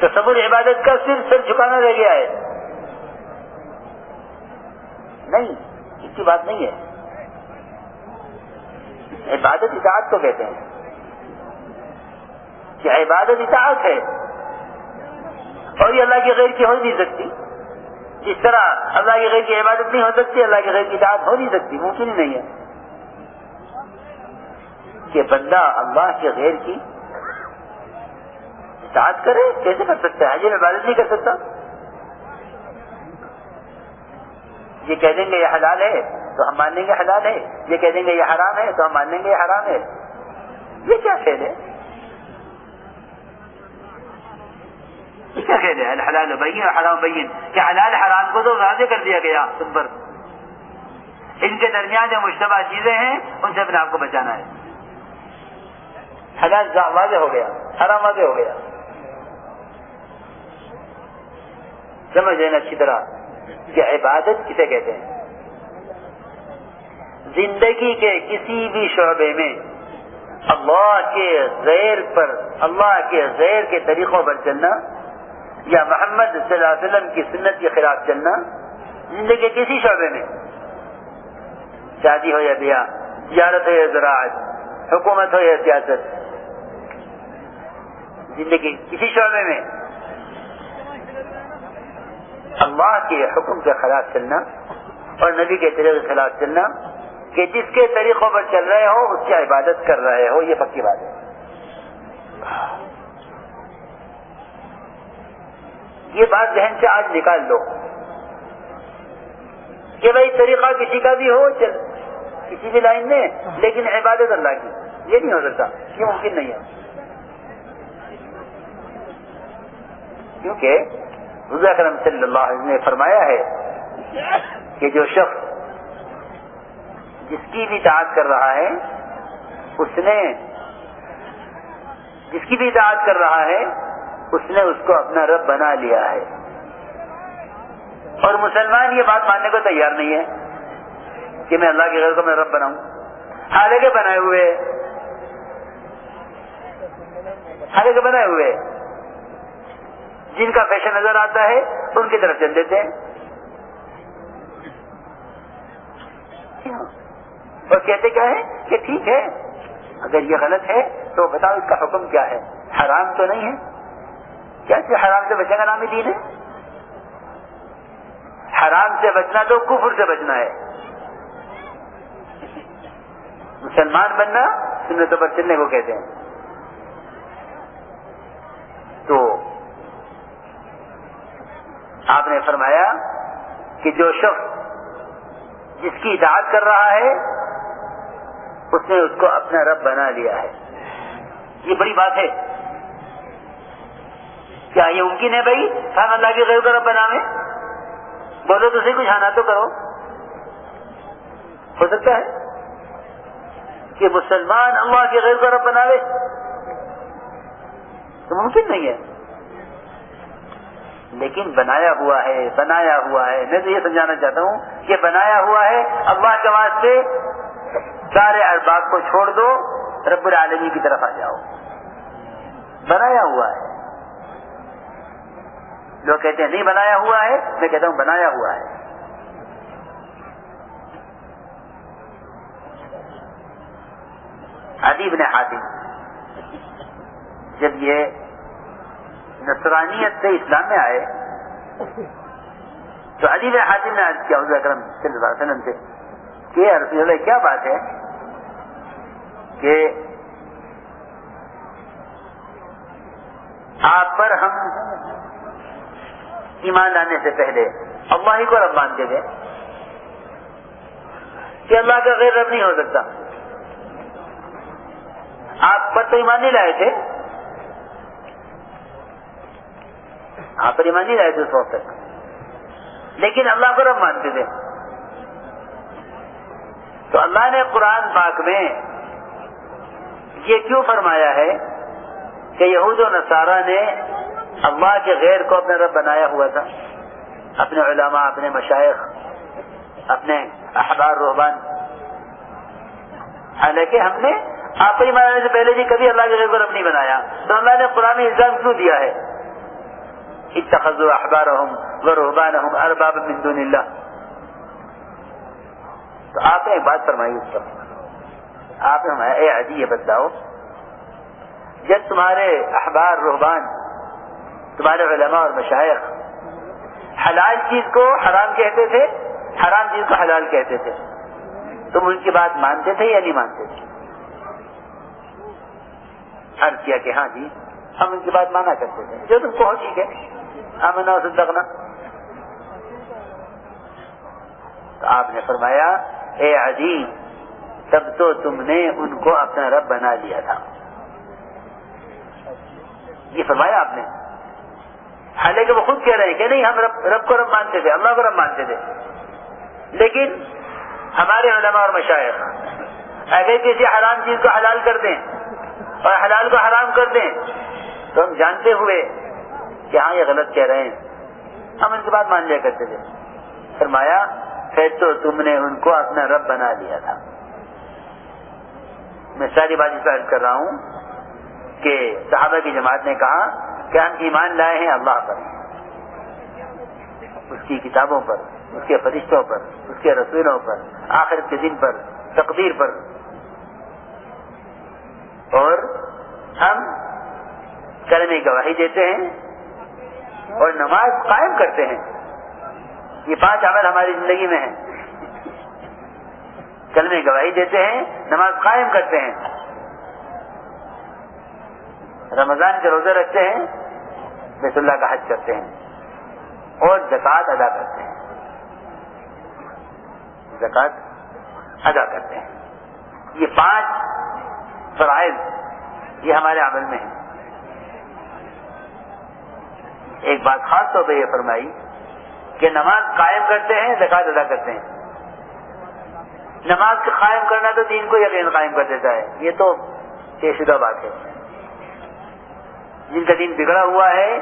تصور عبادت کا صرف سر جھکانا رہ گیا ہے۔ نہیں، اس کی بات نہیں ہے۔ عبادت اطاعت کو کہتے ہیں۔ کہ عبادت اطاعت ہے؟ اور یہ اللہ کی غیر کی ہو نہیں سکتی۔ جس طرح اللہ کی غیر کی عبادت نہیں ہو سکتی، اللہ کی غیر کی اطاعت ہو نہیں سکتی، ممکن ہی نہیں ہے۔ کہ بندہ اللہ کے غیر کی اطاعت کرے؟ کیسے کر سکتا ہے؟ میں عبادت نہیں کر سکتا؟ یہ کہہ دیں گے یہ حلال ہے تو ہم مان لیں گے حلال ہے، یہ کہہ دیں گے یہ حرام ہے تو ہم مان لیں گے یہ حرام ہے۔ یہ کیا کہہ ہے؟ یہ کیا کہہ ہے؟ الحلال بین، حرام بین۔ کہ حلال حرام کو تو واضح کر دیا گیا تم پر۔ ان کے درمیان جو مشتبہ چیزیں ہیں، ان سے اپنے آپ کو بچانا ہے۔ حلال واضح ہو گیا، حرام واضح ہو گیا۔ سمجھ لینا اچھی طرح؟ کہ عبادت کسے کہتے ہیں؟ زندگی کے کسی بھی شعبے میں اللہ کے غیر پر، اللہ کے غیر کے طریقوں پر چلنا یا محمد صلی اللہ علیہ وسلم کی سنت کے خلاف چلنا زندگی کے کسی شعبے میں۔ شادی ہو یا بیاہ، زیارت ہو یا زراعت، حکومت ہو یا سیاست زندگی، کسی شعبے میں۔ اللہ کے حکم کے خلاف چلنا اور نبی کے طریقے کے خلاف چلنا کہ جس کے طریقوں پر چل رہے ہو، اس کی عبادت کر رہے ہو، یہ پکی بات ہے۔ یہ بات ذہن سے آج نکال دو کہ بھائی طریقہ کسی کا بھی ہو، چل، کسی بھی لائن میں، لیکن عبادت اللہ کی۔ یہ نہیں ہو سکتا، یہ ممکن نہیں ہے۔ کیونکہ حضور اکرم صلی اللہ علیہ وسلم نے فرمایا ہے کہ جو شخص جس کی بھی اطاعت کر رہا ہے، اس نے جس کی بھی اطاعت کر رہا ہے، اس نے اس کو اپنا رب بنا لیا ہے۔ اور مسلمان یہ بات ماننے کو تیار نہیں ہے کہ میں اللہ کے گھر کو میں رب بناؤں۔ حالانکہ بنائے ہوئے حالانکہ بنائے ہوئے جن کا فیشن نظر آتا ہے، ان کی طرف چل دیتے ہیں۔ اور کہتے کیا ہے کہ ٹھیک ہے، اگر یہ غلط ہے تو بتاؤ اس کا حکم کیا ہے۔ حرام تو نہیں ہے۔ کیا حرام سے بچنے کا نام ہی دین ہے؟ حرام سے بچنا تو کفر سے بچنا ہے۔ مسلمان بننا سنتوں پر چلنے کو کہتے ہیں تو آپ نے فرمایا کہ جو شخص جس کی اطاعت کر رہا ہے، اس نے اس کو اپنا رب بنا لیا ہے۔ یہ بڑی بات ہے۔ کیا یہ ممکن ہے بھائی؟ ہم اللہ کے غیر کا رب بنا بولو تو صحیح، کچھ آنا تو کرو۔ ہو سکتا ہے کہ مسلمان اللہ کے غیر کا رب بنا لے؟ تو ممکن نہیں ہے۔ لیکن بنایا ہوا ہے، بنایا ہوا ہے۔ میں تو یہ سمجھانا چاہتا ہوں کہ بنایا ہوا ہے، اللہ کے واسطے سارے ارباب کو چھوڑ دو، رب العالمی کی طرف آ جاؤ۔ بنایا ہوا ہے۔ لوگ کہتے ہیں نہیں بنایا ہوا ہے، میں کہتا ہوں بنایا ہوا ہے۔ ادیب نے حاطم جب یہ نصرانیت سے اسلام میں آئے۔ تو علی حاضر نے کیا، حضور اکرم صلی اللہ علیہ وسلم سے کہ رسول اللہ، کیا بات ہے؟ کہ آپ پر ہم ایمان لانے سے پہلے اللہ ہی کو رب مانتے تھے۔ کہ اللہ کا غیر رب نہیں ہو سکتا۔ آپ پر تو ایمان نہیں لائے تھے۔ آپ پر ایمان نہیں رہے تھے اس وقت تک۔ لیکن اللہ کو رب مانتے تھے۔ تو اللہ نے قرآن پاک میں یہ کیوں فرمایا ہے کہ یہود و نصارہ نے اللہ کے غیر کو اپنا رب بنایا ہوا تھا۔ اپنے علماء، اپنے مشائق اپنے احبار، روحبان۔ حالانکہ ہم نے آپ ہی ماننے سے پہلے جی کبھی اللہ کے غیر کو رب نہیں بنایا۔ تو اللہ نے قرآن الزام کیوں دیا ہے؟ اتخذوا احبارهم ورهبانهم اربابا من دون اللہ تو آپ نے ایک بات فرمائی اس پر. آپ نے اے عدی یہ بتاؤ جب تمہارے احبار رحبان تمہارے علماء اور مشائق حلال چیز کو حرام کہتے تھے، حرام چیز کو حلال کہتے تھے، تم ان کی بات مانتے تھے یا نہیں مانتے تھے؟ عرض کیا کہ ہاں جی ہم ان کی بات مانا کرتے تھے۔ جو تم کو ہو ٹھیک ہے۔ امنا صدقنا تو آپ نے فرمایا، اے عجی تب تو تم نے ان کو اپنا رب بنا لیا تھا۔ یہ فرمایا آپ نے۔ حالانکہ وہ خود کہہ رہے ہیں کہ نہیں، ہم رب رب کو رب مانتے تھے، اللہ کو رب مانتے تھے۔ لیکن ہمارے علماء اور مشاعر اگر کسی حرام چیز کو حلال کر دیں اور حلال کو حرام کر دیں، تو ہم جانتے ہوئے کہ ہاں یہ غلط کہہ رہے ہیں۔ ہم ان کی بات مان لیا کرتے تھے۔ فرمایا، پھر تو تم نے ان کو اپنا رب بنا لیا تھا۔ میں ساری بات اس کر رہا ہوں کہ صحابہ کی جماعت نے کہا کہ ہم ایمان لائے ہیں اللہ پر، اس کی کتابوں پر، اس کے فرشتوں پر، اس کے رسولوں پر آخر کے دن پر، تقدیر پر۔ اور ہم کرنے گواہی دیتے ہیں اور نماز قائم کرتے ہیں۔ یہ پانچ عمل ہماری زندگی میں ہیں۔ کلمے گواہی دیتے ہیں، نماز قائم کرتے ہیں۔ رمضان کے روزے رکھتے ہیں، بیت اللہ کا حج کرتے ہیں۔ اور زکوٰۃ ادا کرتے ہیں۔ زکوٰۃ ادا کرتے ہیں۔ یہ پانچ فرائض یہ ہمارے عمل میں ہیں۔ ایک بات خاص طور پہ یہ فرمائی کہ نماز قائم کرتے ہیں زکات ادا کرتے ہیں۔ نماز قائم کرنا تو دین کو یقین قائم کر دیتا ہے۔ یہ تو طے شدہ بات ہے۔ جن کا دین بگڑا ہوا ہے،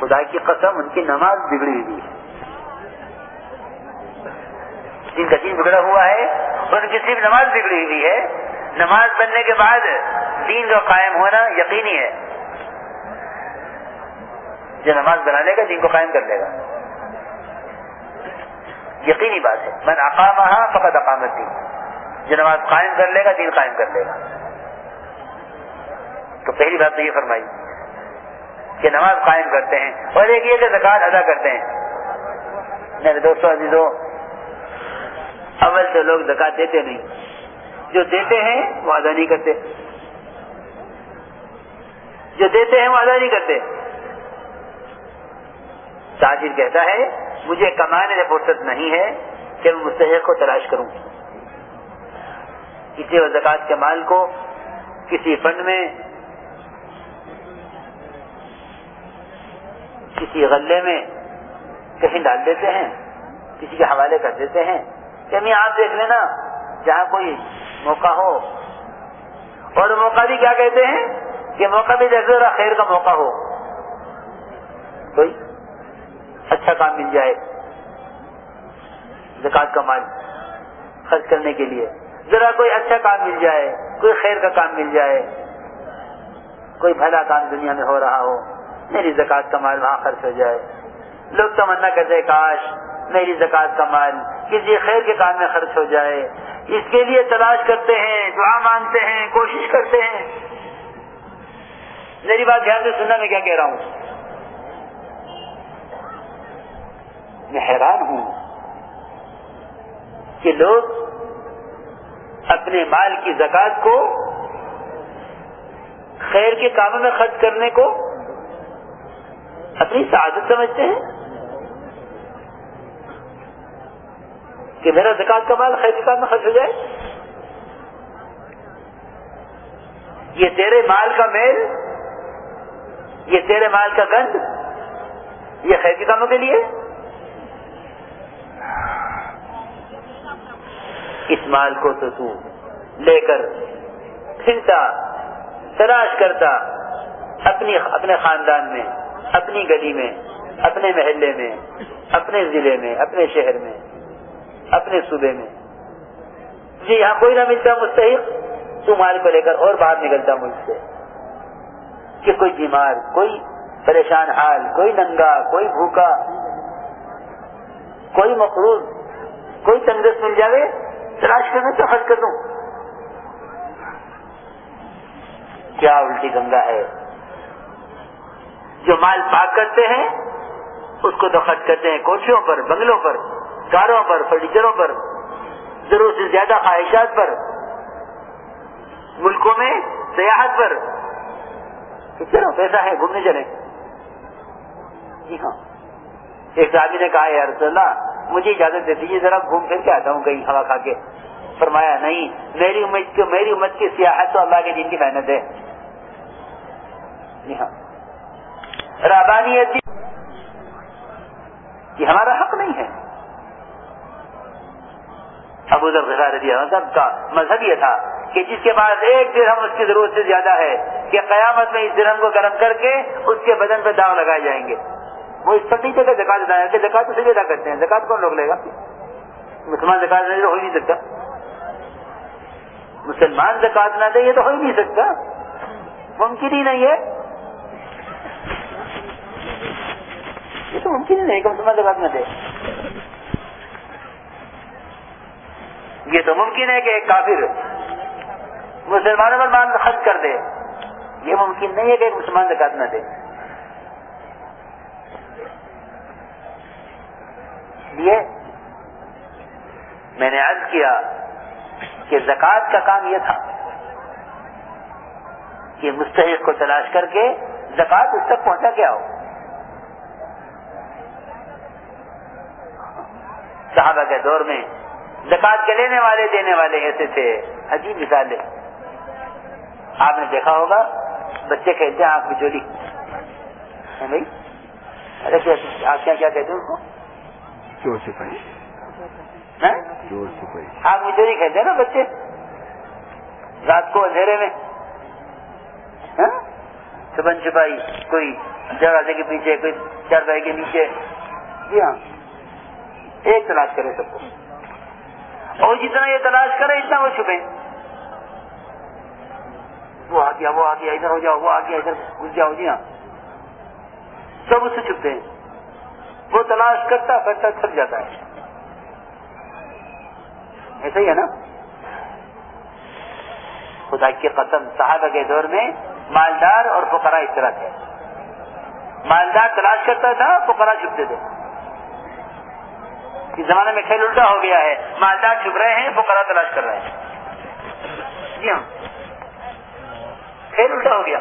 خدا کی قسم ان کی نماز بگڑی ہوئی ہے۔ جن کا دین بگڑا ہوا ہے، ان کی صرف نماز بگڑی ہوئی ہے۔ نماز بننے کے بعد دین کا قائم ہونا یقینی ہے۔ جو نماز بنا لے گا دین کو قائم کر لے گا۔ یقینی بات ہے۔ میں اقام فقط اقامت دی جو نماز قائم کر لے گا، دین قائم کر لے گا۔ تو پہلی بات تو یہ فرمائی کہ نماز قائم کرتے ہیں اور ایک یہ کہ زکات ادا کرتے ہیں۔ میرے دوستوں عزیزوں اول تو لوگ زکات دیتے نہیں۔ جو دیتے ہیں، وہ ادا نہیں کرتے۔ جو دیتے ہیں، وہ ادا نہیں کرتے۔ تاجر کہتا ہے، مجھے کمانے میں فرصت نہیں ہے کہ میں مستحق کو تلاش کروں۔ کسی زکات کے مال کو کسی فنڈ میں، کسی غلے میں کہیں ڈال دیتے ہیں، کسی کے حوالے کر دیتے ہیں۔ کہ میں آپ دیکھ لینا، جہاں کوئی موقع ہو۔ اور موقع بھی کیا کہتے ہیں؟ کہ موقع بھی دیکھ لو خیر کا موقع ہو۔ کوئی؟ اچھا کام مل جائے۔ زکات کا مال خرچ کرنے کے لیے۔ ذرا کوئی اچھا کام مل جائے، کوئی خیر کا کام مل جائے۔ کوئی بھلا کام دنیا میں ہو رہا ہو، میری زکات کا مال وہاں خرچ ہو جائے۔ لوگ تمنا کرتے کاش میری زکات کا مال کسی خیر کے کام میں خرچ ہو جائے۔ اس کے لیے تلاش کرتے ہیں، دعا مانگتے ہیں، کوشش کرتے ہیں۔ میری بات دھیان سے سننا میں کیا کہہ رہا ہوں؟ میں حیران ہوں کہ لوگ اپنے مال کی زکات کو خیر کے کاموں میں خرچ کرنے کو اپنی سعادت سمجھتے ہیں؟ کہ میرا زکات کا مال خیر کے کام میں خرچ ہو جائے؟ یہ تیرے مال کا میل، یہ تیرے مال کا گند، یہ خیر کے کاموں کے لیے؟ اس مال کو تو تو لے کر پھرتا، تلاش کرتا، اپنی اپنے خاندان میں، اپنی گلی میں، اپنے محلے میں، اپنے ضلع میں، اپنے شہر میں، اپنے صوبے میں۔ جی یہاں کوئی نہ ملتا مستحق، تو مال کو لے کر اور باہر نکلتا ملک سے۔ کہ کوئی بیمار، کوئی پریشان حال، کوئی ننگا، کوئی بھوکا کوئی مقروض، کوئی تندرست مل جائے تلاش کرنے تو خرچ کر دوں کیا الٹی گنگا ہے؟ جو مال پاک کرتے ہیں، اس کو تو خرچ کرتے ہیں کوٹھیوں پر، بنگلوں پر کاروں پر، فرنیچروں پر، ضرور سے زیادہ خواہشات پر، ملکوں میں سیاحت پر۔ چلو پیسہ ہے گھومنے چلے جی ہاں۔ ایک آدمی نے کہا یار اللہ، مجھے اجازت دے دیجیے ذرا گھوم پھر کے آتا ہوں کہیں ہوا کھا کے۔ فرمایا، نہیں، میری امت کی میری امت کی سیاحت تو اللہ کے دین کی محنت ہے۔ جی ہاں۔ رابانیت یہ ہمارا حق نہیں ہے۔ ابو ذر رضی اللہ کا مذہب یہ تھا کہ جس کے پاس ایک درہم اس کی ضرورت سے زیادہ ہے کہ قیامت میں اس درہم کو گرم کر کے اس کے بدن پہ داؤ لگائے جائیں گے۔ وہ اس پر نہیں چلے زکات ادا کہ زکات اسے ادا کرتے ہیں۔ زکات کون روک لے گا؟ مسلمان زکات نہیں تو ہو ہی نہیں سکتا۔ مسلمان زکات نہ دے یہ تو ہو ہی نہیں سکتا۔ ممکن ہی نہیں ہے۔ یہ تو ممکن ہی نہیں کہ مسلمان زکات نہ دے۔ یہ تو ممکن ہے کہ ایک کافر مسلمانوں پر مان خرچ کر دے۔ یہ ممکن نہیں ہے کہ ایک مسلمان زکات نہ دے۔ لیے میں نے عرض کیا کہ زکوٰۃ کا کام یہ تھا کہ مستحق کو تلاش کر کے زکوٰۃ اس تک پہنچا کیا ہو۔ صحابہ کے دور میں زکات کے لینے والے، دینے والے ایسے تھے۔ عجیب مثالیں آپ نے دیکھا ہوگا، بچے کہتے ہیں آنکھ بچولی ہاں بھائی، ارے آپ کیا کیا کہتے ہیں اس کو؟ چور سپاہی ہاں؟ چور سپاہی آنکھ بچولی کہتے ہیں نا بچے۔ رات کو اندھیرے میں۔ ہاں؟ چھپن چھپائی کوئی دروازے کے پیچھے کوئی چار بھائی کے نیچے۔ جی ہاں۔ ایک تلاش کرے سب کو۔ اور جتنا یہ تلاش کرے اتنا وہ چھپے وہ آ گیا وہ آ گیا ادھر ہو جاؤ وہ آ گیا ادھر گھس جاؤ۔ جی ہاں۔ سب اس سے چھپتے ہیں۔ وہ تلاش کرتا کرتا تھک جاتا ہے۔ ایسا ہی ہے نا؟ خدا کی قسم، صحابہ کے دور میں مالدار اور فقرا اس طرح تھے۔ مالدار تلاش کرتا تھا فقرا چھپتے تھے۔ اس زمانے میں کھیل الٹا ہو گیا ہے۔ مالدار چھپ رہے ہیں فقرا تلاش کر رہے ہیں۔ جی ہاں۔ کھیل الٹا ہو گیا۔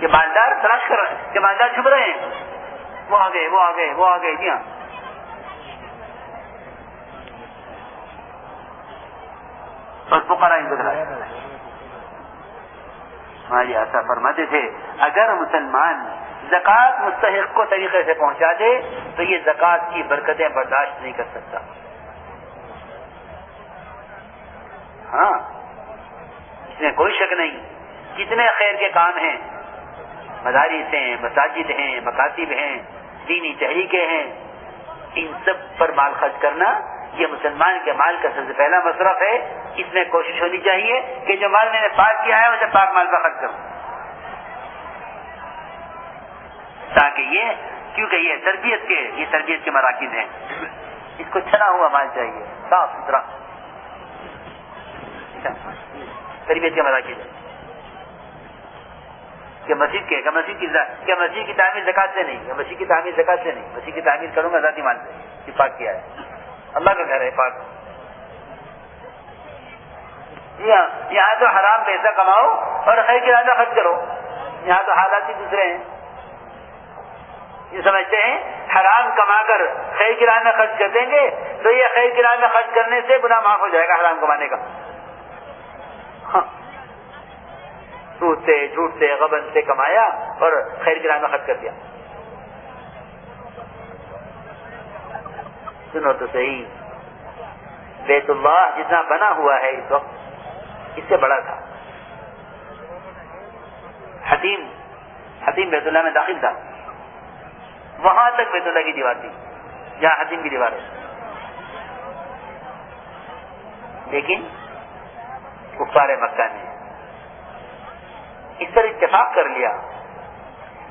کہ مالدار تلاش کر رہے ہیں کہ مالدار چھپ رہے ہیں۔ وہ آ گئے، وہ آ گئے، وہ آ گئے جی ہاں۔ اور پکارا ان بدلا ہماری ایسا فرماتے تھے، اگر مسلمان زکوٰۃ مستحق کو طریقے سے پہنچا دے تو یہ زکوٰۃ کی برکتیں برداشت نہیں کر سکتا۔ ہاں اس میں کوئی شک نہیں۔ کتنے خیر کے کام ہیں۔ مدارس ہیں، مساجد ہیں، مکاتب ہیں، دینی تحریکیں ہیں۔ ان سب پر مال خرچ کرنا یہ مسلمان کے مال کا سب سے پہلا مصرف ہے۔ اس میں کوشش ہونی چاہیے کہ جو مال میں نے پاک کیا ہے، اسے پاک مال کا خرچ کروں۔ تاکہ یہ، کیونکہ یہ تربیت کے، یہ تربیت کے مراکز ہیں۔ اس کو چھنا ہوا مال چاہیے، صاف ستھرا۔ تربیت کے مراکز ہیں۔ کہ مسجد کے کہ مسجد کی کہ مسجد کی تعمیر زکات سے نہیں، کہ مسجد کی تعمیر زکات سے نہیں، مسجد کی تعمیر کروں گا، ذاتی مال سے کہ پاک کیا ہے۔ اللہ کا گھر ہے، پاک۔ جی ہاں یہاں تو حرام پیسہ کماؤ اور خیر کی راجہ خرچ کرو۔ یہاں تو حالات ہی دوسرے ہیں۔ یہ سمجھتے ہیں، حرام کما کر خیر کرائے میں خرچ کر دیں گے تو یہ خیر کرائے میں خرچ کرنے سے گناہ معاف ہو جائے گا حرام کمانے کا۔ ہاں۔ سود سے، جھوٹ سے، غبن سے کمایا اور خیر کرائے میں خرچ کر دیا۔ سنو تو صحیح۔ بیت اللہ جتنا بنا ہوا ہے اس وقت، اس سے بڑا تھا۔ حتیم حتیم بیت اللہ میں داخل تھا۔ وہاں تک بیت اللہ کی دیوار تھی، جہاں حتیم کی دیوار ہے۔ لیکن کفار مکہ نے اس پر اتفاق کر لیا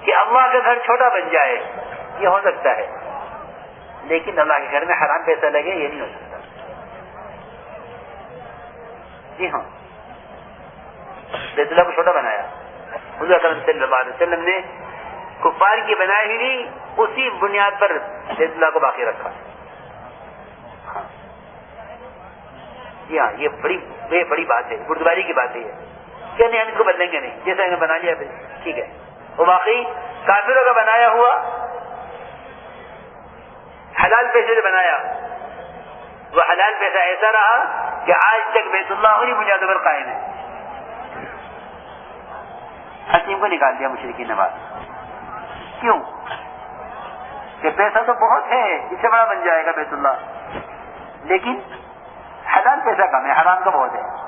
کہ اللہ کا گھر چھوٹا بن جائے، یہ ہو سکتا ہے۔ لیکن اللہ کے گھر میں حرام پیسہ لگے، یہ نہیں ہو سکتا۔ جی ہاں۔ بیت اللہ کو چھوٹا بنایا۔ حضور اکرم صلی اللہ علیہ وسلم نے کفار کی بنائی ہوئی اسی بنیاد پر بیت اللہ کو باقی رکھا۔ ہاں۔ جی ہاں یہ بڑی یہ بڑی بات ہے، گردواری کی بات ہے۔ کہ نہیں، ہم اس کو بدلیں گے نہیں۔ جیسا ہمیں بنا لیا ٹھیک ہے۔ وہ واقعی کافروں کا بنایا ہوا، حلال پیسے سے بنایا۔ وہ حلال پیسہ ایسا رہا کہ آج تک بیت اللہ انہیں بنیادوں پر قائم ہے۔ حکیم کو نکال دیا مشرقی نواز کیوں؟ کہ پیسہ تو بہت ہے، اس سے بڑا بن جائے گا بیت اللہ۔ لیکن حلال پیسہ کم ہے، حرام کا بہت ہے۔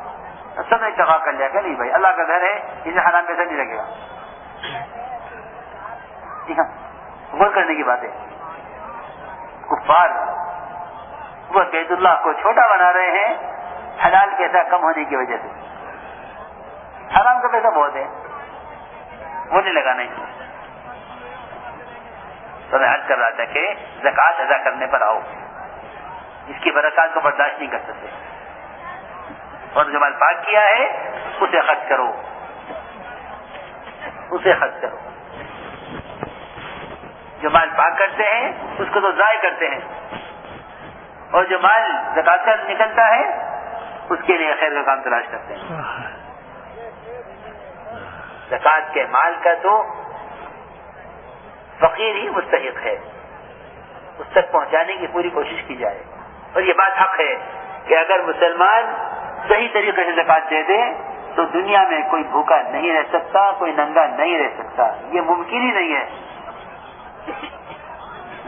سب نے اتفاق کر لیا کہ نہیں بھائی؟ اللہ کا گھر ہے اسے حرام پیسہ نہیں لگے گا۔ ٹھیک ہے؟ غور کرنے کی بات ہے کفار، وہ بیت اللہ کو چھوٹا بنا رہے ہیں، حلال پیسہ کم ہونے کی وجہ سے۔ حرام کا پیسہ بہت ہے۔ وہ نہیں لگانا اس تو میں حج کر رہا تھا کہ زکات ادا کرنے پر آؤ۔ اس کی برکات کو برداشت نہیں کر سکتے۔ اور جو مال پاک کیا ہے، اسے خرچ کرو۔ اسے خرچ کرو۔ جو مال پاک کرتے ہیں، اس کو تو ضائع کرتے ہیں۔ اور جو مال زکات کا نکلتا ہے، اس کے لیے خیر کا کام تلاش کرتے ہیں۔ زکات کے مال کا تو فقیر ہی مستحق ہے۔ اس تک پہنچانے کی پوری کوشش کی جائے۔ اور یہ بات حق ہے کہ اگر مسلمان صحیح طریقے سے زکات دے دے تو دنیا میں کوئی بھوکا نہیں رہ سکتا کوئی ننگا نہیں رہ سکتا۔ یہ ممکن ہی نہیں ہے۔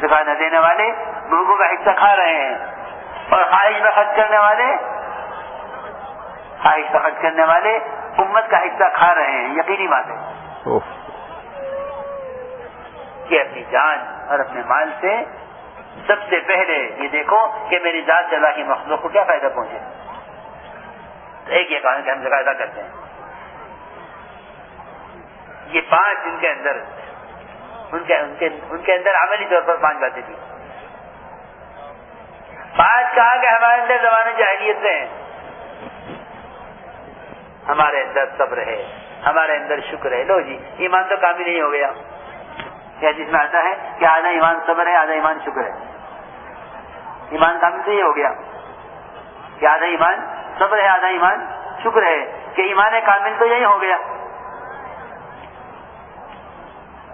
زکات نہ دینے والے لوگوں کا حصہ کھا رہے ہیں اور خواہش میں خرچ کرنے والے خواہش میں خرچ کرنے والے امت کا حصہ کھا رہے ہیں۔ یقینی بات ہے۔ کہ اپنی جان اور اپنے مال سے سب سے پہلے یہ دیکھو کہ میری ذات اللہ کی مخلوق کو کیا فائدہ پہنچے۔ تو ایک یہ کہا کہ ہم جگہ ادا کرتے ہیں۔ یہ پانچ ان کے اندر، ان کے ان کے ان کے اندر عملی طور پر پانچ باتیں تھیں۔ پانچ کہا کہ ہمارے اندر زمانے جاہلیت سے ہیں۔ ہمارے اندر صبر ہے، ہمارے اندر شکر ہے۔ لو جی ایمان تو کامل نہیں ہو گیا۔ کیا جس میں آتا ہے کہ آدھا ایمان صبر ہے، آدھا ایمان شکر ہے۔ ایمان کامل تو یہ ہو گیا۔ کہ آدھا ایمان صبر ہے آدھا ایمان؟ شکر ہے کہ ایمان کامل تو یہی ہو گیا۔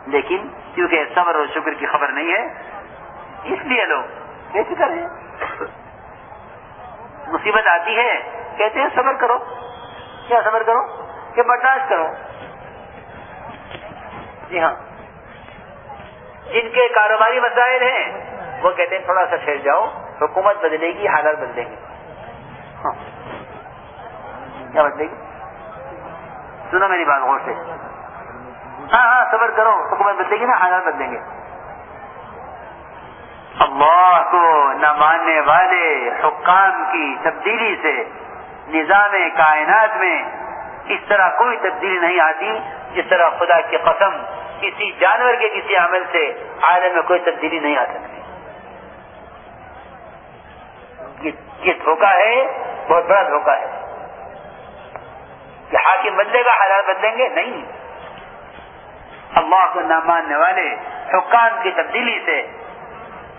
لیکن کیونکہ صبر اور شکر کی خبر نہیں ہے، اس لیے لوگ بے فکر ہے مصیبت آتی ہے، کہتے ہیں صبر کرو۔ کیا صبر کرو؟ کہ برداشت کرو۔ جی ہاں۔ جن کے کاروباری مسائل ہیں، وہ کہتے ہیں تھوڑا سا ٹھہر جاؤ، حکومت بدلے گی حالات بدلیں گے ہاں۔ کیا بدلے گی سنو میری بات، غور سے۔ ہاں ہاں صبر کرو، حکومت بدلے گی نا، حالات بدلیں گے۔ اللہ کو نہ ماننے والے حکام کی تبدیلی سے، نظام کائنات میں اس طرح کوئی تبدیلی نہیں آتی جس طرح خدا کی قسم کسی جانور کے کسی عمل سے عالم میں کوئی تبدیلی نہیں آ سکتی۔ یہ دھوکہ ہے، بہت بڑا دھوکہ ہے۔ کہ حاکم بدلے گا حالات بدلیں گے؟ نہیں۔ اللہ کو نہ ماننے والے حکام کی تبدیلی سے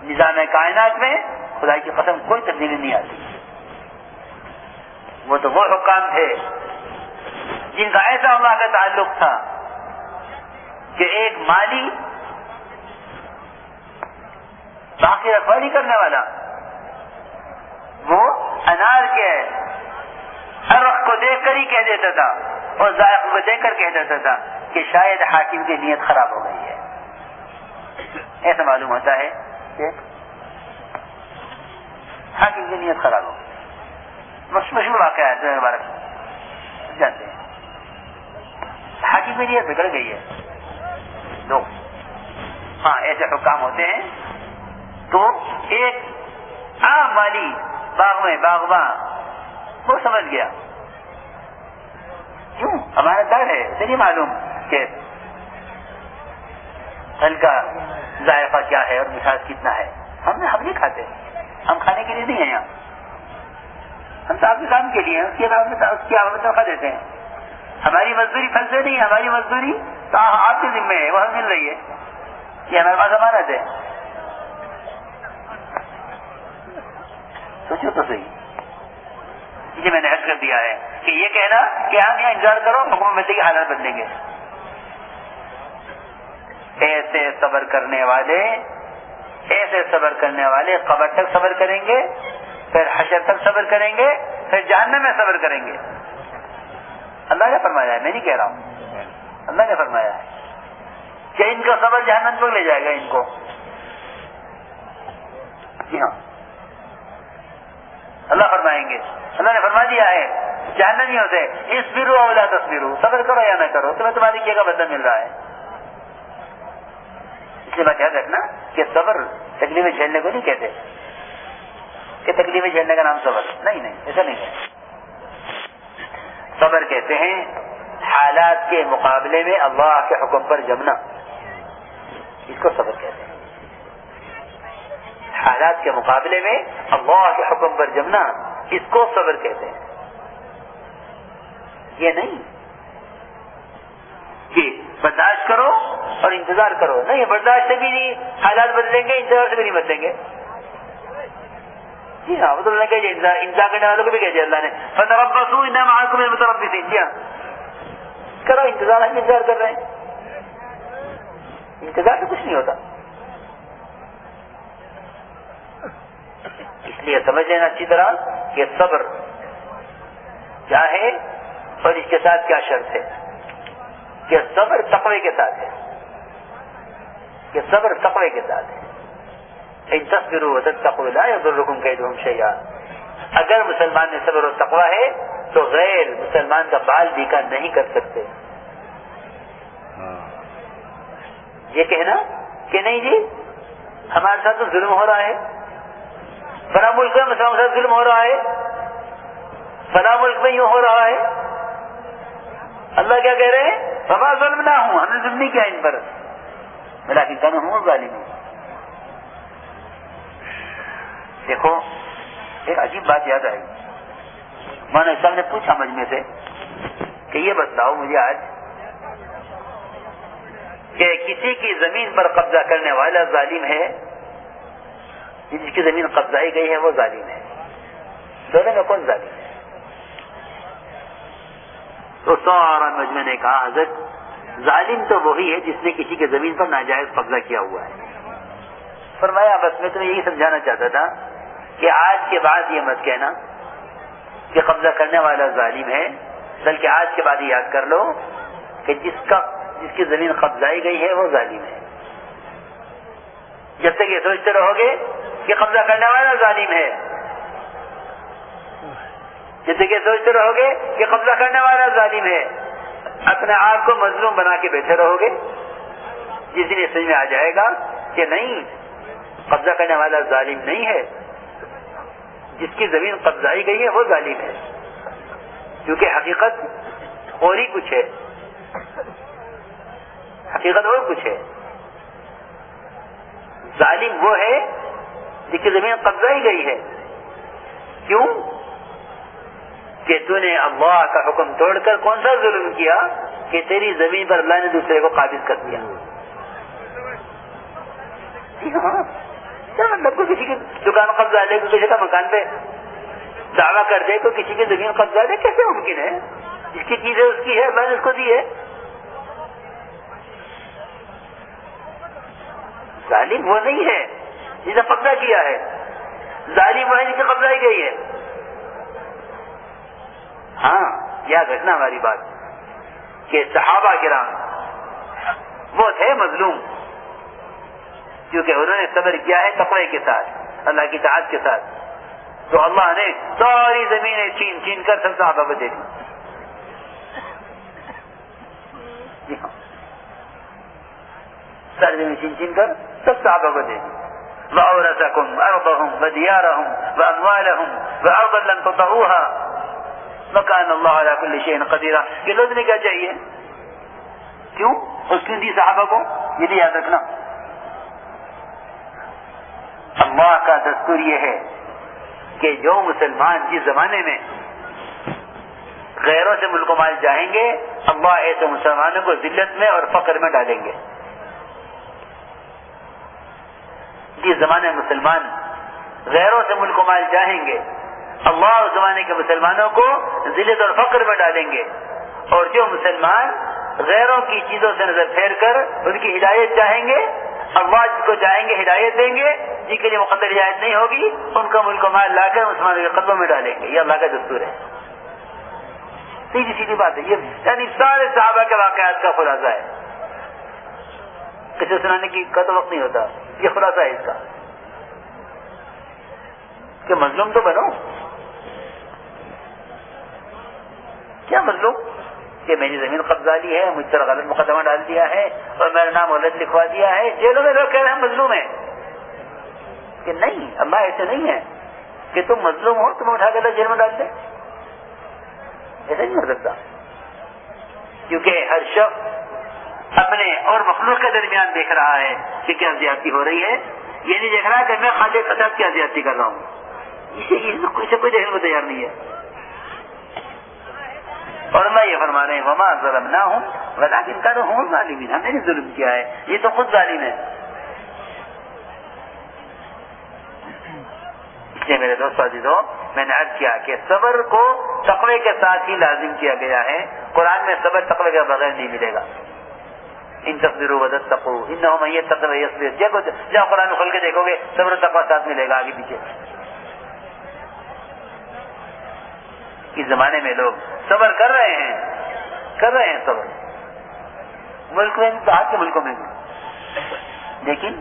نظام کائنات میں خدا کی قسم کوئی تبدیلی نہیں آتی۔ وہ تو وہ حکام تھے جن کا ایسا اللہ کا تعلق تھا کہ ایک مالی، باقی رکھوالی کرنے والا، وہ انار کے عرق کو دیکھ کر ہی کہہ دیتا تھا اور ذائق کو دیکھ کر کہہ دیتا تھا کہ شاید حاکم کی نیت خراب ہو گئی ہے۔ ایسا معلوم ہوتا ہے کہ حاکم کی نیت خراب ہو گئی۔ مشہور واقعہ ہے مبارک۔ جانتے ہیں۔ حاکم کی نیت بگڑ گئی ہے۔ دو ہاں ایسے حکام ہوتے ہیں۔ تو ایک عام والی باغ میں باغباں وہ سمجھ گیا۔ کیوں؟ ہمارا ڈر ہے، اسے نہیں معلوم کہ پھل کا ذائقہ کیا ہے اور مٹھاس کتنا ہے۔ ہم ہم نہیں کھاتے۔ ہم کھانے کے لیے نہیں ہیں یہاں۔ ہم تو آپ کے کام کے لیے اس کی اس کی تنخواہ دیتے ہیں۔ ہماری مزدوری پھل سے نہیں، ہماری مزدوری تو آپ کے ذمے ہے، وہ ہم مل رہی ہے۔ یہ ہمارے پاس امانت ہے۔ سوچو تو صحیح۔ یہ میں نے حق کر دیا ہے کہ یہ کہنا کہ آپ یہاں انتظار کرو، حکومت کے حالات بدلیں گے۔ ایسے صبر کرنے والے، ایسے صبر کرنے والے قبر تک صبر کریں گے، پھر حشر تک صبر کریں گے، پھر جہنم میں صبر کریں گے۔ اللہ نے فرمایا ہے، میں نہیں کہہ رہا ہوں۔ اللہ نے فرمایا ہے کہ ان کا صبر جہنم تک لے جائے گا ان کو۔ جی ہاں۔ اللہ فرمائیں گے۔ اللہ نے فرما دیا ہے، جہنمیوں سے اس برو اولا تصویرو صبر کرو یا نہ کرو، تمہیں تمہاری کیا کا بدل مل رہا ہے؟ اس لیے بات یاد رکھنا کہ صبر تکلیفیں جھیلنے کو نہیں کہتے۔ کہ تکلیفیں جھیلنے کا نام صبر۔ نہیں نہیں، ایسا نہیں ہے صبر کہتے ہیں حالات کے مقابلے میں اللہ کے حکم پر جمنا۔ اس کو صبر کہتے ہیں۔ حالات کے مقابلے میں اللہ کے حکم پر جمنا اس کو صبر کہتے ہیں۔ یہ نہیں۔ کہ برداشت کرو اور انتظار کرو۔ نہیں، برداشت سے بھی نہیں، حالات بدلیں گے، انتظار سے بھی نہیں بدلیں گے۔ جی ہاں وہ تو کہ انتظار کرنے والوں کو بھی کہتے اللہ نے۔ فتربسو جی ہاں۔ کرو، انتظار ہم انتظار کر رہے ہیں۔ انتظار تو کچھ نہیں ہوتا۔ اس لیے سمجھ لینا اچھی طرح کہ صبر کیا ہے اور اس کے ساتھ کیا شرط ہے؟ کہ صبر تقوی کے ساتھ ہے۔ کہ صبر تقوی کے ساتھ ہے۔ ان تصویر تقوی یا رکم کہ شیا اگر مسلمان میں صبر و تقوی ہے تو غیر مسلمان کا بال بیکا نہیں کر سکتے۔ یہ کہنا کہ نہیں جی ہمارے ساتھ تو ظلم ہو رہا ہے۔ فلاں ملک میں مسلمان ساتھ ظلم ہو رہا ہے۔ فلاں ملک میں یوں ہو رہا ہے۔ اللہ کیا کہہ رہے ہیں؟ بابا ظلم نہ ہوں ہم نے ظلم نہیں کیا ان پر۔ میرا کتا میں ہوں ظالم ہوں دیکھو، ایک عجیب بات یاد آئی۔ مولانا صاحب نے پوچھا مجمے سے کہ یہ بتاؤ مجھے آج کہ کسی کی زمین پر قبضہ کرنے والا ظالم ہے۔ جس کی زمین قبضائی گئی ہے وہ ظالم ہے۔ دونوں میں کون ظالم ہے؟ تو سارا مجمع نے کہا، حضرت، ظالم تو وہی ہے جس نے کسی کی زمین پر ناجائز قبضہ کیا ہوا ہے۔ فرمایا، بس میں تمہیں یہی سمجھانا چاہتا تھا کہ آج کے بعد یہ مت کہنا کہ قبضہ کرنے والا ظالم ہے، بلکہ آج کے بعد یاد کر لو کہ جس کا، جس کی زمین قبضائی گئی ہے وہ ظالم ہے۔ جب تک یہ سوچتے رہو گے کہ قبضہ کرنے والا ظالم ہے۔ جب تک یہ سوچتے رہو گے کہ قبضہ کرنے والا ظالم ہے۔ اپنے آپ کو مظلوم بنا کے بیٹھے رہو گے۔ جس دن سمجھ میں آ جائے گا کہ نہیں، قبضہ کرنے والا ظالم نہیں ہے۔ جس کی زمین قبضائی گئی ہے، وہ ظالم ہے۔ کیونکہ حقیقت اور ہی کچھ ہے۔ حقیقت اور کچھ ہے۔ ظالم وہ ہے جس کی زمین قبضائی گئی ہے۔ کیوں؟ کہ تو نے اللہ کا حکم توڑ کر کون سا ظلم کیا کہ تیری زمین پر اللہ نے دوسرے کو قابض کر دیا؟ جی ہاں۔ مطلب کو کسی کی دکان قبضہ لے کو کسی کا مکان پہ دعویٰ کر دے تو کسی کی زمین قبضہ لے کیسے ممکن ہے؟ جس کی چیزیں اس کی ہے اللہ نے اس کو دی ہے۔ ظالم وہ نہیں ہے۔ جس نے قبضہ کیا ہے۔ ظالم وہ ہے جس سے قبضہ ہی گئی ہے۔ ہاں یاد رکھنا ہماری بات کہ صحابہ کرام وہ تھے مظلوم، کیونکہ انہوں نے صبر کیا ہے تقوی کے ساتھ، اللہ کی تعداد کے ساتھ۔ تو اللہ نے ساری زمینیں چین چین کر سب صحابہ کو دے دی۔ ساری زمین چین چین کر سب صحابہ کو دے دی۔ وَأَوْرَثَكُمْ أَرْضَهُمْ وَدِيَارَهُمْ وَأَمْوَالَهُمْ وَأَرْضًا لَمْ تَطَعُوهَا مکان اللہ علیہ کل شین قدیرہ یہ لوگ نے کیا چاہیے؟ کیوں؟ اس کی دی صحابہ کو یہ بھی یاد رکھنا. اللہ کا دستور یہ ہے کہ جو مسلمان جس زمانے میں غیروں سے ملک و مال جائیں گے، اللہ ایسے مسلمانوں کو ذلت میں اور فقر میں ڈالیں گے۔ جس زمانے میں مسلمان غیروں سے ملک و مال جائیں گے، اللہ اس زمانے کے مسلمانوں کو ذلت اور فقر میں ڈالیں گے۔ اور جو مسلمان غیروں کی چیزوں سے نظر پھیر کر ان کی ہدایت چاہیں گے، اللہ جس کو جائیں گے ہدایت دیں گے، جن کے لیے مقدر ہدایت نہیں ہوگی، ان کا ملک و مال لا کر مسلمانوں کے قدموں میں ڈالیں گے۔ یہ اللہ کا دستور ہے۔ سیدھی سیدھی بات ہے۔ یہ یعنی سارے صحابہ کے واقعات کا خلاصہ ہے۔ کسی سنانے کی کا تو وقت نہیں ہوتا۔ یہ خلاصہ ہے اس کا کہ مظلوم تو بنو۔ کیا مظلوم؟ کہ میری زمین قبضہ لی ہے، مجھ پر غلط مقدمہ ڈال دیا ہے اور میرا نام غلط لکھوا دیا ہے۔ جیلوں میں لوگ کہہ رہے ہیں مظلوم ہے کہ نہیں، اللہ ایسے نہیں ہے کہ تم مظلوم ہو، تمہیں اٹھا کر جیل میں ڈال دیں ایسا نہیں ہو سکتا۔ کیونکہ ہر شخص اپنے اور مخلوق کے درمیان دیکھ رہا ہے کہ کیا زیادتی ہو رہی ہے۔ یہ نہیں دیکھ رہا کہ میں خالی قطب کیا زیادتی کر رہا ہوں۔ [LAUGHS] اسے اسے کوئی دیکھنے کو تیار نہیں ہے۔ اور اللہ یہ فرما رہے ہیں، وما ظلم نہ ہوں بتا کہ ان کا تو ہوں ظالمین ہم نے ظلم کیا ہے۔ یہ تو خود ظالم ہے۔ اس لیے میرے دوست عزیزوں، میں نے عرض کیا کہ صبر کو تقوی کے ساتھ ہی لازم کیا گیا ہے۔ قرآن میں صبر تقوی کے بغیر نہیں ملے گا۔ ان تصویروں ودت تقو ان یہ تقوی یسبر جب قرآن کھول کے دیکھو گے، صبر تقوی ساتھ ملے گا آگے پیچھے. اس زمانے میں لوگ صبر کر رہے ہیں، کر رہے ہیں صبر. ملک میں باہر کے ملکوں میں. بھی لیکن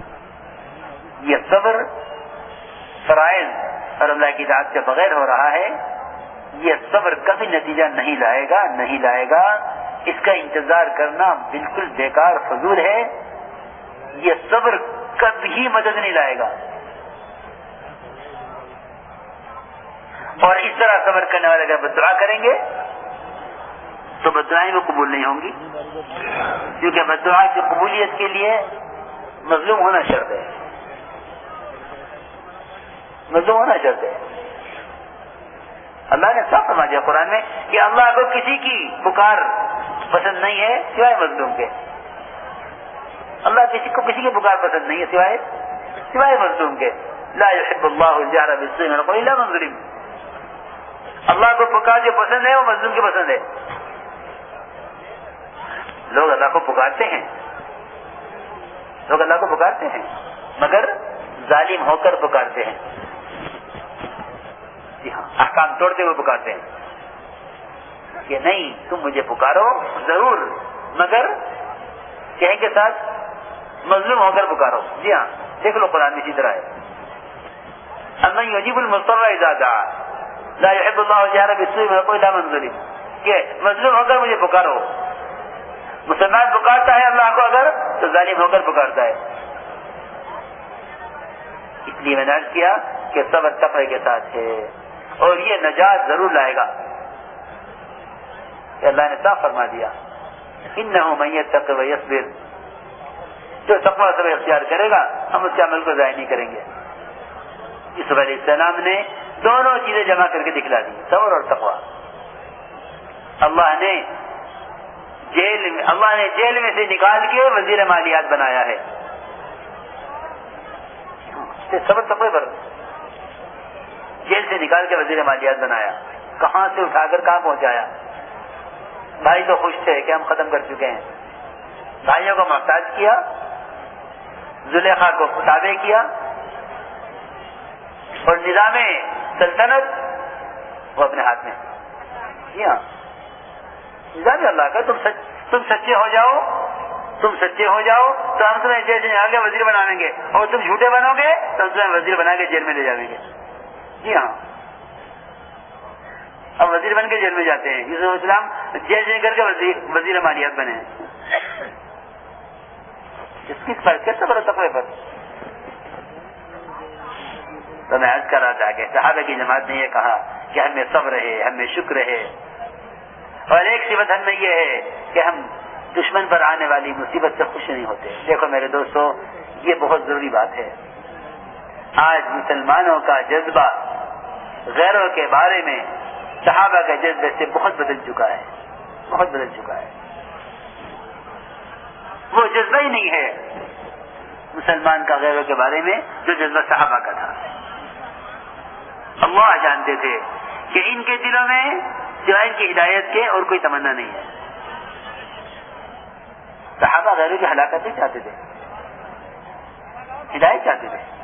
یہ صبر فرائض اور اللہ کی داد کے بغیر ہو رہا ہے، یہ صبر کبھی نتیجہ نہیں لائے گا، نہیں لائے گا اس کا انتظار کرنا بالکل بیکار فضول ہے۔ یہ صبر کبھی مدد نہیں لائے گا۔ اور اس طرح صبر کرنے والے اگر بدعا کریں گے، تو بدعائیں وہ قبول نہیں ہوں گی۔ کیونکہ بدعا کی قبولیت کے لیے مظلوم ہونا شرط ہے۔ مظلوم ہونا شرط ہے۔ اللہ نے صاف فرما دیا قرآن میں کہ اللہ کو کسی کی پکار پسند نہیں ہے سوائے مظلوم کے۔ اللہ کسی کو کسی کی پکار پسند نہیں ہے سوائے سوائے مظلوم کے۔ لا يحب اللہ الجہر الا من ظلم۔ اللہ کو پکار جو پسند ہے وہ مظلوم کی پسند ہے۔ لوگ اللہ کو پکارتے ہیں۔ لوگ اللہ کو پکارتے ہیں، مگر ظالم ہو کر پکارتے ہیں۔ جی ہاں احکام توڑتے ہوئے پکارتے ہیں۔ کہ نہیں، تم مجھے پکارو، ضرور، مگر کہیں کے ساتھ مظلوم ہو کر پکارو۔ جی ہاں دیکھ لو قرآن اسی طرح ہے۔ اللہ عجیب المستر لا يحب اللہ جہر من کوئی منظری کہ مظلوم ہو کر مجھے پکارو۔ مسلمان پکارتا ہے اللہ کو اگر تو ظالم ہو کر پکارتا ہے۔ اس لیے میں نے کیا کہ صبر تقوی کے ساتھ ہے۔ اور یہ نجات ضرور لائے گا۔ کہ اللہ نے صاف فرما دیا۔ ان نہ میت تقوی یسبر جو تقوی صبر اختیار کرے گا، ہم اس کے عمل کو ضائع نہیں کریں گے۔ اس علیہ السلام نے دونوں چیزیں جمع کر کے دکھلا دی، صبر اور تقوی۔ اللہ نے جیل میں، اللہ نے جیل میں سے نکال کے وزیر مالیات بنایا ہے۔ صبر تقوی پر۔ جیل سے نکال کے وزیر مالیات بنایا۔ کہاں سے اٹھا کر کہاں پہنچایا؟ بھائی تو خوش تھے کہ ہم ختم کر چکے ہیں۔ بھائیوں کو محتاج کیا، زلیخا کو تابع کیا اور نظام سلطنت وہ اپنے ہاتھ میں۔ جی ہاں۔ نظام اللہ کا، تم سچ، تم سچے ہو جاؤ، تم سچے ہو جاؤ تو ہم تمہیں جیسے آگے وزیر بنائیں گے اور تم جھوٹے بنو گے تو ہم تمہیں وزیر بنا کے جیل میں لے جائیں گے۔ جی ہاں۔ اب وزیر بن کے جیل میں جاتے ہیں۔ یوسف اسلام جیل سے کر کے وزیر وزیر مالیات بنے۔ اس کس پر کیسے بڑا تقوی پر۔ تو میں عرض کر رہا تھا کہ صحابہ کی جماعت نے یہ کہا کہ ہمیں صبر ہے ہمیں شکر ہے۔ اور ایک صفت ہم میں یہ ہے کہ ہم دشمن پر آنے والی مصیبت سے خوش نہیں ہوتے۔ دیکھو میرے دوستو، یہ بہت ضروری بات ہے۔ آج مسلمانوں کا جذبہ غیروں کے بارے میں صحابہ کے جذبے سے بہت بدل چکا ہے۔ بہت بدل چکا ہے۔ وہ جذبہ ہی نہیں ہے مسلمان کا غیروں کے بارے میں جو جذبہ صحابہ کا تھا۔ اللہ جانتے تھے کہ ان کے دلوں میں سوائے ان کی ہدایت کے اور کوئی تمنا نہیں ہے۔ صحابہ غیروں کی ہلاکت نہیں چاہتے تھے۔ ہدایت چاہتے تھے۔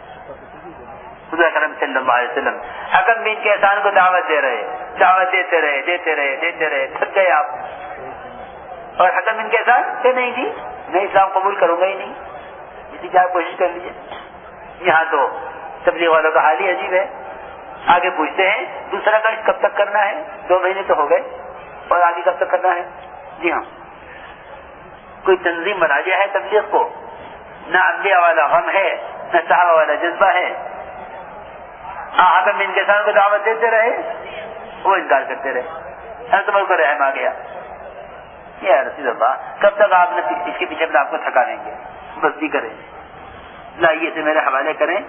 خدا کرم صلی اللہ علیہ وسلم۔ حکم بین کے احسان کو دعوت دے رہے، دعوت دیتے رہے دیتے رہے دیتے رہے، تھک گئے آپ۔ اور حکم بین کے احسان کہ نہیں جی میں اسلام قبول کروں گا ہی نہیں۔ اسی کی آپ کوشش کر لیجیے یہاں تو تبلیغ والوں کا حال ہی عجیب ہے۔ آگے پوچھتے ہیں، دوسرا کام کب تک کرنا ہے؟ دو مہینے تو ہو گئے۔ اور آگے کب تک کرنا ہے؟ جی ہاں۔ کوئی تنظیم بنا دیا ہے تبلیغ کو؟ نہ انبیاء والا غم ہے، نہ صحابہ والا جذبہ ہے۔ ہاں حکم ان کے ساتھ کو دعوت دیتے رہے؟ وہ انکار کرتے رہے۔ ہاں، ہر کو رحم آ گیا۔ یا رسید اللہ۔ کب تک آپ نے اس کے پیچھے آپ کو تھکا دیں گے؟ بس بھی کریں۔ لائیے اسے میرے حوالے کریں۔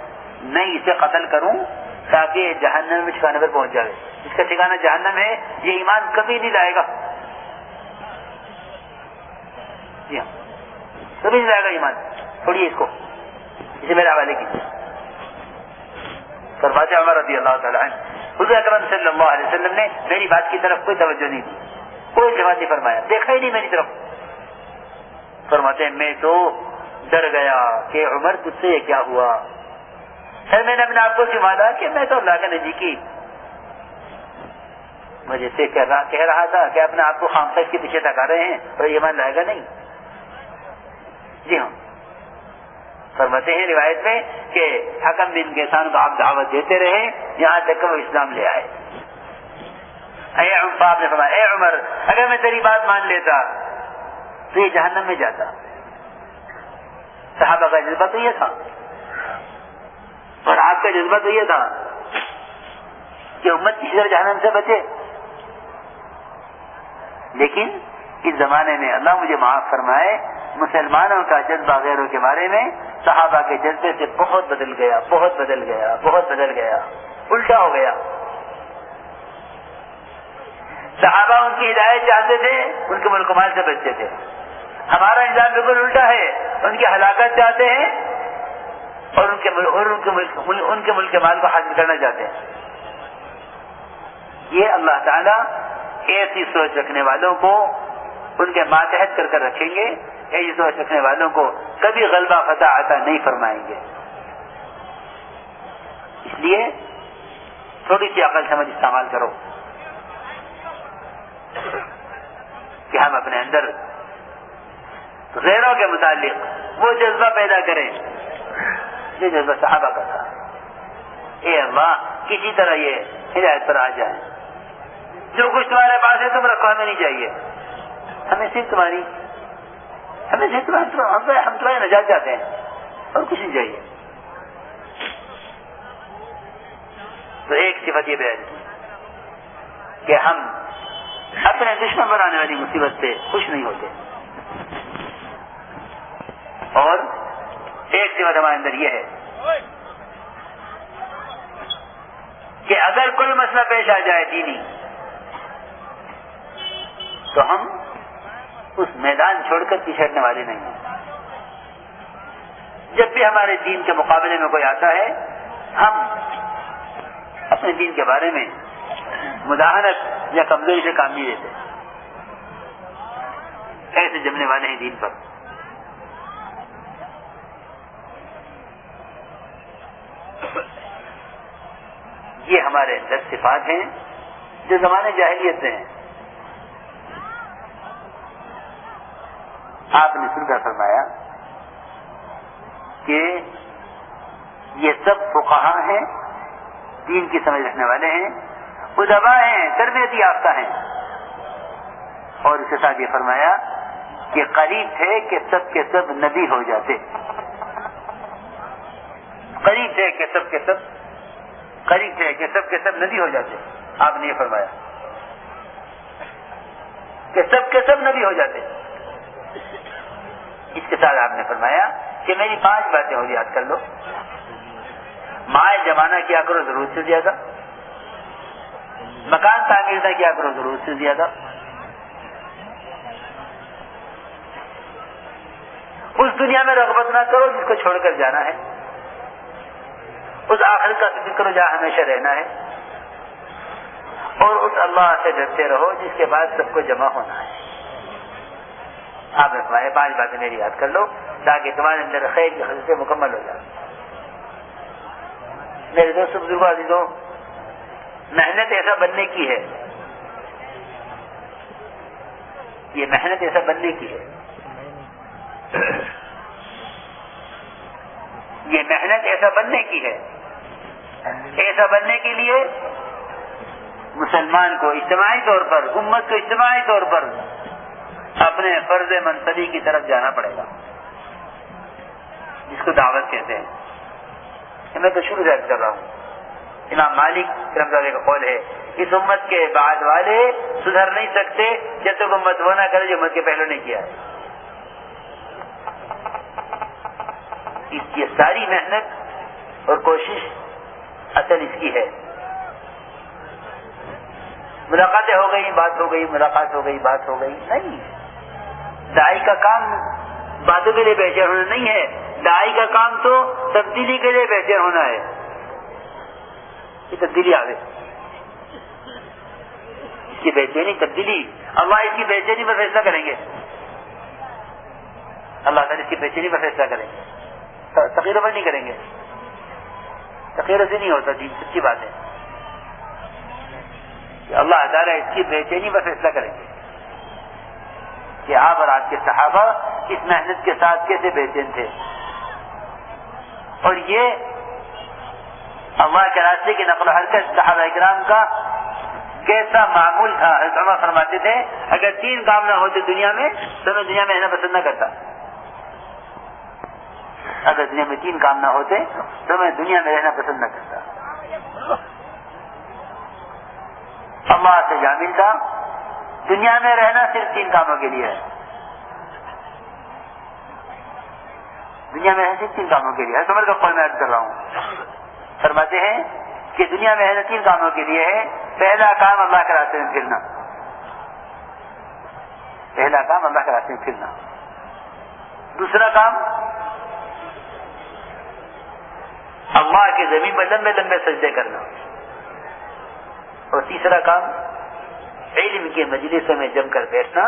نہیں اسے قتل کروں تاکہ جہنم میں ٹھکانے پر پہنچ جائے۔ اس کا ٹھکانا جہنم ہے۔ یہ ایمان کبھی نہیں لائے گا۔ جی ہاں کبھی نہیں لائے گا ایمان۔ چھوڑیے اس کو۔ اسے میرے حوالے کیجیے۔ فرماتے عمر رضی اللہ تعالیٰ حضور اکرم صلی اللہ علیہ وسلم نے میری بات کی طرف کوئی توجہ نہیں دی۔ کوئی جواب نہیں فرمایا۔ دیکھا ہی نہیں میری طرف۔ فرماتے ہیں میں تو ڈر گیا کہ عمر تجھ سے یہ کیا ہوا۔ پھر میں نے اپنے آپ کو سمانا کہ میں تو اللہ کے نجی کی مجھے سے کہہ رہا, کہہ رہا تھا کہ اپنے آپ کو خام صاحب کے پیچھے تکا رہے ہیں اور یہ مان لائے گا نہیں۔ جی ہاں۔ فرماتے ہیں روایت میں کہ حکم بن کے کو آپ دعوت دیتے رہے، یہاں تک کہ وہ اسلام لے آئے۔ اے باپ نے فرمایا، اے عمر، اگر میں تیری بات مان لیتا تو یہ جہنم میں جاتا۔ صحابہ کا جذبہ تو یہ تھا۔ اور آپ کا جذبہ تو یہ تھا کہ امت کسی طرح جہنم سے بچے۔ لیکن اس زمانے میں اللہ مجھے معاف فرمائے، مسلمانوں کا جذبہ غیروں کے بارے میں، صحابہ کے جذبے سے بہت بدل گیا، بہت بدل گیا، بہت بدل گیا، الٹا ہو گیا۔ صحابہ ان کی ہدایت چاہتے تھے، ان کے ملک مال سے بچتے تھے۔ ہمارا نظام بالکل الٹا ہے، ان کی ہلاکت چاہتے ہیں اور ان کے اور ان کے ملک ان کے ملک مال کو حاصل کرنا چاہتے ہیں۔ یہ اللہ تعالیٰ ایسی سوچ رکھنے والوں کو ان کے ماتحت کر کر رکھیں گے۔ ایسی سوچ رکھنے والوں کو کبھی غلبہ فتح عطا نہیں فرمائیں گے۔ اس لیے تھوڑی سی عقل سمجھ استعمال کرو کہ ہم اپنے اندر غیروں کے متعلق وہ جذبہ پیدا کریں۔ جو جذبہ صحابہ کا تھا۔ اے اللہ، کسی طرح یہ ہدایت پر آ جائے جو کچھ تمہارے پاس ہے تم رکھو، ہمیں نہیں چاہیے۔ ہمیں صرف تمہاری، ہمیں صرف ہم تمہارے نجات جاتے ہیں، اور کچھ نہیں چاہیے۔ تو ایک صفت یہ بیان کی کہ ہم اپنے دشمن بنانے والی مصیبت سے خوش نہیں ہوتے۔ اور ایک صفت ہمارے اندر یہ ہے کہ اگر کوئی مسئلہ پیش آ جائے دینی، تو ہم اس میدان چھوڑ کر پیچھے ہٹنے والے نہیں ہیں۔ جب بھی ہمارے دین کے مقابلے میں کوئی آتا ہے، ہم اپنے دین کے بارے میں مداحنت یا کمزوری سے کام نہیں دیتے ایسے جمنے والے ہیں دین پر۔ یہ ہمارے اندر صفات ہیں، جو زمانے جاہلیت سے ہیں۔ آپ نے سن کر فرمایا کہ یہ سب فقہا ہیں، دین کی سمجھ رکھنے والے ہیں ادبا ہیں تربیت یافتہ ہیں۔ اور اس کے ساتھ یہ فرمایا کہ قریب تھے کہ سب کے سب نبی ہو جاتے۔ قریب تھے کہ سب کے سب، قریب تھے کہ سب کے سب نبی ہو جاتے۔ آپ نے یہ فرمایا کہ سب کے سب نبی ہو جاتے۔ اس کے ساتھ آپ نے فرمایا کہ میری پانچ باتیں اور یاد کر لو۔ مائل جمانا کیا کرو، ضرورت سے زیادہ۔ مکان تعمیر نہ کیا کرو، ضرورت سے زیادہ۔ اس دنیا میں رغبت نہ کرو جس کو چھوڑ کر جانا ہے۔ اس آخر کا فکر کرو جہاں ہمیشہ رہنا ہے۔ اور اس اللہ سے ڈرتے رہو جس کے بعد سب کو جمع ہونا ہے۔ آپ نے تمہارے پانچ باتیں میری یاد کر لو، تاکہ تمہارے اندر خیر کی خدمتیں مکمل ہو جائیں۔ میرے دوست بزرگ عزیزوں محنت ایسا بننے کی ہے۔ یہ محنت ایسا بننے کی ہے۔ یہ محنت ایسا بننے کی ہے۔ ایسا بننے کے لیے مسلمان کو اجتماعی طور پر، امت کو اجتماعی طور پر اپنے فرض منصبی کی طرف جانا پڑے گا۔ جس کو دعوت کہتے ہیں۔ میں تو شروع سے کر رہا ہوں۔ امام مالک رمضان کا قول ہے۔ اس امت کے بعد والے سدھر نہیں سکتے، جب تک امت وہ نہ کرے جو امت کے پہلو نے کیا ہے۔ اس کی ساری محنت اور کوشش اصل اس کی ہے۔ ملاقاتیں ہو گئی بات ہو گئی، ملاقات ہو گئی، بات ہو گئی۔ نہیں۔ دائی کا کام باتوں کے لیے بہتر ہونا نہیں ہے۔ دائی کا کام تو تبدیلی کے لیے بہتر ہونا ہے۔ یہ تبدیلی آ گئی اس کی بہترینی تبدیلی۔ اللہ اس کی بہترینی پر فیصلہ کریں گے۔ اللہ تعالیٰ اس کی بہترینی پر فیصلہ کریں گے۔ تقریر پر نہیں کریں گے۔ تقریر سے نہیں ہوتا جی سچی بات ہے۔ کہ اللہ تعالیٰ اس کی بےچینی پر فیصلہ کریں گے۔ کہ آپ اور آپ کے صحابہ اس محنت کے ساتھ کیسے بے چین تھے؟ اور یہ اللہ کے راستے کی نقل و حرکت صحابہ اکرام کا کیسا معمول تھا؟ عمر فرماتے تھے، اگر تین کام نہ ہوتے دنیا میں تو میں دنیا میں رہنا پسند نہ کرتا۔ اگر دنیا میں تین کام نہ ہوتے تو میں دنیا میں رہنا پسند نہ کرتا۔ اللہ سے جا ملتا دنیا میں رہنا صرف تین کاموں کے لیے ہے۔ دنیا میں رہنا صرف تین کاموں کے لیے ہے۔ سمر کا قول میں عرض کر رہا ہوں۔ فرماتے ہیں کہ دنیا میں رہنا تین کاموں کے لیے ہے۔ پہلا کام اللہ کے راستے میں پھرنا۔ پہلا کام اللہ کے راستے میں پھرنا۔ دوسرا کام اللہ کے زمین میں لمبے لمبے سجدے کرنا۔ اور تیسرا کام علم کے مجلسوں میں جم کر بیٹھنا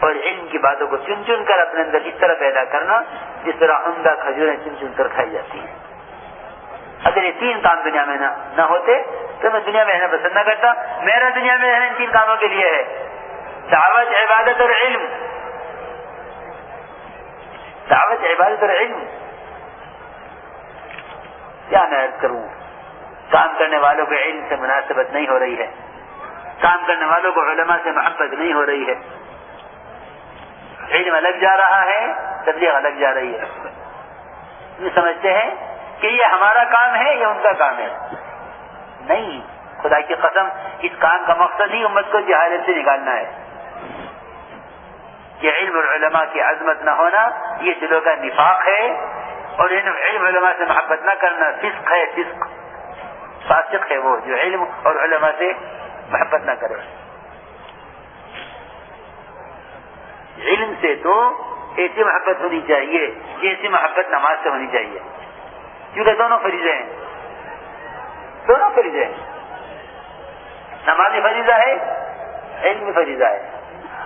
اور علم کی باتوں کو چن چن کر اپنے اندر اس طرح پیدا کرنا جس طرح عمدہ کھجوریں چن چن کر کھائی جاتی ہیں۔ اگر یہ تین کام دنیا میں نہ ہوتے تو میں دنیا میں رہنا پسند نہ کرتا۔ میرا دنیا میں رہنا ان تین کاموں کے لیے ہے۔ دعوت، عبادت اور علم۔ دعوت، عبادت اور علم۔ کیا میں عرض کروں؟ کام کرنے والوں کے علم سے مناسبت نہیں ہو رہی ہے۔ کام کرنے والوں کو علماء سے محبت نہیں ہو رہی ہے۔ علم الگ جا رہا ہے تبلیغ الگ جا رہی ہے۔ یہ سمجھتے ہیں کہ یہ ہمارا کام ہے یا ان کا کام ہے۔ نہیں، خدا کی قسم، اس کام کا مقصد ہی امت کو جہالت سے نکالنا ہے۔ کہ علم العلماء کی عظمت نہ ہونا، یہ دلوں کا نفاق ہے۔ اور علم علماء سے محبت نہ کرنا، فسق ہے، فسق۔ فاسق ہے وہ جو علم اور علماء سے محبت نہ کرے۔ علم سے تو ایسی محبت ہونی چاہیے جیسی محبت نماز سے ہونی چاہیے۔ کیونکہ دونوں فریضے ہیں؟ دونوں فریضے ہیں۔ نمازی فریضہ ہے، علم فریضہ ہے۔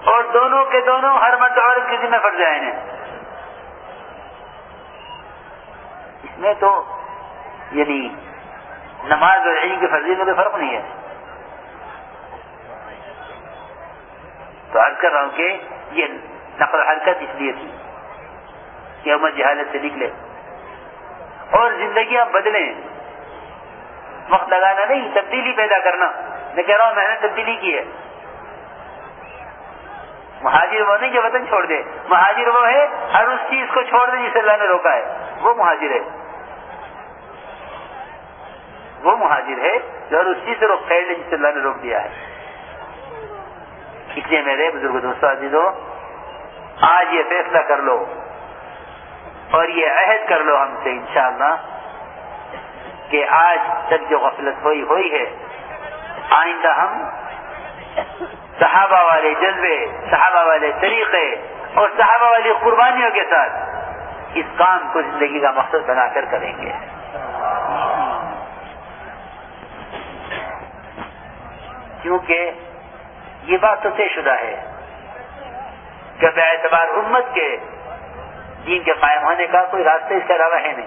اور دونوں کے دونوں ہر مرد عورت کسی میں فرض ہیں۔ اس میں تو یعنی نماز اور علم کے فرضی میں تو فرق نہیں ہے۔ تو عرض کر رہا ہوں کہ یہ نقل حرکت اس لیے تھی کہ امت جہالت سے نکلے۔ اور زندگیاں بدلیں۔ وقت لگانا نہیں، تبدیلی پیدا کرنا۔ میں کہہ رہا ہوں، میں نے تبدیلی کی ہے۔ مہاجر وہ نہیں جو وطن چھوڑ دے۔ مہاجر وہ ہے، ہر اس چیز کو چھوڑ دے جسے اللہ نے روکا ہے۔ وہ مہاجر ہے۔ وہ مہاجر ہے جو ہر اس چیز سے روک پھیل لے جس سے اللہ نے روک دیا ہے۔ اس لیے میرے بزرگ دوستوں عزیزوں، آج یہ فیصلہ کر لو اور یہ عہد کر لو ہم سے انشاءاللہ کہ آج تک جو غفلت ہوئی ہوئی ہے۔ آئندہ ہم صحابہ والے جذبے صحابہ والے طریقے اور صحابہ والی قربانیوں کے ساتھ اس کام کو زندگی کا مقصد بنا کر کریں گے۔ کیونکہ یہ بات تو طے شدہ ہے کہ بے اعتبار امت کے دین کے قائم ہونے کا کوئی راستہ اس کے علاوہ ہے نہیں۔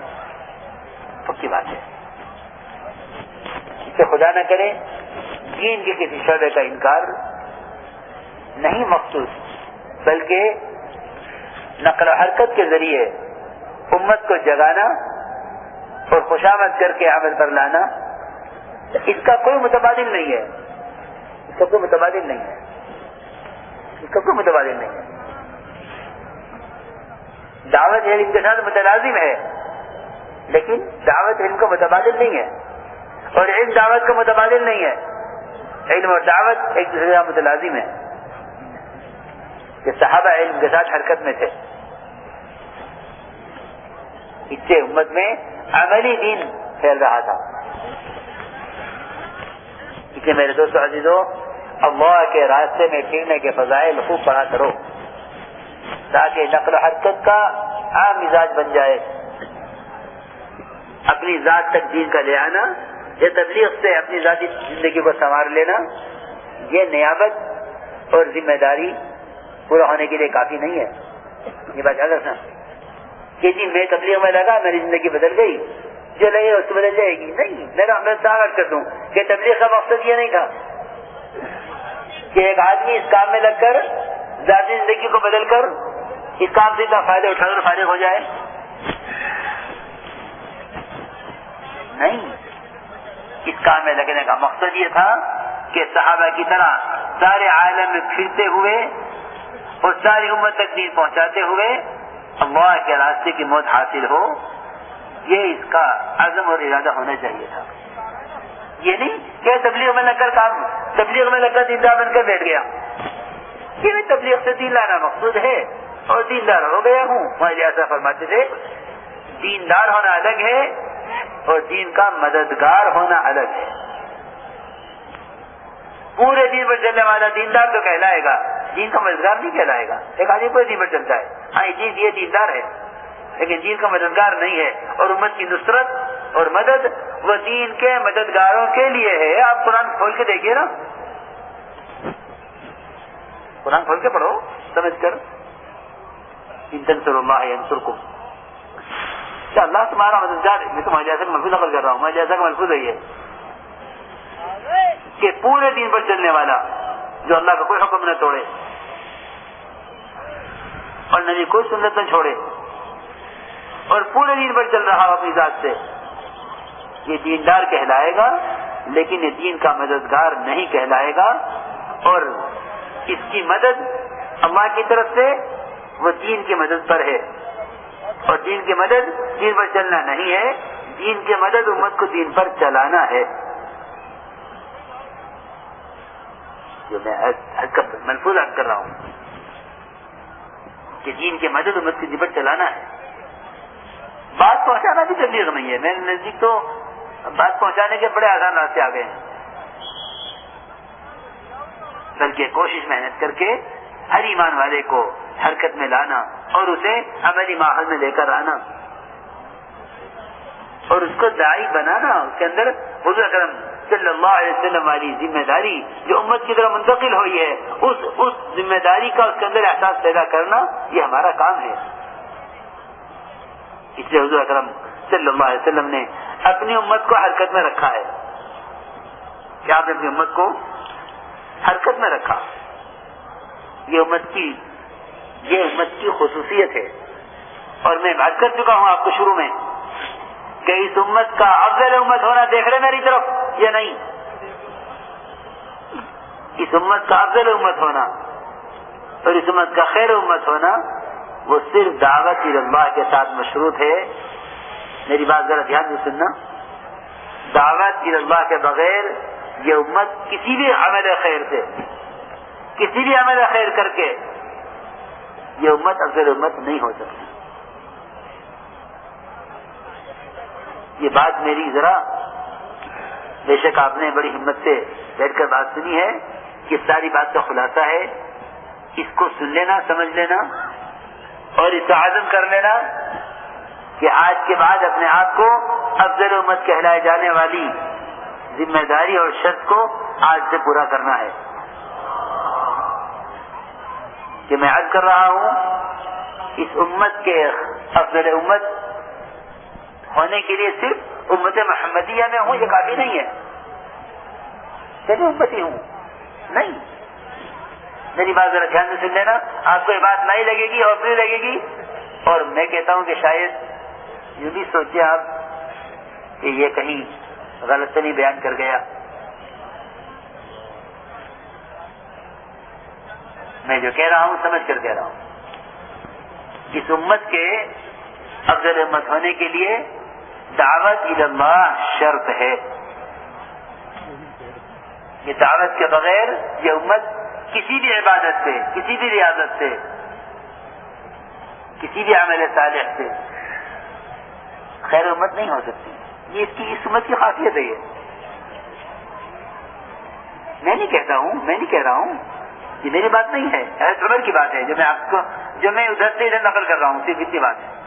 پکی بات ہے۔ اس سے خدا نہ کرے، دین کے کسی شعبے کا انکار نہیں مخصوص، بلکہ نقل و حرکت کے ذریعے امت کو جگانا اور خوشامد کر کے عمل پر لانا، اس کا کوئی متبادل نہیں ہے۔ اس کا کوئی متبادل نہیں ہے۔ اس کا کوئی متبادل نہیں ہے۔ دعوت علم کے ساتھ متلازم ہے، لیکن دعوت علم کا متبادل نہیں ہے۔ اور علم دعوت کا متبادل نہیں ہے۔ علم اور دعوت ایک دوسرے کا متلازم ہے کہ صحابہ علم کے ساتھ حرکت میں تھے۔ اس سے امت میں عملی دین پھیل رہا تھا۔ اس لیے میرے دوستوں عزیزوں اللہ کے راستے میں پھرنے کے فضائل خوب پڑھا کرو۔ تاکہ نقل حرکت کا عام مزاج بن جائے۔ اپنی ذات تک دین کا لے آنا یا تبلیغ سے اپنی ذاتی زندگی کو سنوار لینا، یہ نیابت اور ذمہ داری پورا ہونے کے لیے کافی نہیں ہے۔ یہ بات یاد رکھنا کہ جی میں تبلیغ میں لگا، میری زندگی بدل گئی۔ جو لگے اس کو بدل جائے گی نہیں، میرا میں دعوت کر دوں کہ تبلیغ کا مقصد یہ نہیں تھا۔ کہ ایک آدمی اس کام میں لگ کر، ذاتی زندگی کو بدل کر، اس کام سے اتنا فائدہ اٹھا کر فائدے ہو جائے؟ نہیں۔ اس کام میں لگنے کا مقصد یہ تھا کہ صحابہ کی طرح سارے عالم میں پھرتے ہوئے اور ساری امت تک دین پہنچاتے ہوئے اللہ کے راستے کی موت حاصل ہو، یہ اس کا عزم اور ارادہ ہونا چاہیے تھا۔ یہ نہیں کہ تبلیغ میں لگ کر کام، تبلیغ میں لگ کر دیندار بن کر بیٹھ گیا۔ یہ بھی تبلیغ سے دین لانا مقصود ہے اور دیندار ہو گیا ہوں۔ مجھے ایسا فرماتے تھے، دیندار ہونا الگ ہے اور دین کا مددگار ہونا الگ ہے۔ پورے دن پر چلنے والا دیندار تو کہلائے گا، دین کا مددگار نہیں کہلائے گا۔ ایک آدمی پورے دن پر چلتا ہے۔ ہاں دین یہ دیندار ہے، لیکن دین کا مددگار نہیں ہے اور امت کی نصرت اور مدد وہ دین کے مددگاروں کے لیے ہے۔ آپ قرآن کھول کے دیکھیے نا۔ قرآن کھول کے پڑھو، سمجھ کر۔ اللہ کو اللہ تمہارا مددگار میں تو جیسا کا محفوظ نقل کر رہا ہوں۔ میں جیسا کا محفوظ ہے کہ پورے دن پر چلنے والا جو اللہ کا کوئی حکم نہ توڑے اور نبی کوئی سنت نہ چھوڑے اور پورے دن پر چل رہا ہو اپنی ذات سے۔ یہ دیندار کہلائے گا، لیکن یہ دین کا مددگار نہیں کہلائے گا، اور اس کی مدد اللہ کی طرف سے وہ دین کی مدد پر ہے۔ اور دین کی مدد دین پر چلنا نہیں ہے، دین کی مدد امت کو دین پر چلانا ہے۔ جو میں محفوظ عرض کر رہا ہوں کہ دین کی مدد امت کی دین پر چلانا ہے۔ بات پہنچانا بھی تبلیغ نہیں ہے۔ میرے نزدیک تو بات پہنچانے کے بڑے آسان راستے آ گئے ہیں۔ بلکہ کوشش محنت کر کے ہر ایمان والے کو حرکت میں لانا اور اسے عملی ماحول میں لے کر آنا اور اس کو دائی بنانا اس کے اندر حضور اکرم صلی اللہ علیہ وسلم والی ذمہ داری جو امت کی طرح منتقل ہوئی ہے، اس اس ذمہ داری کا اس کے اندر احساس پیدا کرنا یہ ہمارا کام ہے۔ اس لیے حضور اکرم صلی اللہ علیہ وسلم نے اپنی امت کو حرکت میں رکھا ہے۔ کیا آپ نے اپنی امت کو حرکت میں رکھا؟ یہ امت کی، یہ امت کی خصوصیت ہے۔ اور میں بات کر چکا ہوں آپ کو شروع میں کہ اس امت کا افضل امت ہونا دیکھ رہے میری طرف یا نہیں؟ اس امت کا افضل امت ہونا اور اس امت کا خیر امت ہونا وہ صرف دعوت اللہ کے ساتھ مشروط ہے۔ میری بات ذرا دھیان سے سننا۔ دعوت اللہ کے بغیر یہ امت کسی بھی عمل خیر سے، کسی بھی عمل خیر کر کے یہ امت افضل امت نہیں ہو سکتی۔ یہ بات میری ذرا بے شک آپ نے بڑی ہمت سے بیٹھ کر بات سنی ہے کہ ساری بات کا خلاصہ ہے۔ اس کو سن لینا، سمجھ لینا اور اس کا عزم کر لینا۔ کہ آج کے بعد اپنے آپ کو افضل امت کہلائے جانے والی ذمہ داری اور شرط کو آج سے پورا کرنا ہے۔ کہ میں عرض کر رہا ہوں، اس امت کے افضل امت ہونے کے لیے صرف امت محمدیہ میں ہوں، یہ کافی نہیں ہے۔ چلیے، امتی ہوں۔ نہیں۔ میری بات ذرا دھیان سے سن لینا۔ آپ کو یہ بات نہیں لگے گی اور نہیں لگے گی۔ اور میں کہتا ہوں کہ شاید یہ بھی سوچے آپ کہ یہ کہیں غلط نہیں بیان کر گیا۔ میں جو کہہ رہا ہوں، سمجھ کر کہہ رہا ہوں۔ اس امت کے افضل امت ہونے کے لیے دعوت اللہ شرط ہے۔ یہ دعوت کے بغیر یہ امت کسی بھی عبادت سے، کسی بھی ریاضت سے، کسی بھی عمل صالح سے خیر امت نہیں ہو سکتی۔ یہ اس کی اس امت کی خاصیت ہے یہ۔ میں نہیں کہتا ہوں، میں نہیں کہہ رہا ہوں یہ میری بات نہیں ہے۔ حضرت عمر کی بات ہے۔ جو میں آپ کو، جو میں ادھر سے ادھر نقل کر رہا ہوں، صرف اتنی بات ہے۔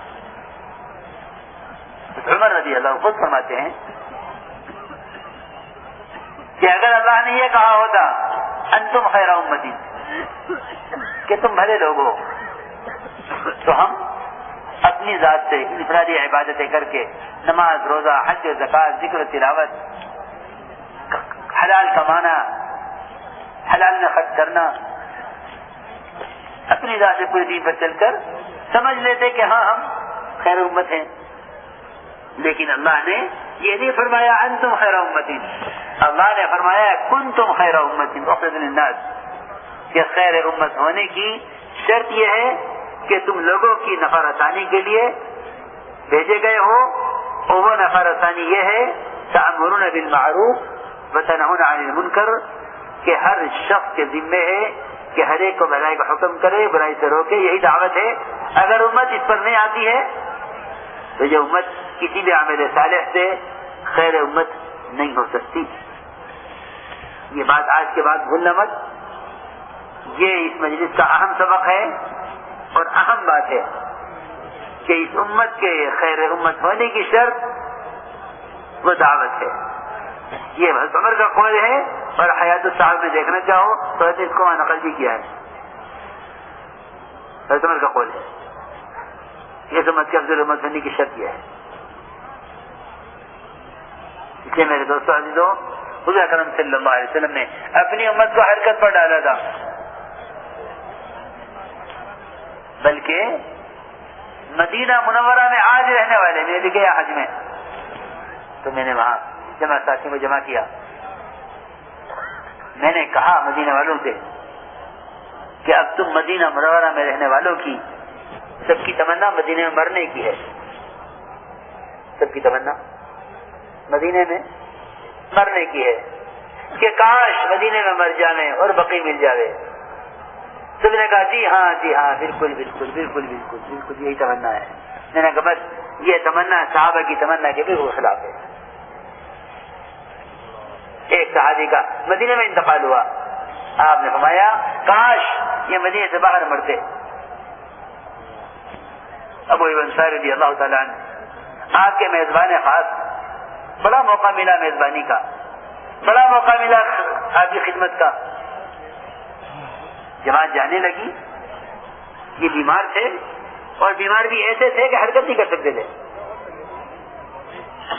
عمر رضی اللہ خود فرماتے ہیں کہ اگر اللہ نے یہ کہا ہوتا، انتم خیر امتی، کہ تم بھلے لوگ ہو، تو ہم اپنی ذات سے انفرادی عبادتیں کر کے نماز، روزہ، حج و زکات ذکر و تلاوت، حلال کمانا، حلال میں خرچ کرنا، اپنی ذات سے پوری دین پر چل کر سمجھ لیتے کہ ہاں ہم خیر امت ہیں۔ لیکن اللہ نے یہ نہیں فرمایا ان تم خیر امتی اللہ نے فرمایا کن تم خیر امتی الناس، کہ خیر امت ہونے کی شرط یہ ہے کہ تم لوگوں کی نفع رسانی کے لیے بھیجے گئے ہو، اور وہ نفع رسانی یہ ہے تعمرون بالمعروف وتنهون عن المنکر، کہ ہر شخص کے ذمے ہے کہ ہر ایک کو بھلائی کا حکم کرے، برائی سے روکے، یہی دعوت ہے۔ اگر امت اس پر نہیں آتی ہے، تو یہ امت کسی بھی عامل صالح سے خیر امت نہیں ہو سکتی۔ یہ بات آج کے بعد بھولنا مت۔ یہ اس مجلس کا اہم سبق ہے۔ اور اہم بات ہے کہ اس امت کے خیر امت ہونے کی شرط وہ دعوت ہے۔ یہ عمر کا قول ہے اور حیات صاحب میں دیکھنا چاہو تو اس کو نقل بھی کیا ہے۔ حضرت عمر کا قول ہے۔ یہ سمجھ کے افضل امت ہونے کی شرط یہ ہے۔ اس لیے میرے دوستوں عزیزوں حضور اکرم صلی اللہ علیہ وسلم نے اپنی امت کو حرکت پر ڈالا تھا۔ بلکہ مدینہ منورہ میں آج رہنے والے میں بھی گیا حج میں۔ تو میں نے وہاں جمع ساتھی کو جمع کیا۔ میں نے کہا مدینہ والوں سے کہ اب تم مدینہ منورہ میں رہنے والوں کی سب کی تمنا مدینے میں مرنے کی ہے۔ سب کی تمنا مدینے میں مرنے کی ہے کہ کاش مدینے میں مر جانے اور بقی مل جاوے۔ سب نے کہا جی ہاں جی ہاں بالکل بالکل بالکل بالکل بالکل، یہی تمنا ہے. میں نے کہا، بس یہ تمنا صحابہ کی تمنا کے بالکل خلاف ہے. ایک صحابی کا مدینے میں انتقال ہوا۔ آپ نے فرمایا، کاش یہ مدینے سے باہر مرتے. ابو ابن رضی اللہ تعالیٰ عنہ، آپ کے میزبان خاص، بڑا موقع ملا میزبانی کا، بڑا موقع ملا آپ کی خدمت کا۔ جماعت جانے لگی، یہ بیمار تھے اور بیمار بھی ایسے تھے کہ حرکت نہیں کر سکتے تھے۔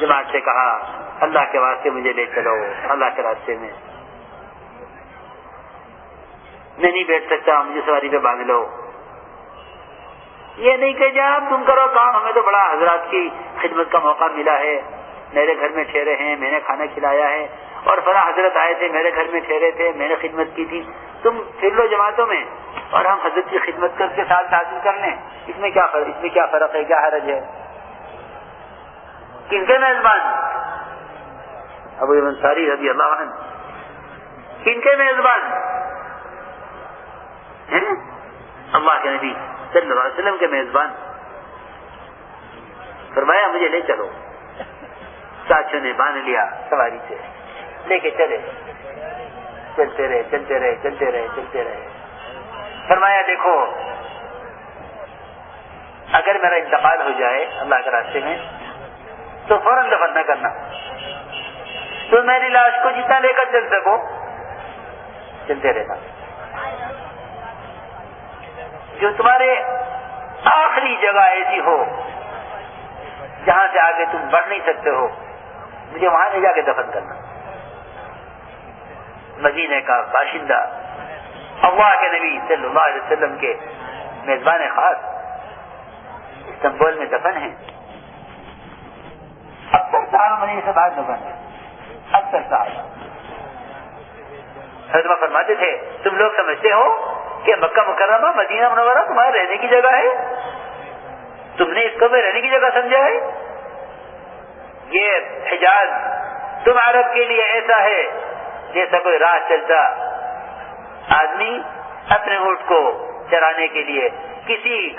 جماعت سے کہا، اللہ کے واسطے مجھے لے چلو، اللہ کے راستے میں۔ میں نہیں بیٹھ سکتا، مجھے سواری پہ باندھ لو۔ یہ نہیں کہ جی جب تم کرو کام، ہمیں تو بڑا حضرات کی خدمت کا موقع ملا ہے۔ میرے گھر میں ٹھہرے ہیں، میں نے کھانا کھلایا ہے۔ اور بڑا حضرت آئے تھے، میرے گھر میں ٹھہرے تھے، میں نے خدمت کی تھی۔ تم پھر لو جماعتوں میں اور ہم حضرت کی خدمت کر کے ساتھ حاصل کر لیں، اس میں کیا فرق اس میں کیا فرق ہے، کیا حرج ہے؟ کن کے میزبان؟ ابو انصاری رضی اللہ عنہ۔ کن کے میزبان؟ اللہ کے نبی صلی اللہ علیہ وسلم کے میزبان۔ فرمایا، مجھے لے چلو۔ ساتھیوں نے باندھ لیا سواری سے۔ لے کے چلے۔ چلتے رہے چلتے رہے چلتے رہے چلتے رہے۔ فرمایا، دیکھو، اگر میرا انتقال ہو جائے اللہ کے راستے میں، تو فوراً دفن نہ کرنا۔ تو میری لاش کو جتنا لے کر چل سکو چلتے رہنا۔ جو تمہارے آخری جگہ ایسی ہو، جہاں سے آگے تم بڑھ نہیں سکتے ہو، مجھے وہاں لے جا کے دفن کرنا۔ مدینے کا باشندہ۔ اللہ کے نبی صلی اللہ علیہ وسلم کے میزبان خاص استنبول میں دفن ہیں۔ اکثر صاحب مدینے سے بعد دفن ہے اکثر صاحب حضرت فرماتے تھے، تم لوگ سمجھتے ہو کہ مکہ مکرمہ، مدینہ منورہ تمہارے رہنے کی جگہ ہے؟ تم نے اس کو میں رہنے کی جگہ سمجھا ہے؟ یہ حجاز تم عرب کے لیے ایسا ہے جیسا کوئی راہ چلتا آدمی اپنے اونٹ کو چرانے کے لیے کسی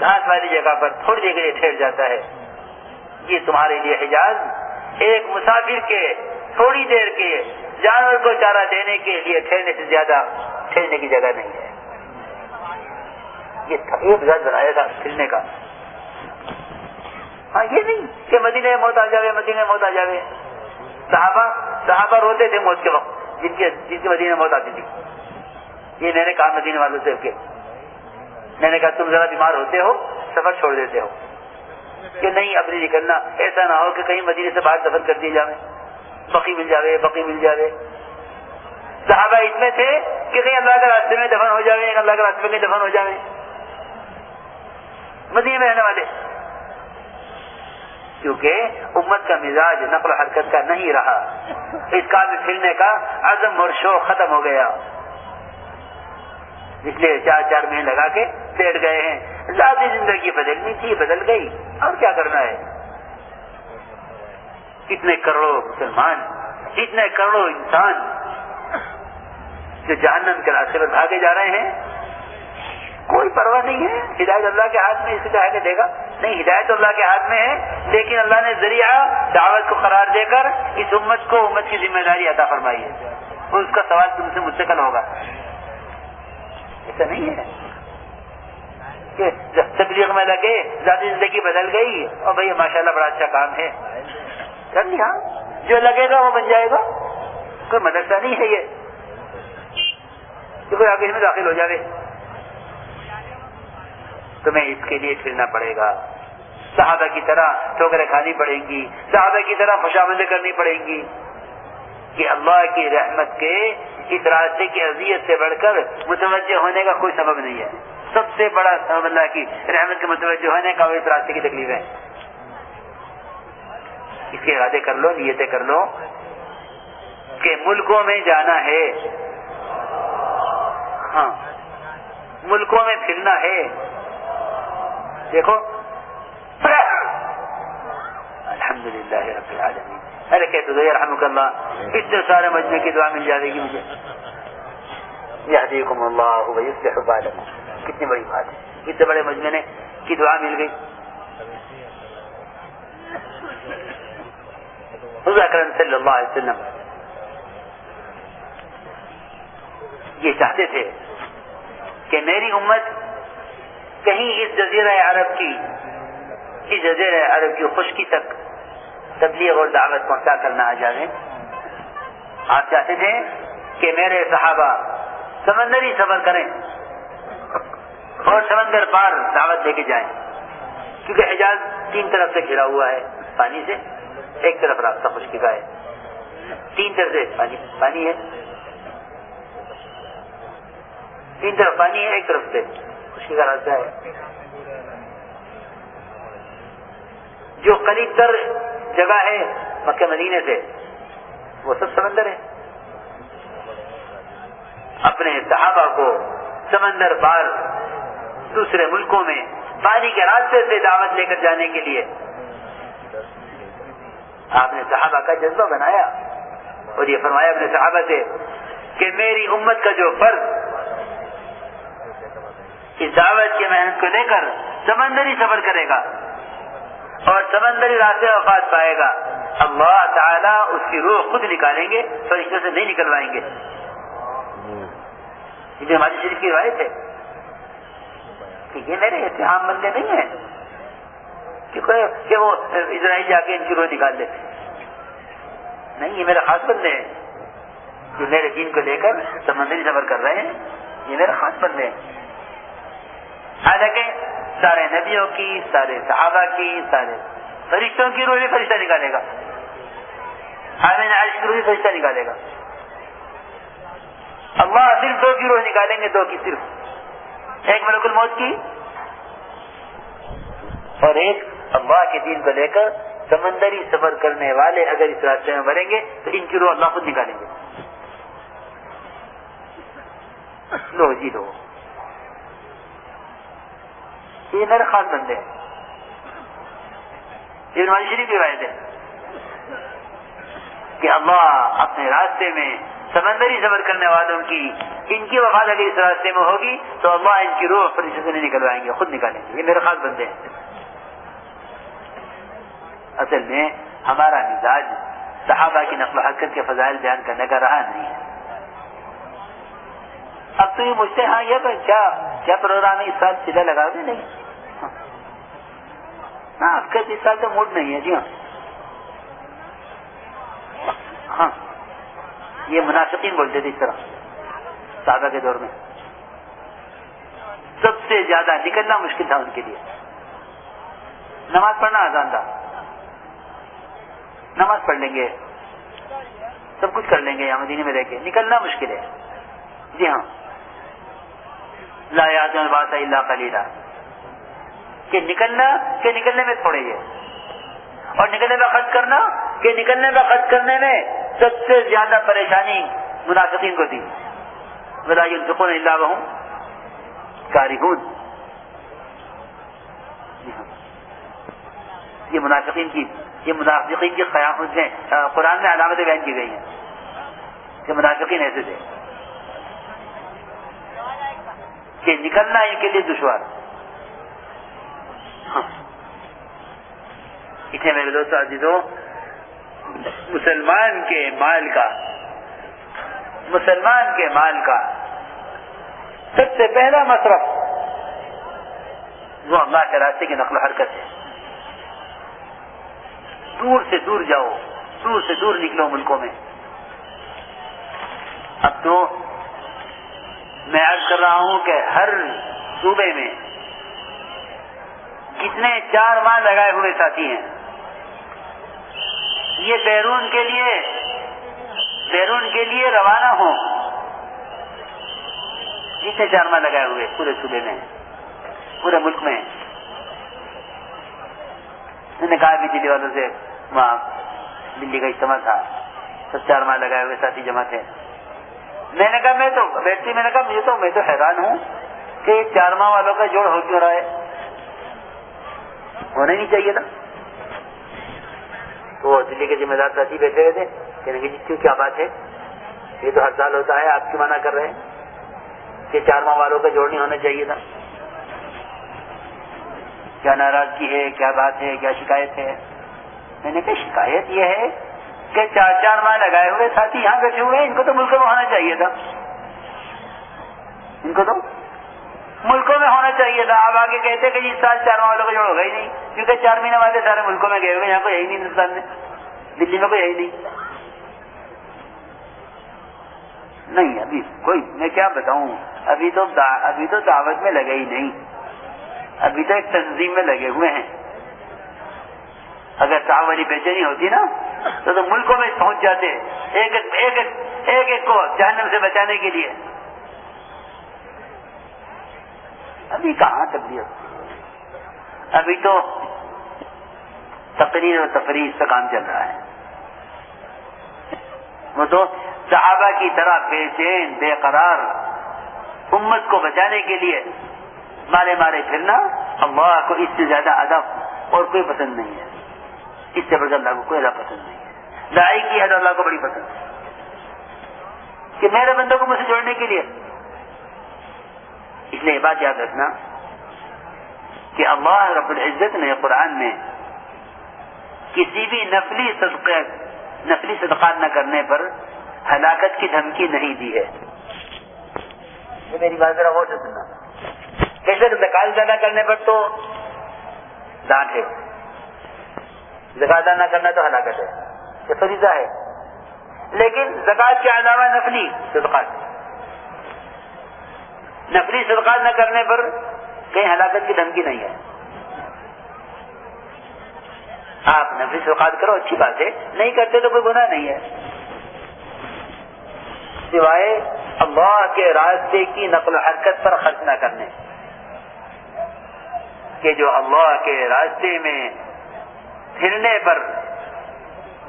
گھاس والی جگہ پر تھوڑی دیر کے لیے ٹھہر جاتا ہے۔ یہ تمہارے لیے حجاز۔ ایک مسافر کے تھوڑی دیر کے جانور کو چارہ دینے کے لیے ٹھہرنے سے زیادہ ٹھہرنے کی جگہ نہیں ہے۔ یہ ایک گھر بنایا تھا پھرنے کا۔ ہاں یہ نہیں کہ مدینے میں موت آ جاوے مدینے میں موت آ جاوے۔ صحابہ صحابہ روتے تھے موت کے وقت، جن کے جن کی مدینے میں موت آتی تھی۔ یہ میں نے کہا مدینے والوں سے کہ میں نے کہا تم ذرا بیمار ہوتے ہو، سفر چھوڑ دیتے ہو۔ کہ نہیں، اب نہیں نکلنا۔ ایسا نہ ہو کہ کہیں مدینے سے باہر سفر کر دیے جائے۔ بقی مل جاوے، بقی مل جاوے۔ صحابہ اس میں تھے کہ کہیں اللہ کے راستے میں دفن ہو جاوے اللہ کے راستے میں دفن ہو جاوے۔ مدینے میں رہنے والے۔ کیونکہ امت کا مزاج نقل حرکت کا نہیں رہا۔ اس کا بھی پھرنے کا عزم اور شوق ختم ہو گیا۔ اس لیے چار چار مہینے لگا کے بیٹھ گئے ہیں۔ ذاتی زندگی بدلنی تھی، بدل گئی۔ اور کیا کرنا ہے؟ کتنے کروڑوں مسلمان، اتنے کروڑوں انسان جو جہنم کے راستے پر بھاگے جا رہے ہیں کوئی پرواہ نہیں ہے۔ ہدایت اللہ کے ہاتھ میں اس کو دے گا نہیں، ہدایت اللہ کے ہاتھ میں ہے، لیکن اللہ نے ذریعہ دعوت کو قرار دے کر اس امت کو، امت کی ذمہ داری عطا فرمائی ہے۔ اور اس کا سوال تم سے مستقل ہوگا۔ ایسا نہیں ہے کہ تبلیغ میں لگے ذاتی زندگی بدل گئی، اور بھائی ماشاء اللہ بڑا اچھا کام ہے۔ کر لیا۔ جو لگے گا، وہ بن جائے گا۔ کوئی مدرسہ نہیں ہے یہ۔ کوئی آگے میں داخل ہو جائے تمہیں اس کے لیے پھرنا پڑے گا۔ صحابہ کی طرح ٹھوکریں کھانی پڑیں گی، صحابہ کی طرح خوشامدیں کرنی پڑیں گی۔ کہ اللہ کی رحمت کے اس راستے کی اذیت سے بڑھ کر متوجہ ہونے کا کوئی سبب نہیں ہے۔ سب سے بڑا سبب اللہ کی رحمت کے متوجہ ہونے کا وہ اس راستے کی تکلیف ہے۔ اس کے ارادے کر لو، نیتیں کر لو کہ ملکوں میں جانا ہے۔ ہاں ملکوں میں پھرنا ہے۔ دیکھو الحمد للہ رب العالمین. ارے کہتے تو رحمک اللہ. اتنے سارے مجمے کی دعا مل جائے گی مجھے. یہدیکم اللہ ویصلح بالکم. کتنی بڑی بات ہے. اتنے بڑے مجمے نے کی دعا مل گئی. حضور اکرم صلی اللہ علیہ وسلم یہ چاہتے تھے کہ میری امت کہیں اس جزیرہ عرب کی، اس جزیرہ عرب کی خشکی تک تبلیغ اور دعوت پہنچا کرنا آ جائے آپ چاہتے تھے کہ میرے صحابہ سمندری سفر کریں اور سمندر پار دعوت لے کے جائیں۔ کیونکہ حجاز تین طرف سے گھرا ہوا ہے، پانی سے۔ ایک طرف راستہ خشکی کا ہے۔ تین طرف سے پانی پانی ہے۔ تین طرف پانی ہے، ایک طرف سے۔ خشکی کا راستہ ہے۔ جو قریب تر جگہ ہے مکہ مدینے سے، وہ سب سمندر ہے اپنے صحابہ کو سمندر پار دوسرے ملکوں میں پانی کے راستے سے دعوت لے کر جانے کے لیے۔ آپ نے صحابہ کا جذبہ بنایا اور یہ فرمایا اپنے صحابہ سے کہ میری امت کا جو فرض اس دعوت کی محنت کو لے کر سمندری سفر کرے گا اور سمندری راستے وفات پائے گا۔ اللہ تعالیٰ اس کی روح خود نکالیں گے، فرشتوں سے نہیں نکلوائیں گے۔ یہ ہماری شریف کی روایت ہے کہ یہ میرے اتحام بندے نہیں ہیں کہ کوئی کہ وہ اسرائیل جا کے ان کی روح نکال دیتے نہیں، یہ میرے خاص بندے ہیں۔ جو میرے دین کو لے کر سمندری سفر کر رہے ہیں۔ یہ میرے خاص بندے ہیں۔ حالانکہ سارے نبیوں کی، سارے صحابہ کی، سارے فرشتوں کی روح بھی فرشتہ نکالے گا۔ حامد عائش کی روح بھی فرشتہ نکالے گا۔ اللہ صرف دو کی روح نکالیں گے، دو کی صرف۔ ایک ملک الموت کی اور ایک اللہ کے دین کو لے کر سمندری سفر کرنے والے اگر اس راستے میں مریں گے تو ان کی روح اللہ خود نکالیں گے۔ لو جی لو۔ یہ میرے خاص بندے ہیں۔ یہ نواز شریف کی روایت ہے کہ اللہ اپنے راستے میں سمندری سفر کرنے والوں کی، ان کی وفات اگر اس راستے میں ہوگی تو اللہ ان کی روح فرشتے سے نہیں نکلوائیں گے، خود نکالیں گے۔ یہ میرے خاص بندے ہیں۔ اصل میں ہمارا مزاج صحابہ کی نقل و حرکت کے فضائل بیان کرنے کا رہا نہیں ہے۔ اب تو یہ مجھ سے ہاں یہ کیا؟ کیا پروگرام ہے اس سال سیدھا لگا دیں نہیں۔ ہاں آپ کا اس سال تو موڈ نہیں ہے جی ہاں۔ ہاں۔ یہ مناسبین بولتے تھے اس طرح، صحابہ کے دور میں۔ سب سے زیادہ نکلنا مشکل تھا ان کے لیے۔ نماز پڑھنا آسان تھا۔ نماز پڑھ لیں گے۔ سب کچھ کر لیں گے، یہاں مدینے میں رہ کے۔ نکلنا مشکل ہے۔ جی ہاں۔ لا یاد میں بات اللہ خلیلہ کہ نکلنا، کہ نکلنے میں تھوڑے یہ۔ اور نکلنے میں خرچ کرنا، کہ نکلنے میں خرچ کرنے میں سب سے زیادہ پریشانی مناسبین کو دی بلا سکون اللہ بہوں کاری یہ مناسبین کی، یہ منافقین کی قیامت میں قرآن میں علامتیں بیان کی گئی ہیں کہ منافقین ایسے تھے۔ کہ نکلنا ان کے لیے دشوار۔ اتنے میرے دوست عزیزوں مسلمان کے مال کا، مسلمان کے مال کا سب سے پہلا مصرف وہ اللہ کے راستے کی نقل و حرکت ہے۔ دور سے دور جاؤ، دور سے دور نکلو ملکوں میں۔ اب تو میں عرض کر رہا ہوں کہ ہر صوبے میں کتنے چار ماہ لگائے ہوئے ساتھی ہیں۔ یہ بیرون کے لیے، بیرون کے لیے روانہ ہوں۔ کتنے چار ماہ لگائے ہوئے پورے صوبے میں، پورے ملک میں۔ میں نے کہا بھی دلی والوں سے وہاں دلی کا اجتماع تھا۔ سب چار ماہ لگائے ہوئے ساتھی جمع تھے۔ میں نے کہا، میں تو بیٹھتی میں نے کہا مجھے تو میں تو حیران ہوں کہ چار ماہ والوں کا جوڑ ہو کیوں رہا ہے۔ ہونا نہیں چاہیے تھا۔ تو وہ دلی کے ذمہ دار ساتھی بیٹھے ہوئے تھے۔ کہنے کہ جی کیوں، کیا بات ہے؟ یہ تو ہر سال ہوتا ہے، آپ کی منع کر رہے ہیں کہ چار ماہ والوں کا جوڑ نہیں ہونا چاہیے تھا۔ کیا ناراضگی ہے، کیا بات ہے، کیا شکایت ہے؟ میں نے کہا، شکایت یہ ہے کہ چار چار ماہ لگائے ہوئے ساتھی یہاں بیٹھے ہوئے ہیں، ان کو تو ملکوں میں ہونا چاہیے تھا۔ ان کو تو ملکوں میں ہونا چاہیے تھا۔ آپ آگے کہتے کہ جی اس سال چار ماہ والوں کا جوڑ ہوگا ہی نہیں۔ کیونکہ چار مہینے والے سارے ملکوں میں گئے ہوئے یہاں کو یہی نہیں ہندوستان میں۔ دلی میں کوئی یہی نہیں۔ نہیں، ابھی کوئی، میں کیا بتاؤں؟ ابھی تو ابھی تو دعوت میں لگے ہی نہیں۔ ابھی تو ایک تنظیم میں لگے ہوئے ہیں۔ اگر صاحب والی بےچینی ہوتی نا تو تو ملکوں میں پہنچ جاتے ایک ایک ایک ایک ایک کو جہنم سے بچانے کے لیے۔ ابھی کہاں تبدیل ابھی تو تقریر اور تفریح کا کام چل رہا ہے۔ وہ تو صحابہ کی طرح بے چین، بے قرار، امت کو بچانے کے لیے مارے مارے پھرنا اللہ کو اس سے زیادہ ادب اور کوئی پسند نہیں ہے۔ اس سے بڑھ اللہ کو کوئی ادب پسند نہیں۔ ہے دائی کی حد اللہ کو بڑی پسند ہے۔ کہ میرے بندوں کو مجھ سے جوڑنے کے لیے۔ اس لیے یہ بات یاد رکھنا کہ اللہ رب العزت نے قرآن میں کسی بھی نفلی صدقے نفلی صدقات نہ کرنے پر ہلاکت کی دھمکی نہیں دی ہے۔ یہ میری بات ذرا غور سے سننا۔ کیسے زکات زیادہ کرنے پر تو ڈانٹ ہے۔ زکات نہ کرنا تو ہلاکت ہے۔ یہ فریضہ ہے۔ لیکن زکات کے علاوہ نفلی صدقات۔ نفلی صدقات نہ کرنے پر کہیں ہلاکت کی دھمکی نہیں ہے۔ آپ نفلی صدقات کرو، اچھی بات ہے۔ نہیں کرتے تو کوئی گناہ نہیں ہے۔ سوائے اللہ کے راستے کی نقل و حرکت پر خرچ نہ کرنے۔ کہ جو اللہ کے راستے میں پھرنے پر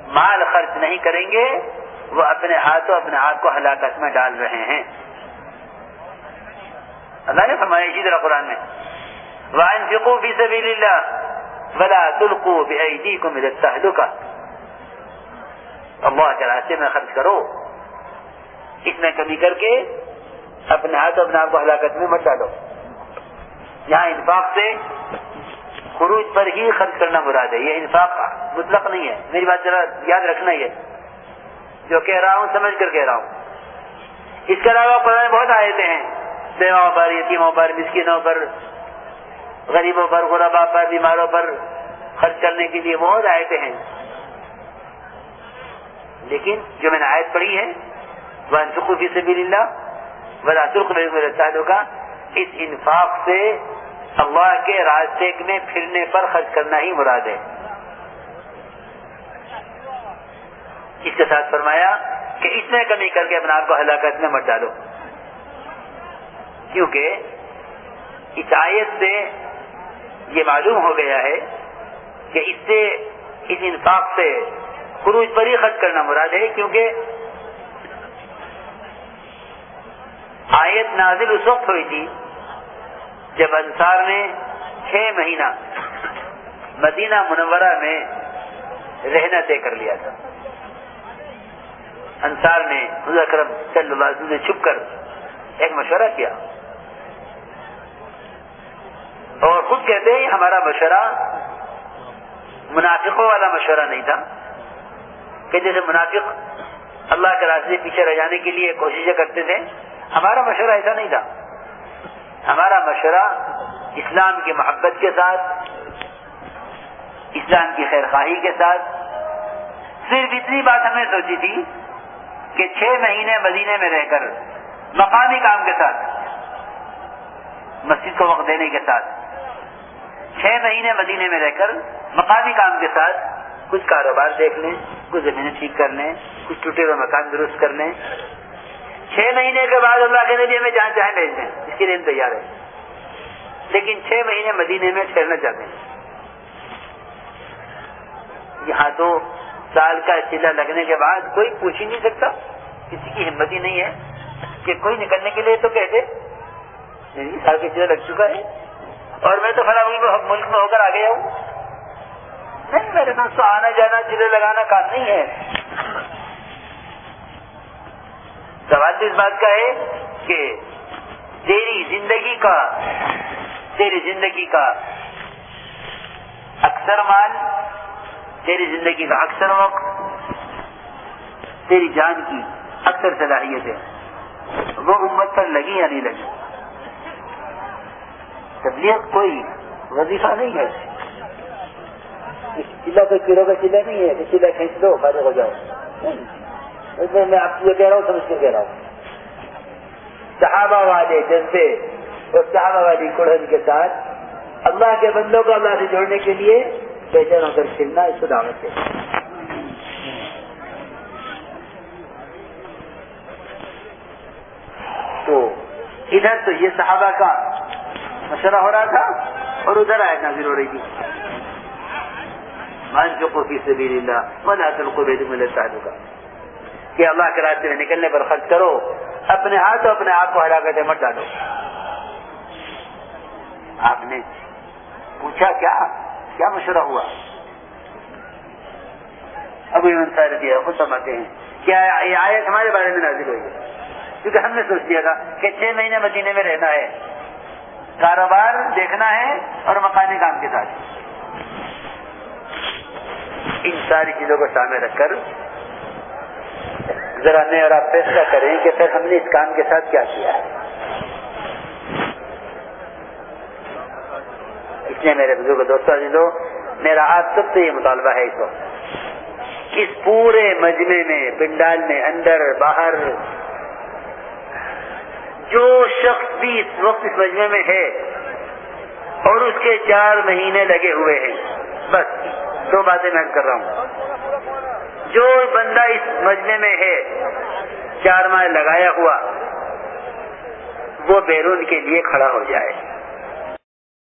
مال خرچ نہیں کریں گے، وہ اپنے ہاتھوں اپنے ہاتھ کو ہلاکت میں ڈال رہے ہیں۔ اللہ نے فرمایا اسی طرح قرآن میں، وَأَنفِقُوا فِي سَبِيلِ اللَّهِ وَلَا تُلْقُوا بِأَيْدِيكُمْ إِلَى التَّهْلُكَةِ۔ اللہ کے راستے میں خرچ کرو۔ اس میں کمی کر کے اپنے ہاتھ اپنے آپ کو ہلاکت میں مت ڈالو۔ یہاں انفاق سے خروج پر ہی خرچ کرنا مراد ہے، یہ انفاق مطلق نہیں ہے۔ میری بات ذرا یاد رکھنا یہ، جو کہہ رہا ہوں، سمجھ کر کہہ رہا ہوں۔ اس کے علاوہ قرآن بہت آیتیں ہیں بیواؤں پر، یتیموں پر، مسکینوں پر، غریبوں پر غربا پر، بیماروں پر خرچ کرنے کے لیے بہت آیتیں ہیں۔ لیکن جو میں نے آیت پڑھی ہے وہ انسخی سے بھی للہ بلا سرخ میں کا اس انفاق سے اللہ کے راستے میں پھرنے پر خرچ کرنا ہی مراد ہے۔ اس کے ساتھ فرمایا کہ اس میں کمی کر کے اپنے آپ کو ہلاکت میں مت ڈالو۔ کیونکہ اس آیت سے یہ معلوم ہو گیا ہے کہ اس سے، اس انفاق سے خروج پر ہی خرچ کرنا مراد ہے، کیونکہ آیت نازل اس وقت ہوئی تھی جب انصار نے چھ مہینہ مدینہ منورہ میں رہنا طے کر لیا تھا۔ انصار نے حضرت اکرم صلی اللہ علیہ وسلم سے چھپ کر ایک مشورہ کیا۔ اور خود کہتے ہیں ہمارا مشورہ منافقوں والا مشورہ نہیں تھا۔ کہ جیسے منافق اللہ کے راستے پیچھے رہ جانے کے لیے کوششیں کرتے تھے، ہمارا مشورہ ایسا نہیں تھا۔ ہمارا مشورہ اسلام کی محبت کے ساتھ، اسلام کی خیر خواہی کے ساتھ۔ صرف اتنی بات ہم نے سوچی تھی کہ چھ مہینے مدینے میں رہ کر مقامی کام کے ساتھ، مسجد کو وقت دینے کے ساتھ، چھ مہینے مدینے میں رہ کر مقامی کام کے ساتھ کچھ کاروبار دیکھ لیں کچھ زمینیں ٹھیک کر لیں کچھ ٹوٹے ہوئے مکان درست کر لیں چھ مہینے کے بعد اللہ کے نبی ہمیں جہاں چاہیں بھیج دیں اس کے لیے ہم تیار ہیں۔ لیکن چھ مہینے مدینے میں ٹھہرنا چاہتے ہیں۔ یہاں تو سال کا چیلا لگنے کے بعد کوئی پوچھ ہی نہیں سکتا۔ کسی کی ہمت ہی نہیں ہے کہ کوئی نکلنے کے لیے تو کہتے یعنی سال کا چیلا لگ چکا ہے۔ اور میں تو فلاں ملک میں ہو کر آ گیا ہوں نہیں، میرے پاس تو آنا جانا چیلے لگانا کام نہیں ہے۔ سوال اس بات کا ہے کہ تیری زندگی کا تیری زندگی کا اکثر مال، تیری زندگی کا اکثر وقت، تیری جان کی اکثر صلاحیت ہے۔ وہ امت پر لگی یا نہیں لگی؟ تبلیغ کوئی وظیفہ نہیں ہے۔ چلا کوئی کلو کا چلا نہیں ہے چلا کھینچ دو فائدہ ہو جاؤ۔ میں آپ کو یہ کہہ رہا ہوں، سمجھ کر کہہ رہا ہوں۔ صحابہ والے جذبے اور صحابہ والی کڑھن کے ساتھ اللہ کے بندوں کو اللہ سے جوڑنے کے لیے بہتر ہو کر کھلنا اس کو دعوت ہے تو ادھر تو یہ صحابہ کا مشورہ ہو رہا تھا اور ادھر آئے نازل ہو رہی تھی۔ مان چکو فی سبیل اللہ، ولا تلقوا بيدكم الى التهلكه کہ اللہ کے راستے میں نکلنے پر خرچ کرو، اپنے ہاتھ اور اپنے آپ کو ہلاکت مت ڈالو۔ آپ نے پوچھا کیا؟ کیا مشورہ ہوا؟ ابو انصار دیا خود سماتے ہیں، کیا یہ آیت ہمارے بارے میں نازل ہوئی؟ کیونکہ ہم نے سوچ لیا تھا کہ چھ مہینے مدینے میں رہنا ہے، کاروبار دیکھنا ہے اور مکانی کام کے ساتھ۔ ان ساری چیزوں کو سامنے رکھ کر ذرا میں اور آپ فیصلہ کریں کہ پھر ہم نے اس کام کے ساتھ کیا کیا ہے۔ اس لیے میرے بزرگ دوستوں عزیزو، میرا آپ سب سے یہ مطالبہ ہے اس وقت اس پورے مجمے میں، پنڈال میں، اندر، باہر، جو شخص بھی اس وقت اس مجمے میں ہے اور اس کے چار مہینے لگے ہوئے ہیں، بس دو باتیں میں کر رہا ہوں۔ جو بندہ اس مجمے میں ہے، چار ماہ لگایا ہوا، وہ بیرون کے لیے کھڑا ہو جائے۔